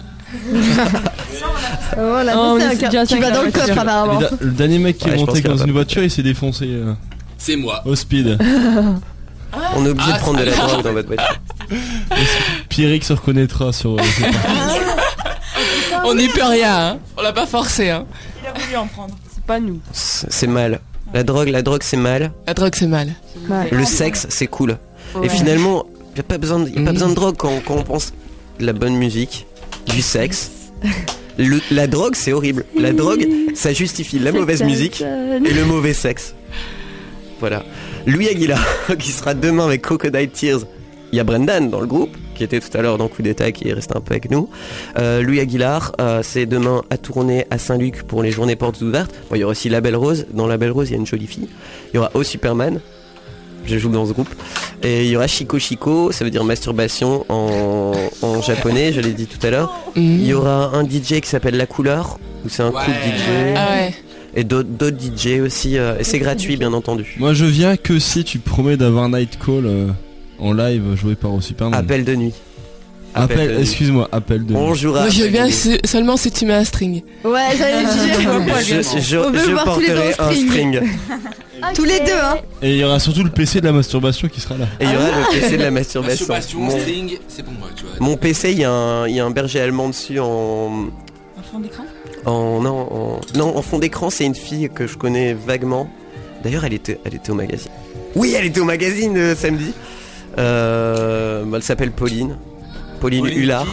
Voilà, Oh, c'est mais un Tu vas dans le coffre apparemment. Le, dernier mec qui Ouais, est monté dans a une voiture, il s'est défoncé euh, C'est moi. au speed. On est obligé Ah, de prendre de la drogue dans votre voiture. Pierrick se reconnaîtra sur. euh. On n'y peut rien. hein. On l'a pas forcé. Hein. Il a voulu en prendre. C'est pas nous. C'est mal. La drogue, la drogue, c'est mal. La drogue c'est mal. Le sexe, c'est cool. Ouais. Et finalement, y a pas besoin de, y a pas Mhm. besoin de drogue quand, quand on pense de la bonne musique, du sexe. Le- la drogue, c'est horrible. La drogue, ça justifie la mauvaise musique et le mauvais sexe. Voilà. Louis Aguilar, qui sera demain avec Crocodile Tears. Il y a Brendan dans le groupe, qui était tout à l'heure dans Coup d'État, qui est resté un peu avec nous. Euh, Louis Aguilar, euh, c'est demain à tourner à Saint-Luc pour les journées portes ouvertes. Bon, il y aura aussi La Belle Rose. Dans La Belle Rose, il y a une jolie fille. Il y aura O Superman. Je joue dans ce groupe. Et il y aura Chico Chico, ça veut dire masturbation en, en japonais, je l'ai dit tout à l'heure. Il y aura un DJ qui s'appelle La Couleur, où c'est un Ouais. cool DJ. Ah ouais. Et d'autres d'autres DJ aussi. euh, et c'est gratuit, bien entendu. Moi je viens que si tu promets d'avoir Night Call euh, en live joué par au Superman. Appel de nuit. Appel, excuse-moi, appel de. Bonjour. Moi, je veux bien seulement si tu mets un string. Ouais, j'allais dire. Je, je, On je voir tous les deux porterai en un string. Tous les deux, hein. Et il y aura surtout le PC de la masturbation qui sera là. Et il y aura le PC de la masturbation. Masturbation, Mon, string, c'est pour moi, tu vois. mon PC, il y, a un- il y a un berger allemand dessus en. Un fond d'écran en non, en, non, en fond d'écran, c'est une fille que je connais vaguement. D'ailleurs, elle était, elle était au magazine. Oui, elle était au magazine euh, samedi. Euh, elle s'appelle Pauline. Pauline Hullard.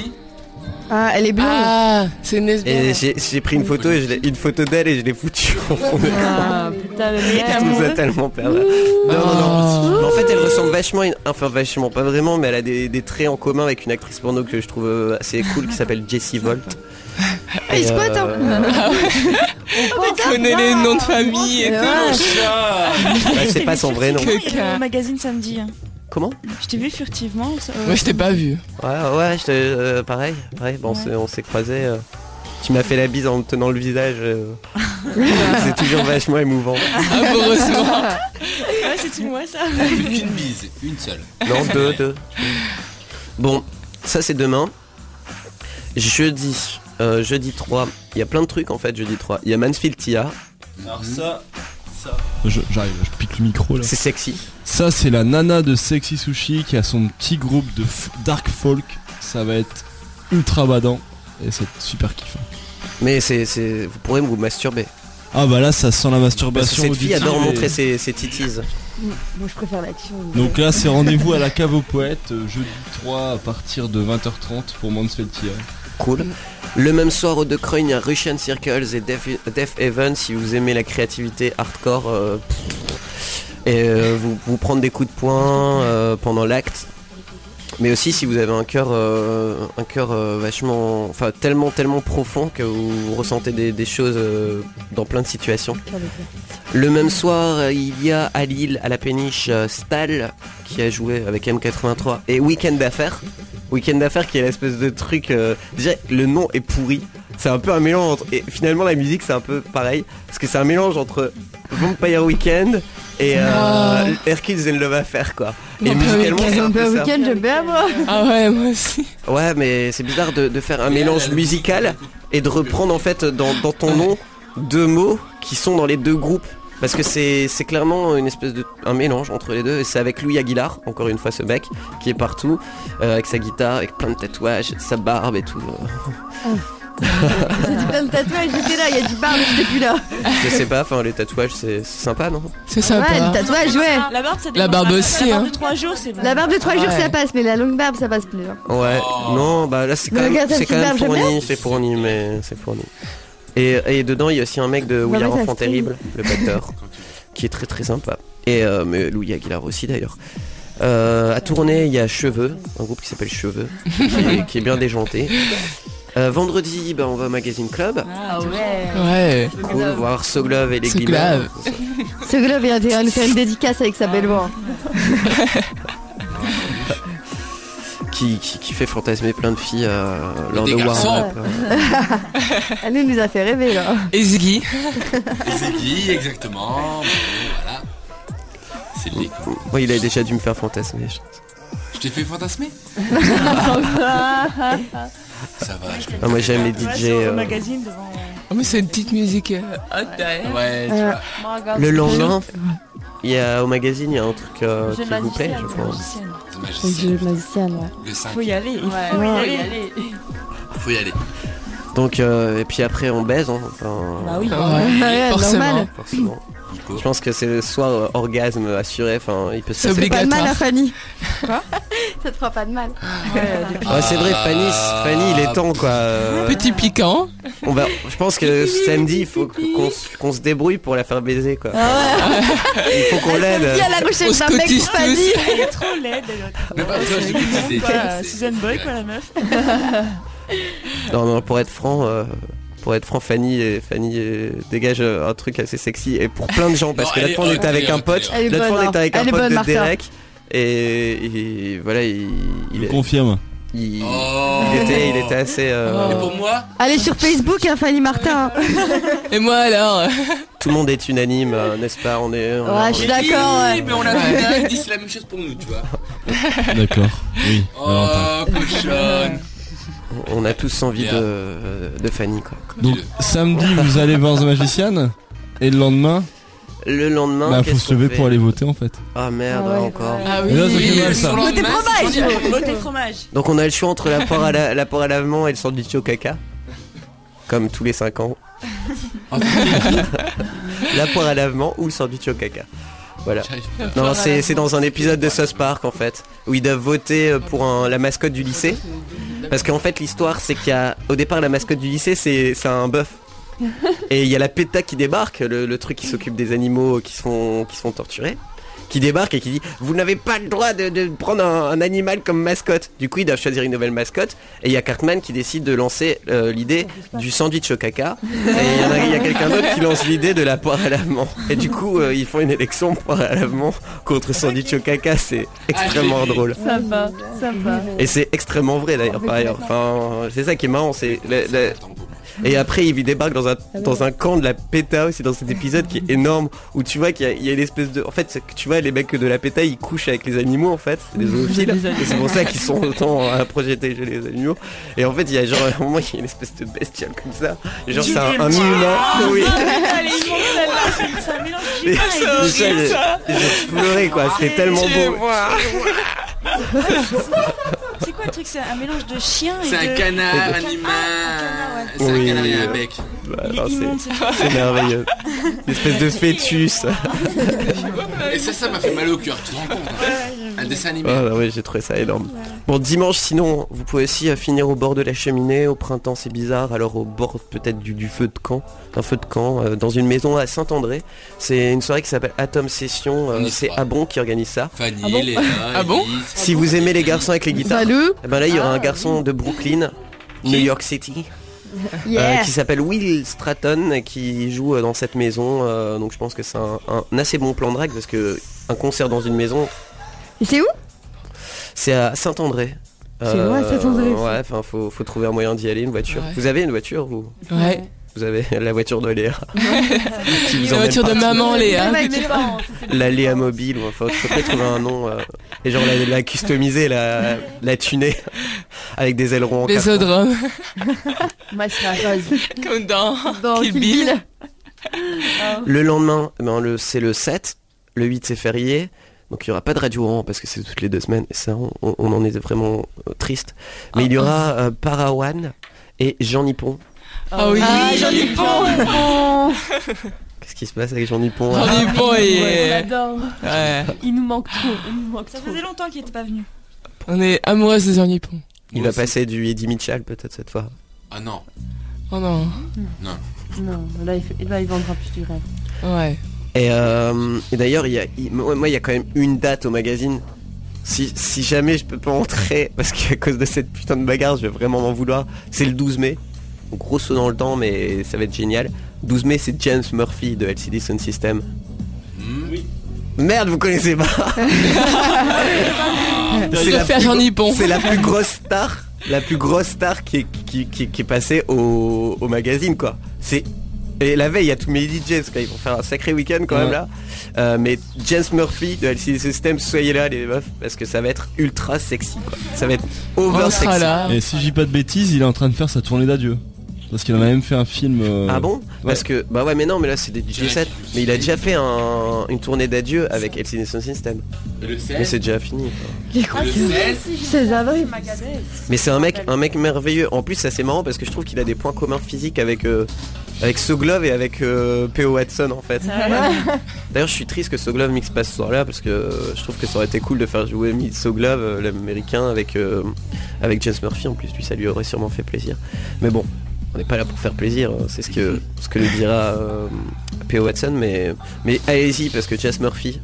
Ah, elle est blonde. Ah, c'est lesbienne. j'ai pris une photo, et je une photo d'elle et je l'ai foutue en fond d'écran. Ah, putain, le mec amoureux. tellement pervers. Non, non, non. Mais En fait, elle ressemble vachement, à une- enfin vachement, pas vraiment, mais elle a des, des traits en commun avec une actrice porno que je trouve euh, assez cool qui s'appelle Jessie Volt. Ah, il Et, squatte, hein. euh, On connaît les noms de famille et Ouais. tout. c'est pas son vrai nom. Au magazine samedi. Comment Je t'ai vu furtivement. ça- euh, Moi, je t'ai pas vu. Ouais, ouais, je t'ai- euh, pareil, pareil. Bon, on s'est- on s'est croisés. euh, tu m'as fait la bise en me tenant le visage. euh, c'est toujours vachement émouvant. Amoureusement. Ouais, c'est tout moi ça. Une bise, une seule. Non, deux, deux. Bon, ça c'est demain. Jeudi, euh, jeudi 3, il y a plein de trucs en fait, jeudi 3. Il y a Mansfield Tia, Alors ça, ça. Je- J'arrive, je pique le micro là. c'est sexy. Ça, c'est la nana de Sexy Sushi qui a son petit groupe de dark folk. Ça va être ultra badant et c'est super kiffant. Mais c'est, c'est, vous pourrez vous masturber. Ah bah là, ça sent la Parce que masturbation. cette fille adore et- montrer ses, ses titties. Moi, je préfère l'action. Donc là, c'est rendez-vous à la cave aux poètes, euh, jeudi 3 à partir de 20h30 pour Mansfield Tia. Cool. Le même soir au De Croix, il y a Russian Circles et Death, Death Heaven si vous aimez la créativité hardcore. euh, pff, et euh, vous, prendre des coups de poing euh, pendant l'acte. Mais aussi si vous avez un cœur euh, un cœur vachement enfin tellement tellement profond que vous ressentez des, choses dans plein de situations. Le même soir, il y a à Lille, à la péniche, Stal qui a joué avec M83 et Weekend d'affaires. Weekend d'affaires qui est l'espèce de truc. déjà, le nom est pourri. C'est un peu un mélange entre. Et finalement, la musique, c'est un peu pareil. Parce que c'est un mélange entre Vampire Weekend et euh. Hercules and Love Affair, quoi. Et musicalement, c'est un Un peu ça. week-end, j'aime bien, moi. Ah ouais, moi aussi. Ouais, mais c'est bizarre de, de faire un mélange musical et de reprendre en fait dans, dans ton nom deux mots qui sont dans les deux groupes. Parce que c'est c'est clairement une espèce de un mélange entre les deux et c'est avec Louis Aguilar, encore une fois ce mec, qui est partout, euh, avec sa guitare, avec plein de tatouages, sa barbe et tout. euh. J'ai dit plein de tatouages, j'étais là, il y a du barbe, j'étais plus là. Je sais pas, enfin les tatouages c'est sympa non? C'est sympa. Ouais, le tatouage, ouais. La barbe, ça La barbe aussi, La barbe hein. de 3 jours, c'est. La barbe de 3 jours, Ouais. ça passe, mais la longue barbe, ça passe plus. hein. Ouais, non, bah là c'est quand même, c'est quand fourni, c'est fourni, mais c'est fourni. Et, et dedans il y a aussi un mec de We Are Enfant Terrible, le batteur, qui est très très sympa. Et euh, mais Louis Aguilar aussi d'ailleurs. Euh, à tourner il y a Cheveux, un groupe qui s'appelle Cheveux, qui est bien déjanté. Euh, vendredi, bah, on va au Magazine Club. Ah ouais. Ouais. Cool, voir Soglove et les Soglove. Glimmers. Ce globe vient de nous faire une dédicace avec sa belle voix. Qui, qui, qui fait fantasmer plein de filles euh, lors des de garçons. Warm Up. Elle nous nous a fait rêver, là. Et Ziggy. Et Ziggy, exactement. Voilà. C'est le décor. Bon, il a déjà dû me faire fantasmer. je- Je t'ai fait fantasmer? Ça va, je peux. Ah, moi j'aime les DJ. euh, magazine devant. Oh, mais c'est une petite musique euh, hot derrière. Ouais, tu Euh, vois. Le lendemain, il y a au magazine, il y a un truc euh, qui vous plaît, je. The Le magicien, ouais. le 5. Faut y aller. Il faut Ouais, y ouais, aller. y aller. Faut y aller. Donc, euh, et puis après, on baise, hein, enfin, Bah oui. Ouais, Ouais, forcément. normal. forcément. Je pense que c'est le soir euh, orgasme assuré, enfin, il peut se C'est passer. Ça te fait pas de mal, hein, Fanny Quoi Ça te fera pas de mal. Ouais, Ouais, c'est vrai, Fanny, Ah. Fanny, il est temps, quoi. euh, Petit piquant. on va, je pense que samedi, il faut que- qu'on se- qu'on se débrouille pour la faire baiser, quoi. Il faut qu'on l'aide. à la recherche On d'un mec scotise pour Fanny Elle est trop laide. elle. Mais pas besoin. Quoi, Susan Boy, quoi, la meuf. Non, non, pour être franc, euh, pour être franc, Fanny, et, Fanny euh, dégage un truc assez sexy et pour plein de gens parce Non, que l'autre fois est on était avec un pote, l'autre fois on était avec hein. un pote de Martha. Derek et, et voilà, il, il confirme. Il, Oh. il était, il était assez. euh, Et pour moi Allez sur Facebook, hein, Fanny Martin. Et moi alors? Tout le monde est unanime, euh, n'est-ce pas? On est. on est- Ouais, je suis d'accord. Oui, ouais. mais on a ouais. dit c'est la même chose pour nous, tu vois. D'accord. Oui. Oh, cochonne. On a tous envie de, de Fanny, quoi. Donc samedi, vous allez voir The Magician. Et le lendemain, Le lendemain, bah faut se lever pour aller voter en fait. Ah merde, Ah ouais, encore. Ah Et là, ça fait mal, ça. sur le Votez lendemain, fromage. Votez fromage. Donc on a le choix entre l'apport à, la, à lavement et le sandwich au caca. Comme tous les 5 ans. l'apport à lavement ou le sandwich au caca. Voilà. Non, c'est, c'est dans un épisode de South Park en fait, où ils doivent voter euh, pour un- la mascotte du lycée. Parce qu'en fait l'histoire c'est qu'il y a au départ la mascotte du lycée c'est, c'est un bœuf. Et il y a la PETA qui débarque, le, le truc qui s'occupe des animaux qui sont, qui sont torturés, qui débarque et qui dit Vous n'avez pas le droit de, de prendre un, un animal comme mascotte. Du coup, ils doivent choisir une nouvelle mascotte. Et il y a Cartman qui décide de lancer euh, l'idée du sandwich au caca. Et il y a, il y a quelqu'un d'autre qui lance l'idée de la poire à lavement. Et du coup, euh, ils font une élection poire à lavement contre sandwich au caca. C'est extrêmement drôle. Ça va, ça va. Et c'est extrêmement vrai d'ailleurs par ailleurs. Enfin, c'est ça qui est marrant, c'est la- la- et après il débarque dans un dans un camp de la PETA aussi dans cet épisode qui est énorme où tu vois qu'il y, a- il y a une espèce de en fait tu vois les mecs de la PETA ils couchent avec les animaux en fait, c'est des zoophiles. et c'est pour ça qu'ils sont autant à projeter chez les animaux. Et en fait il y a genre à un moment il y a une espèce de bestiole comme ça. Et genre c'est un, un. Oui. C'est un mélange Et- j'ai- j'ai pleuré quoi, c'était tellement beau. C'est le truc C'est un mélange de chien et C'est un de... canard Ah, un animal. canard, ouais. C'est un Oui. canard et un bec. Bah, Il est alors, c'est- immonde, c'est c'est merveilleux. Une espèce de fœtus. Et ça, ça m'a fait mal au cœur, tu te rends compte hein Un dessin animé. Ah ouais, j'ai trouvé ça énorme. Bon, dimanche, sinon, vous pouvez aussi euh, finir au bord de la cheminée. Au printemps, c'est bizarre. Alors, au bord peut-être du, du feu de camp, un feu de camp, euh, dans une maison à Saint-André. C'est une soirée qui s'appelle Atom Session. euh, c'est. Abon qui organise ça. Fanny, Ah bon Léa, Ah bon. Si vous aimez les garçons avec les guitares, Salut. Eh ben là, il y aura Ah, un garçon de Brooklyn, New York City. euh, qui s'appelle Will Stratton et qui joue euh, dans cette maison euh, donc je pense que c'est un, un assez bon plan de règle parce que un concert dans une maison Et c'est où? C'est à Saint-André. C'est loin, Saint-André. Ouais, enfin, faut, faut trouver un moyen d'y aller, une voiture. Ouais. Vous avez une voiture vous? Ouais. Vous avez la voiture de Léa. Qui vous La voiture de maman, Léa. La Léa mobile, ou enfin, faudrait trouver un nom. euh, et genre la, la customiser, la, la tuner avec des ailerons en. Bésodrome. Moi, je rose. Comme dans. Dans Kill Kill Bill. Bill. Le lendemain, ben, le, c'est le 7. Le 8, c'est férié. Donc il n'y aura pas de radio Oran parce que c'est toutes les deux semaines. Et ça, on, on en est vraiment euh, triste. Mais il y aura euh, Parawan et Jean Nippon. Ah oui. Ah, j'en ai pas. Qu'est-ce qui se passe avec Jean et. l'adore. Ouais. Il nous manque trop. Il nous manque Ça trop. faisait longtemps qu'il était pas venu. On est amoureuses des Ornipons. Il va passer du Eddie Mitchell peut-être cette fois. Ah non. Oh non. Non, là, il, fait- là, il vendra plus du rêve. Ouais. Et, euh, et d'ailleurs, il y a, il- moi, moi, il y a quand même une date au magazine. Si, si jamais je peux pas entrer, parce qu'à cause de cette putain de bagarre, je vais vraiment m'en vouloir, c'est le 12 mai. Gros saut dans le temps, mais ça va être génial. 12 mai, c'est James Murphy de LCD Sound System. Oui. Merde, vous connaissez pas vais faire plus. C'est la plus grosse star, la plus grosse star qui est, qui, qui- qui est passée au, au magazine, quoi. C'est et la veille, il y a tous mes DJs, quoi. Ils vont faire un sacré week-end quand même là. Euh, mais James Murphy de LCD System, soyez là les meufs, parce que ça va être ultra sexy, quoi. Ça va être over On sera sexy. là. Et si je dis pas de bêtises, il est en train de faire sa tournée d'adieu. Parce qu'il a même fait un film. euh, Ah bon Parce que bah ouais mais non mais là c'est des DJ sets mais il a déjà fait un- une tournée d'adieu avec LCD Sound System mais 16. c'est déjà fini quoi. Le 16. 16 avril. Mais c'est un mec, un mec merveilleux. En plus, ça c'est marrant parce que je trouve qu'il a des points communs physiques avec euh, avec Soglove et avec euh, P.O. Watson en fait. D'ailleurs, je suis triste que Soglove mixe pas ce soir-là parce que je trouve que ça aurait été cool de faire jouer Soglove, l'américain, avec euh, avec James Murphy. En plus, lui, ça lui aurait sûrement fait plaisir. Mais bon. On n'est pas là pour faire plaisir, hein. c'est ce que, ce que le dira euh, P.O. Watson, mais, mais allez-y parce que James Murphy,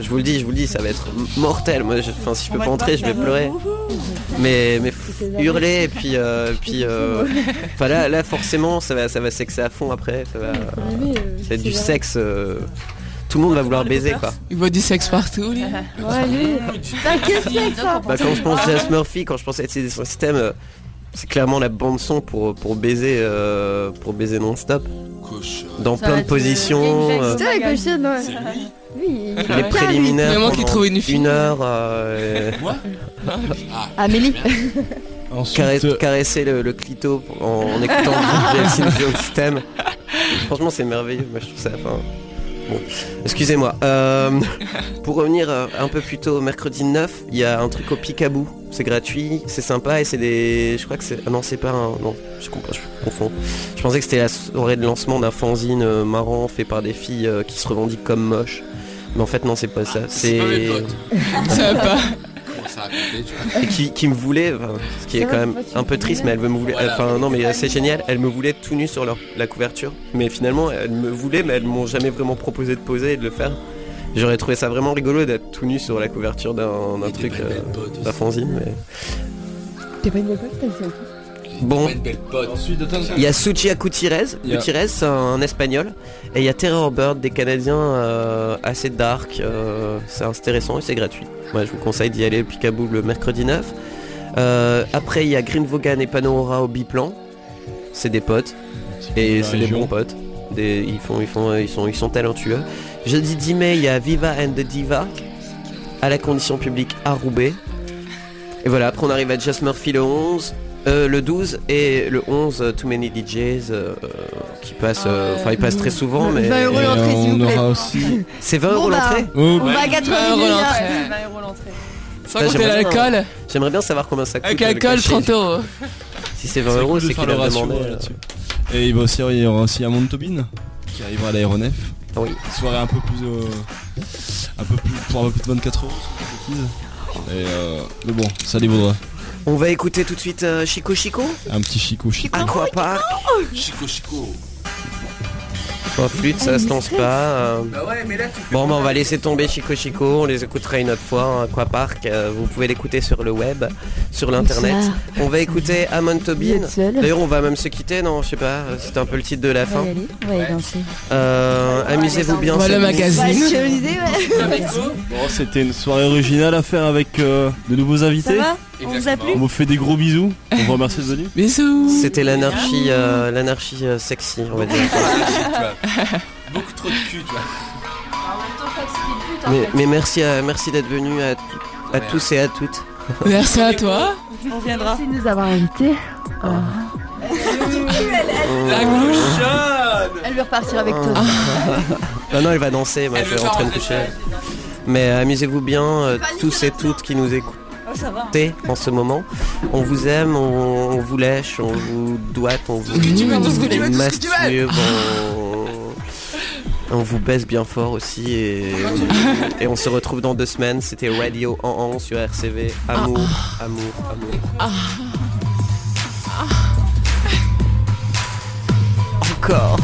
je vous le dis, je vous le dis, ça va être mortel. Moi, je- enfin, si je peux pas entrer, je vais pleurer. Mais, mais hurler et puis, euh, puis, euh, enfin là, là forcément, ça va, ça va sexer à fond après. Ça va, ça va être du sexe euh, tout le monde va vouloir baiser quoi. Il voit du sexe partout, lui. Ouais, lui. T'inquiète, c'est ça. Bah, quand je pense Jazz Murphy, quand je pense à son système, euh, c'est clairement la bande son pour, pour baiser euh, pour baiser non-stop. Dans Ça plein de positions. euh, euh, C'est vrai que je sais, non. C'est lui Oui, il les est bien, lui. préliminaires. Pendant une fille. Une heure. euh, Moi Ah, Amélie. Ensuite, caresse- euh, caresser le, le clito en, en écoutant le système. Franchement, c'est merveilleux. Moi, je trouve ça. enfin, bon. Excusez-moi. Euh, pour revenir euh, un peu plus tôt, mercredi 9, il y a un truc au Picaboo. C'est gratuit, c'est sympa et c'est des. Je crois que c'est. Ah non, c'est pas un. Non, je comprends, je confonds. Je pensais que c'était la soirée de lancement d'un fanzine euh, marrant fait par des filles qui se revendiquent comme moches. Mais en fait, non, c'est pas ça. c'est pas raconter, tu vois qui, qui me voulait, enfin, ce qui est quand même un peu triste, mais elle me voulait, Voilà. enfin non mais c'est génial, elle me voulait tout nu sur leur, la couverture, mais finalement elle me voulait, mais elles m'ont jamais vraiment proposé de poser et de le faire. J'aurais trouvé ça vraiment rigolo d'être tout nu sur la couverture d'un truc, euh, d'un fanzine. Mais... T'es pas une bonne pote, t'as dit Bon. Il y a Suchia Gutiérrez, Il y a- Gutiérrez c'est un espagnol, et il y a Terror Bird, des Canadiens euh, assez dark, euh, c'est intéressant et c'est gratuit. Moi je vous conseille d'y aller, Picaboo le mercredi 9. Euh, après il y a Green Vaughan et Panorama au biplan, c'est des potes, et c'est des bons potes. Des- ils, font, ils, font, ils, sont, ils sont talentueux. Jeudi 10 mai, il y a Viva and the Diva, à la condition publique à Roubaix. Et voilà, après on arrive à Just Murphy le 11, euh, le 12 et le 11, euh, Too Many DJs euh, qui passent, euh, enfin ils passent très souvent, mais 20 euros l'entrée, s'il vous on plaît. aura aussi. c'est 20 Bon, euros bah, l'entrée. On va à 90 20 euros milliards. l'entrée. 20 euros l'entrée. Sans compter j'aimerais bien. l'alcool. J'aimerais bien savoir combien ça coûte. Avec le l'alcool, cachet. 30 euros. Si c'est 20 euros, cool de c'est faire qu'il le a ratio demandé. euh, là-dessus. Et il va aussi, il y aura aussi Amon Tobin qui arrivera à l'aéronef. Ah oui. Soirée un peu plus, euh, un peu plus pour un peu plus de 24 euros. si je dis pas de bêtises. Et euh, mais bon, ça les vaudra. On va écouter tout de suite euh, Chico Chico, Un petit chico chico. Aquapark. Chico Chico. Oh, flûte, ça se lance pas. euh. Bah ouais, mais là tu Bon, bah, on va laisser tomber Chico Chico, on les écoutera une autre fois. hein, Aquapark, euh, vous pouvez l'écouter sur le web, sur l'internet. On va écouter Amon Vous Tobin. êtes seul. D'ailleurs, on va même se quitter, non Je sais pas, c'était un peu le titre de la On fin. va y aller, on va y danser. Euh, Amusez-vous bien. Voilà le bon. magazine. C'était une soirée originale à faire avec euh, de nouveaux invités. Ça On vous a plu On vous fait des gros bisous. On vous remercie de venir. Bisous. C'était l'anarchie, euh, l'anarchie euh, sexy, on va dire. Beaucoup trop de cul, tu vois. mais, mais merci, à- merci d'être venu à, à tous et à toutes. Merci à toi. On viendra. Merci de nous avoir invités. La cochonne Elle veut repartir avec toi. Non, non, elle va danser, moi Elle je veut vais rentrer me coucher. Mais amusez-vous bien, euh, tous et toutes qui nous écoutent. En ce moment. On vous aime, on, vous lèche, on vous doite, on vous masturbe, on, on vous baisse bien fort aussi et, on se retrouve dans deux semaines. C'était Radio en en sur RCV. Amour, amour, amour. Encore.